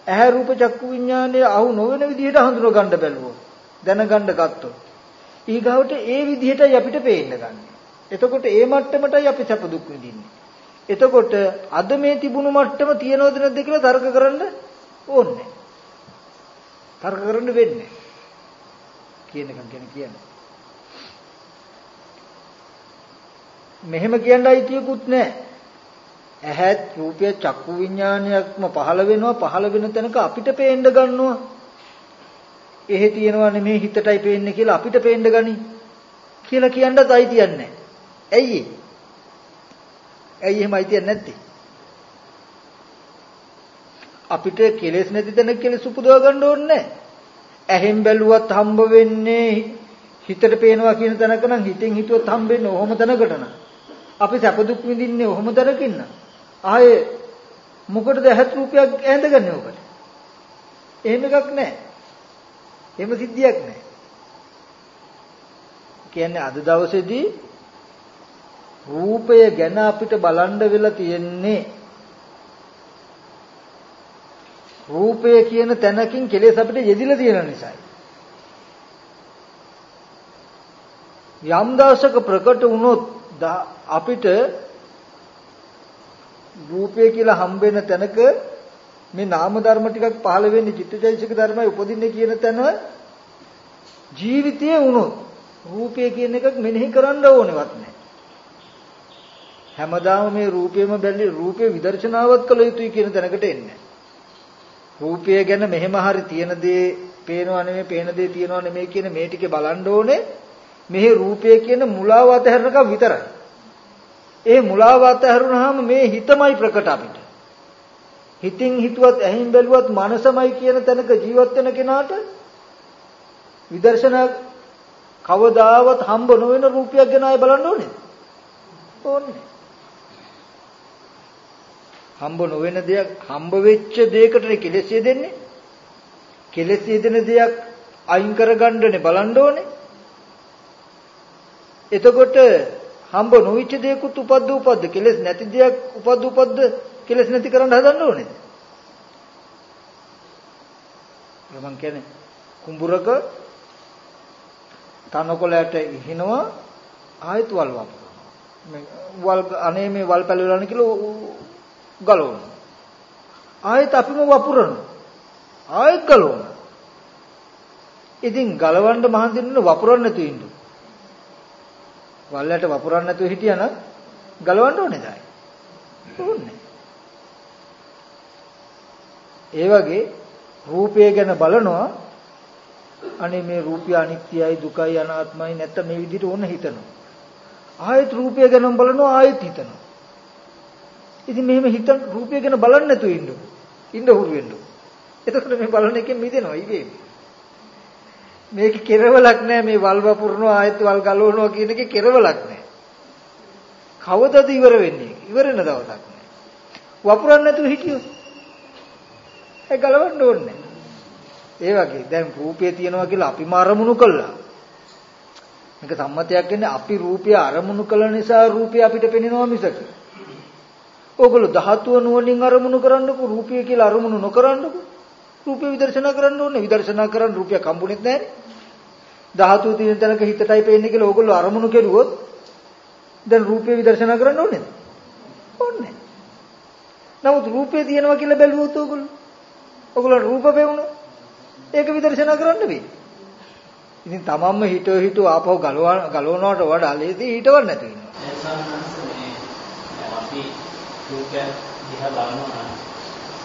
ඇහැ රූප චක්කු විඥානයේ අහු නොවන විදිහට හඳුන ගන්න බැලුවොත් දැනගන්න ගත්තොත් ඊගාවට ඒ විදිහටයි අපිට පේන්න ගන්න. එතකොට ඒ මට්ටමටයි අපි සැප දුක් විඳින්නේ. එතකොට අද මේ තිබුණු මට්ටම තියනවද නැද්ද කියලා තර්ක කරන්න ඕනේ. තර්ක කරන්න වෙන්නේ. කියන එක ගැන කියන්නේ. මෙහෙම කියන්න අයිතියකුත් නැහැ. ඇහත් රූපය චක්කු විඥානයක්ම පහළ වෙනවා පහළ වෙන තැනක අපිට පේන්න ගන්නවා. එහෙ තියනවා නෙමේ හිතටයි පේන්නේ කියලා අපිට පේන්න ගනි කියලා කියන්නත් අයිතියක් නැහැ. ඇයි ඇයි එහෙම අයිතියක් නැත්තේ? අපිට කෙලෙස් නැති තැනක කෙලෙස් උපදව ගන්න ඕනේ නැහැ. ඇහෙන් බැලුවත් හම්බ වෙන්නේ හිතට පේනවා කියන තැනක නම් හිතෙන් හිතුවත් හම්බෙන්නේ ඔහොම තැනකට නම්. අපි සැප දුක් විඳින්නේ ඔහොම තරකින්න. ආයේ මොකටද ඇහත් රූපයක් ඇඳගන්නේ ඔබට? එහෙම එකක් නැහැ. එහෙම සිද්ධියක් නැහැ. කියන්නේ අද දවසේදී රූපය ගැන අපිට බලන්න වෙලා තියෙන්නේ රූපය කියන තැනකින් කෙලෙස් අපිට යෙදිලා තියෙන නිසායි. යම් දවසක ප්‍රකට වුණොත් අපිට රූපය කියලා හම්බෙන තැනක මේ නාම ධර්ම ටිකක් පහළ වෙන්නේ චිත්තචෛතසික ධර්මයි උපදින්නේ කියන තැන ජීවිතයේ වුණොත් රූපය කියන එකක් මෙනෙහි කරන්න ඕනෙවත් නැහැ. හැමදාම මේ රූපෙම බැලි රූපේ විදර්ශනාවත් කළ යුතුයි කියන තැනකට එන්නේ. රූපය ගැන මෙහෙම හරි තියෙන දේ පේනවා නෙමෙයි පේන දේ තියෙනවා නෙමෙයි කියන මේ ටිකේ බලන්න ඕනේ මෙහි රූපය කියන මුලාව අතහැරනකම් විතරයි. ඒ මුලාව අතහැරුණාම මේ හිතමයි ප්‍රකට අපිට. හිතින් හිතුවත් ඇහින් බැලුවත් මනසමයි කියන තැනක ජීවත් වෙන කෙනාට විදර්ශනා කවදාවත් හම්බ නොවන රූපයක් ගැන ආය බලන්න ඕනේ. ඕනේ. හම්බ නොවන දෙයක් හම්බ වෙච්ච දෙයකට කෙලෙස් දෙන්නේ. කෙලෙස් දෙන දෙයක් අයින් කරගන්නනේ බලන්න ඕනේ. එතකොට හම්බ නොවිච්ච දෙයක්ත් උපද්ද උපද්ද කෙලෙස් නැති දෙයක් උපද්ද උපද්ද කෙලෙස් නැති කරන්න හදන්න ඕනේ. මම කියන්නේ කුඹුරක තනකොළයට ඉහිනවා ආයෙත් වල් වපුරනවා. මේ වල් අනේ මේ වල් පැලවලන කියලා ගලවනවා. ආයෙත් අපිම වපුරනවා. ආයෙත් ගලවනවා. ඉතින් ගලවන්න මහන්සි වෙන්න වපුරන්න නැතුව ඉන්න. වල්ලට වපුරන්න නැතුව හිටියනම් ගලවන්න ඕනේ දැයි. ඕනේ. ඒ වගේ රූපය ගැන බලනවා අනේ මේ රූපය අනිත්‍යයි දුකයි අනාත්මයි නැත්නම් මේ විදිහට ඕන හිතනවා. ආයෙත් රූපය ගැන බලනවා ආයෙත් හිතනවා. ඉතින් මෙහෙම හිත රූපය ගැන බලන්නේ නැතුව ඉන්න. ඉන්න හුරු වෙන්න. එතකොට මේ බලන එකෙන් මිදෙනවා ඉබේම. මේක කෙරවලක් නෑ මේ වල් වපුරනවා ආයෙත් වල් ගලවනවා කියන එකේ කෙරවලක් නෑ. කවදද ඉවර වෙන්නේ? ඉවර වෙන දවසක් නෑ. වපුරන්නේ නැතුව හිටියොත් ඒ ගලවන්න ඕනේ ඒ වගේ දැන් රූපය තියනවා කියලා අපිම අරමුණු කළා. මේක සම්මතයක් වෙන්නේ අපි රූපය අරමුණු කළ නිසා රූපය අපිට පෙනෙනවා මිසක. ඕගොල්ලෝ ධාතුව නුවණින් අරමුණු කරන්නකෝ රූපය කියලා අරමුණු නොකරන්නකෝ. රූපය විදර්ශනා කරන්න ඕනේ. විදර්ශනා කරන් රූපයක් හම්බුනේත් නැහැ. ධාතුව තියෙන තැනක හිතටයි පේන්නේ කියලා ඕගොල්ලෝ අරමුණු කෙරුවොත් දැන් රූපය විදර්ශනා කරන්න ඕනේද? ඕනේ. නමුත් රූපය තියෙනවා කියලා බැලුවොත් ඕගොල්ලෝ ඔගොල්ලෝ රූප පෙවුණා. ඒක විදර්ශනා කරන්න බෑ. ඉතින් තමන්ම හිතෝ හිතෝ ආපහු ගලවන ගලවනවට වඩා ලේසි හිතවන්න නැති වෙනවා. අපි රූපය දිහා බලනවා නම්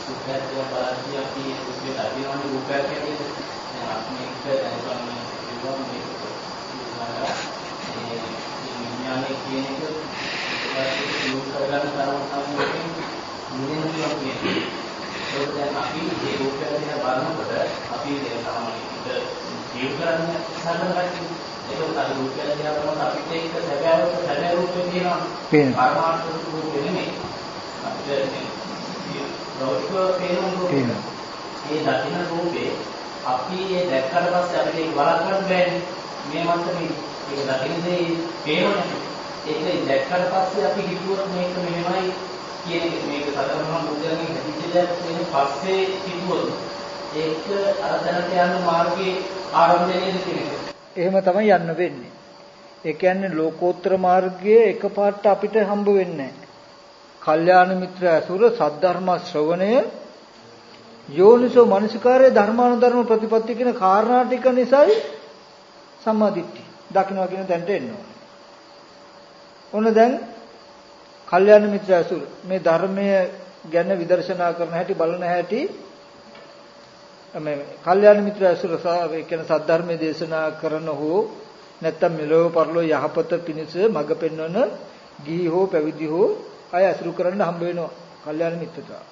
රූපය දිහා බලද්දී අපි රූපය දකිනවනේ රූපය කියන්නේ අපි එක දැනගන්න ඉන්නවා මේක. ඒ විඥානයේ කියන එක ඒක යොමු කරගන්න තරම් තමයි මුලින්ම කියන්නේ. ඒක දැන් අපි මේ රූපය දිහා බලනකොට අපි දැන් සාමාන්‍යයෙන් ජීව කරන්නේ සම්බන්ධයි. ඒක අර රූපය දිහා බලනකොට අපිට ඒක සැබෑවට සැබෑ රූපේ තියෙනවා. පරමාර්ථ රූපේ නෙමෙයි. අපිට රෝධක පේන රූපේ. ඒ දකින්න රූපේ අපි ඒ දැක්කට පස්සේ අපිට ඒක වළක්වන්න බෑනේ. මේ මන්ත්‍රේ ඒක දකින්නේ පේනවනේ. ඒක දැක්කට පස්සේ අපි හිතුවොත් මේක මෙහෙමයි කියන එක මේක සතරමහා බුද්ධයන්ගේ හැදිච්ච දෙයක් කියන පස්සේ කිව්වොත් ඒක අර දැනට යන මාර්ගයේ ආරම්භයේදී කියන එක. එහෙම තමයි යන්න වෙන්නේ. ඒ කියන්නේ ලෝකෝත්තර මාර්ගයේ එකපාරට අපිට හම්බ වෙන්නේ නැහැ. කල්යාණ මිත්‍ර ඇසුර සද්ධර්ම ශ්‍රවණය යෝනිසෝ මනසිකාරයේ ධර්මානුධර්ම ප්‍රතිපත්ති කියන කාරණා ටික නිසායි සම්මාදිට්ඨි. දකින්නවා කියන දැනට එන්න ඕනේ. ඔන්න දැන් කල්යාණ මිත්‍ර ඇසුර. මේ ධර්මය ගැන විදර්ශනා කරන හැටි බලන හැටි මේ කල්යාණ මිත්‍ර ඇසුර ඒ කියන්නේ සද්ධර්මයේ දේශනා කරන හෝ නැත්තම් මෙලොව පරලොව යහපත පිණිස මඟ පෙන්වන ගිහි හෝ පැවිදි හෝ අය ඇසුරු කරන්න හම්බ වෙනවා. කල්යාණ මිත්‍රතා.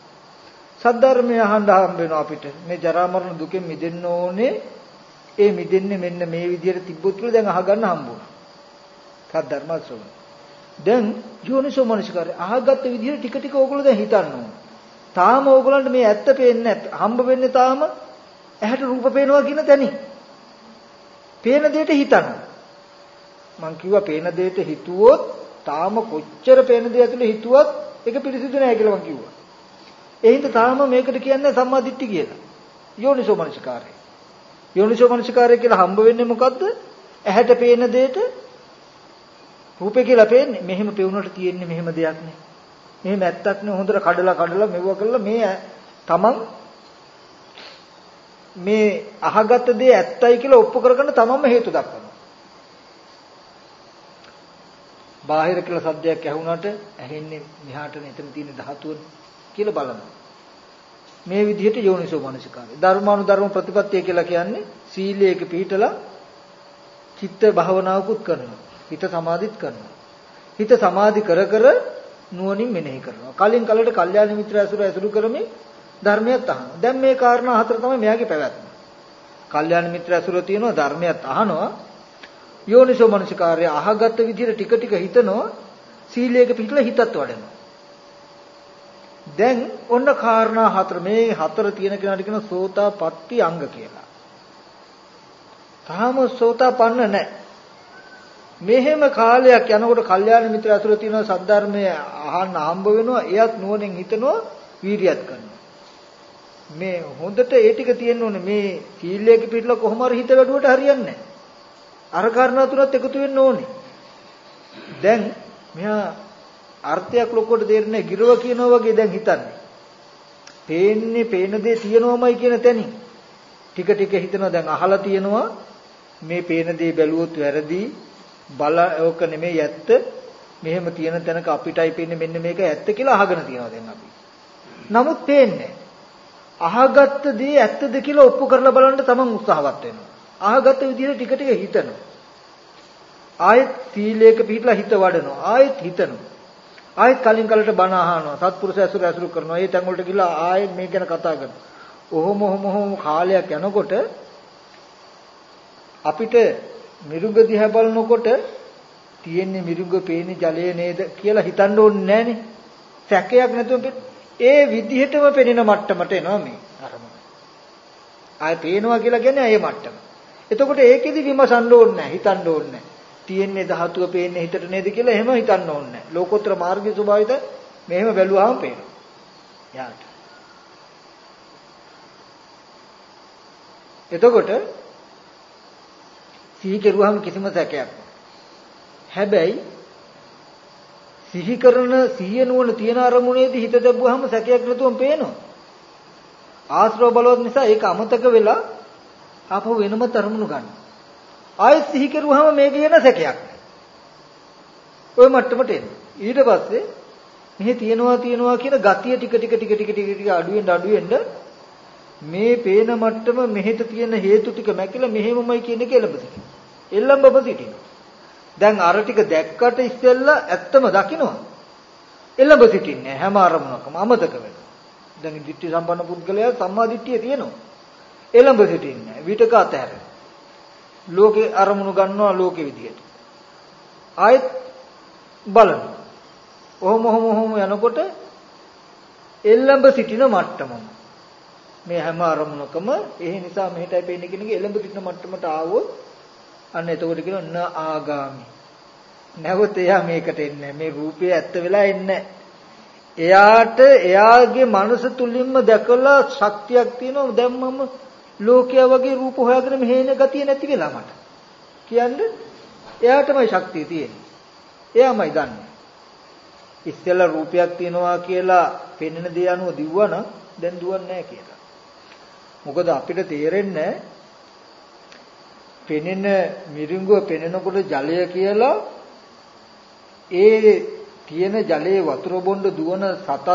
සද්ධර්මය අහන්න හම්බ වෙනවා අපිට. මේ ජරා මරණ දුකෙන් මිදෙන්න ඕනේ. ඒ මිදෙන්නේ මෙන්න මේ විදිහට තිබ්බොත් කියලා දැන් අහගන්න හම්බ වුණා. සද්ධර්ම ශ්‍රවණ දැන් යෝනිසෝ මනසිකාරය අහගත්ත විදිහට ටික ටික ඕගොල්ලෝ දැන් හිතන්න ඕන. තාම ඕගොල්ලන්ට මේ ඇත්ත පේන්නේ නැහැ. හම්බ වෙන්නේ තාම ඇහැට රූප පේනවා කියන තැනින්. පේන දෙයට හිතන්න. මං කිව්වා පේන දෙයට හිතුවොත් තාම කොච්චර පේන දේ ඇතුලේ හිතුවත් ඒක පිළිසිදු නෑ කියලා මං කිව්වා. ඒ හින්දා තාම මේකට කියන්නේ සම්මාදිට්ඨි කියලා. යෝනිසෝ මනසිකාරය. යෝනිසෝ මනසිකාරය කියලා හම්බ වෙන්නේ මොකද්ද? ඇහැට පේන දෙයට රූපේ කියලා පේන්නේ මෙහෙම පෙවුනට තියෙන්නේ මෙහෙම දෙයක් නේ. මෙහෙම ඇත්තක් නේ හොඳට කඩලා කඩලා මෙවුව කළා මේ තමන් මේ අහගත දේ ඇත්තයි කියලා ඔප්පු කරගන්න තමන්ම හේතු දක්වනවා. බාහිර කියලා සද්දයක් ඇහුණාට ඇහෙන්නේ මෙහාට එතන තියෙන ධාතුවනේ කියලා බලනවා. මේ විදිහට යෝනිසෝ මනසිකාරය. ධර්මානුධර්ම ප්‍රතිපත්තිය කියලා කියන්නේ සීලයක පිළිපිටලා චිත්ත භාවනාවකුත් කරනවා. හිත සමාධිත් කරනවා. හිත සමාධි කර කර නුවණින් මෙනෙහි කරනවා. කලින් කලට කල්යාණ මිත්‍ර ඇසුර ඇසුරු කරමින් ධර්මයක් අහනවා. දැන් මේ කාරණා හතර තමයි මෙයාගේ පැවැත්ම. කල්යාණ මිත්‍ර ඇසුර තියෙනවා ධර්මයක් අහනවා. යෝනිසෝ මනසිකාර්ය අහගත්ත විදිහට ටික ටික හිතනවා. සීලයක පිටලා හිතත් වඩනවා. දැන් ඔන්න කාරණා හතර මේ හතර තියෙන කෙනාට කියන සෝතාපට්ටි අංග කියලා. තාම සෝතාපන්න නැහැ. මෙහෙම කාලයක් යනකොට කල්යාණ මිත්‍ර අතුර තියෙන සද්ධර්මයේ අහන්න හම්බ වෙනවා. එයත් නුවණෙන් හිතනවා, වීරියත් කරනවා. මේ හොඳට ඒ ටික තියෙන්න ඕනේ. මේ සීලයක පිටලා කොහොම හරි හිත වැඩුවට හරියන්නේ නැහැ. අර කාරණා තුනත් එකතු වෙන්න ඕනේ. දැන් මෙහා අර්ථයක් ලොකුවට තේරෙන්නේ ගිරව කියනවා වගේ දැන් හිතන්නේ. පේන්නේ පේන දේ තියෙනවමයි කියන තැනින් ටික ටික හිතනවා දැන් අහලා තියෙනවා මේ පේන දේ බැලුවොත් වැරදි බල ඕක නෙමෙයි ඇත්ත මෙහෙම තියෙන තැනක අපිටයි පේන්නේ මෙන්න මේක ඇත්ත කියලා අහගෙන තියෙනවා දැන් අපි. නමුත් පේන්නේ අහගත්ත දේ ඇත්තද කියලා ඔප්පු කරලා බලන්න තමන් උත්සාහවත් වෙනවා. අහගත්ත විදිහට ටික ටික හිතනවා. ආයෙත් සීලයක පිළිපලා හිත වඩනවා. ආයෙත් හිතනවා. ආයෙත් කලින් කලට බණ අහනවා. සත්පුරුෂ ඇසුර ඇසුරු කරනවා. ඒ තැන් වලට ගිහලා ආයෙත් මේ ගැන කතා කරනවා. ඔහොම ඔහොම ඔහොම කාලයක් යනකොට අපිට මිරුග දිහා බලනකොට තියෙන්නේ මිරුග පේන්නේ ජලය නේද කියලා හිතන්න ඕනේ නැහනේ. සැකයක් නැතුව ඒ විදිහටම පෙනෙන මට්ටමට එනවා මේ අරමුණ. ආයෙ පේනවා කියලා කියන්නේ ඒ මට්ටම. එතකොට ඒකෙදි විමසන්න ඕනේ නැහැ, හිතන්න ඕනේ නැහැ. තියෙන්නේ ධාතුව පේන්නේ හිතට නේද කියලා එහෙම හිතන්න ඕනේ නැහැ. ලෝකෝත්තර මාර්ගයේ ස්වභාවිත මෙහෙම බැලුවාම පේනවා. යාට. එතකොට සිහි කෙරුවාම කිසිම සැකයක් හැබැයි සිහි කරන සිහිය නුවණ තියෙන අරමුණේදී හිත දැබුවාම සැකයක් නැතුවම පේනවා. ආශ්‍රව බලවත් නිසා ඒක අමතක වෙලා ආපහු වෙනම තරමුණු ගන්නවා. ආයෙත් සිහි කරුවාම මේක වෙන සැකයක් ඔය මට්ටමට එන්න. ඊට පස්සේ මෙහි තියනවා තියනවා කියන ගතිය ටික ටික ටික ටික ටික ටික අඩු වෙන්න අඩු වෙන්න මේ පේන මට්ටම මෙහෙට තියෙන හේතු ටික මැකිලා මෙහෙමමයි කියන එක එළඹ සිටිනවා. එළඹව සිටිනවා. දැන් අර ටික දැක්කට ඉස්සෙල්ලා ඇත්තම දකින්නවා. එළඹ සිටින්නේ හැම අරමුණකම අමතක වෙනවා. දැන් දිට්ඨි සම්පන්න පුද්ගලයා සම්මා දිට්ඨිය තියෙනවා. එළඹ සිටින්නේ විතක අතහැරෙනවා. ලෝකේ අරමුණු ගන්නවා ලෝකෙ විදියට. ආයෙත් බලනවා. ඔහොම ඔහොම ඔහොම යනකොට එල්ලඹ සිටින මට්ටමම. මේ හැම අරමුණකම ඒ නිසා මෙහෙටයි පේන්නේ කියන එක එළඹ සිටින මට්ටමට ආවොත් අන්න එතකොට කියනවා න ආගාමි. නැවත එයා මේකට එන්නේ මේ රූපය ඇත්ත වෙලා එන්නේ එයාට එයාගේ මනස තුලින්ම දැකලා ශක්තියක් තියෙනවා දැන් මම ලෝකයා වගේ රූප හොයාගෙන මෙහෙන ගතිය නැති වෙලා මට. කියන්නේ එයාටමයි ශක්තිය තියෙන්නේ. එයාමයි දන්නේ. ඉස්සෙල්ලා රූපයක් තියනවා කියලා පෙන්වන දේ අනුව දිව්වනම් දැන් දුවන්නේ නැහැ කියලා. මොකද අපිට තේරෙන්නේ පෙනෙන මිරිඟුව පෙනෙනකොට ජලය කියලා ඒ තියෙන ජලයේ වතුර බොණ්ඩ දුවන සතත්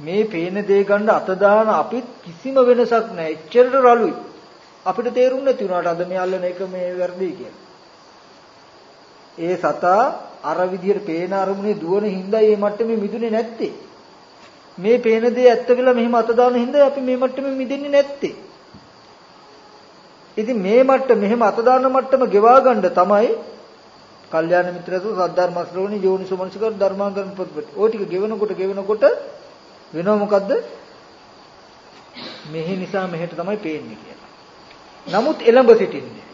මේ පේන දේ ගන්න අත දාන අපිත් කිසිම වෙනසක් නැහැ. එච්චරට රළුයි. අපිට තේරුම් නැති වුණාට අද මේ අල්ලන එක මේ වැරදි කියලා. ඒ සතා අර විදියට පේන අරමුණේ දුවන හින්දා මේ මට්ටමේ මිදුනේ නැත්තේ. මේ පේන දේ ඇත්ත කියලා මෙහෙම අත දාන හින්දා අපි මේ මට්ටමේ මිදෙන්නේ නැත්තේ. ඉතින් මේ මට්ටම මෙහෙම අත දාන මට්ටම ගෙවා ගන්න තමයි කල්යාණ මිත්‍රසු සද්ධර්ම ශ්‍රවණි යෝනිසෝමනසිකර ධර්මාංගන පොත්පත්. ওই ටික ගෙවනකොට ගෙවනකොට වෙනව මොකද්ද? මෙහි නිසා මෙහෙට තමයි පේන්නේ කියලා. නමුත් එළඹ සිටින්නේ.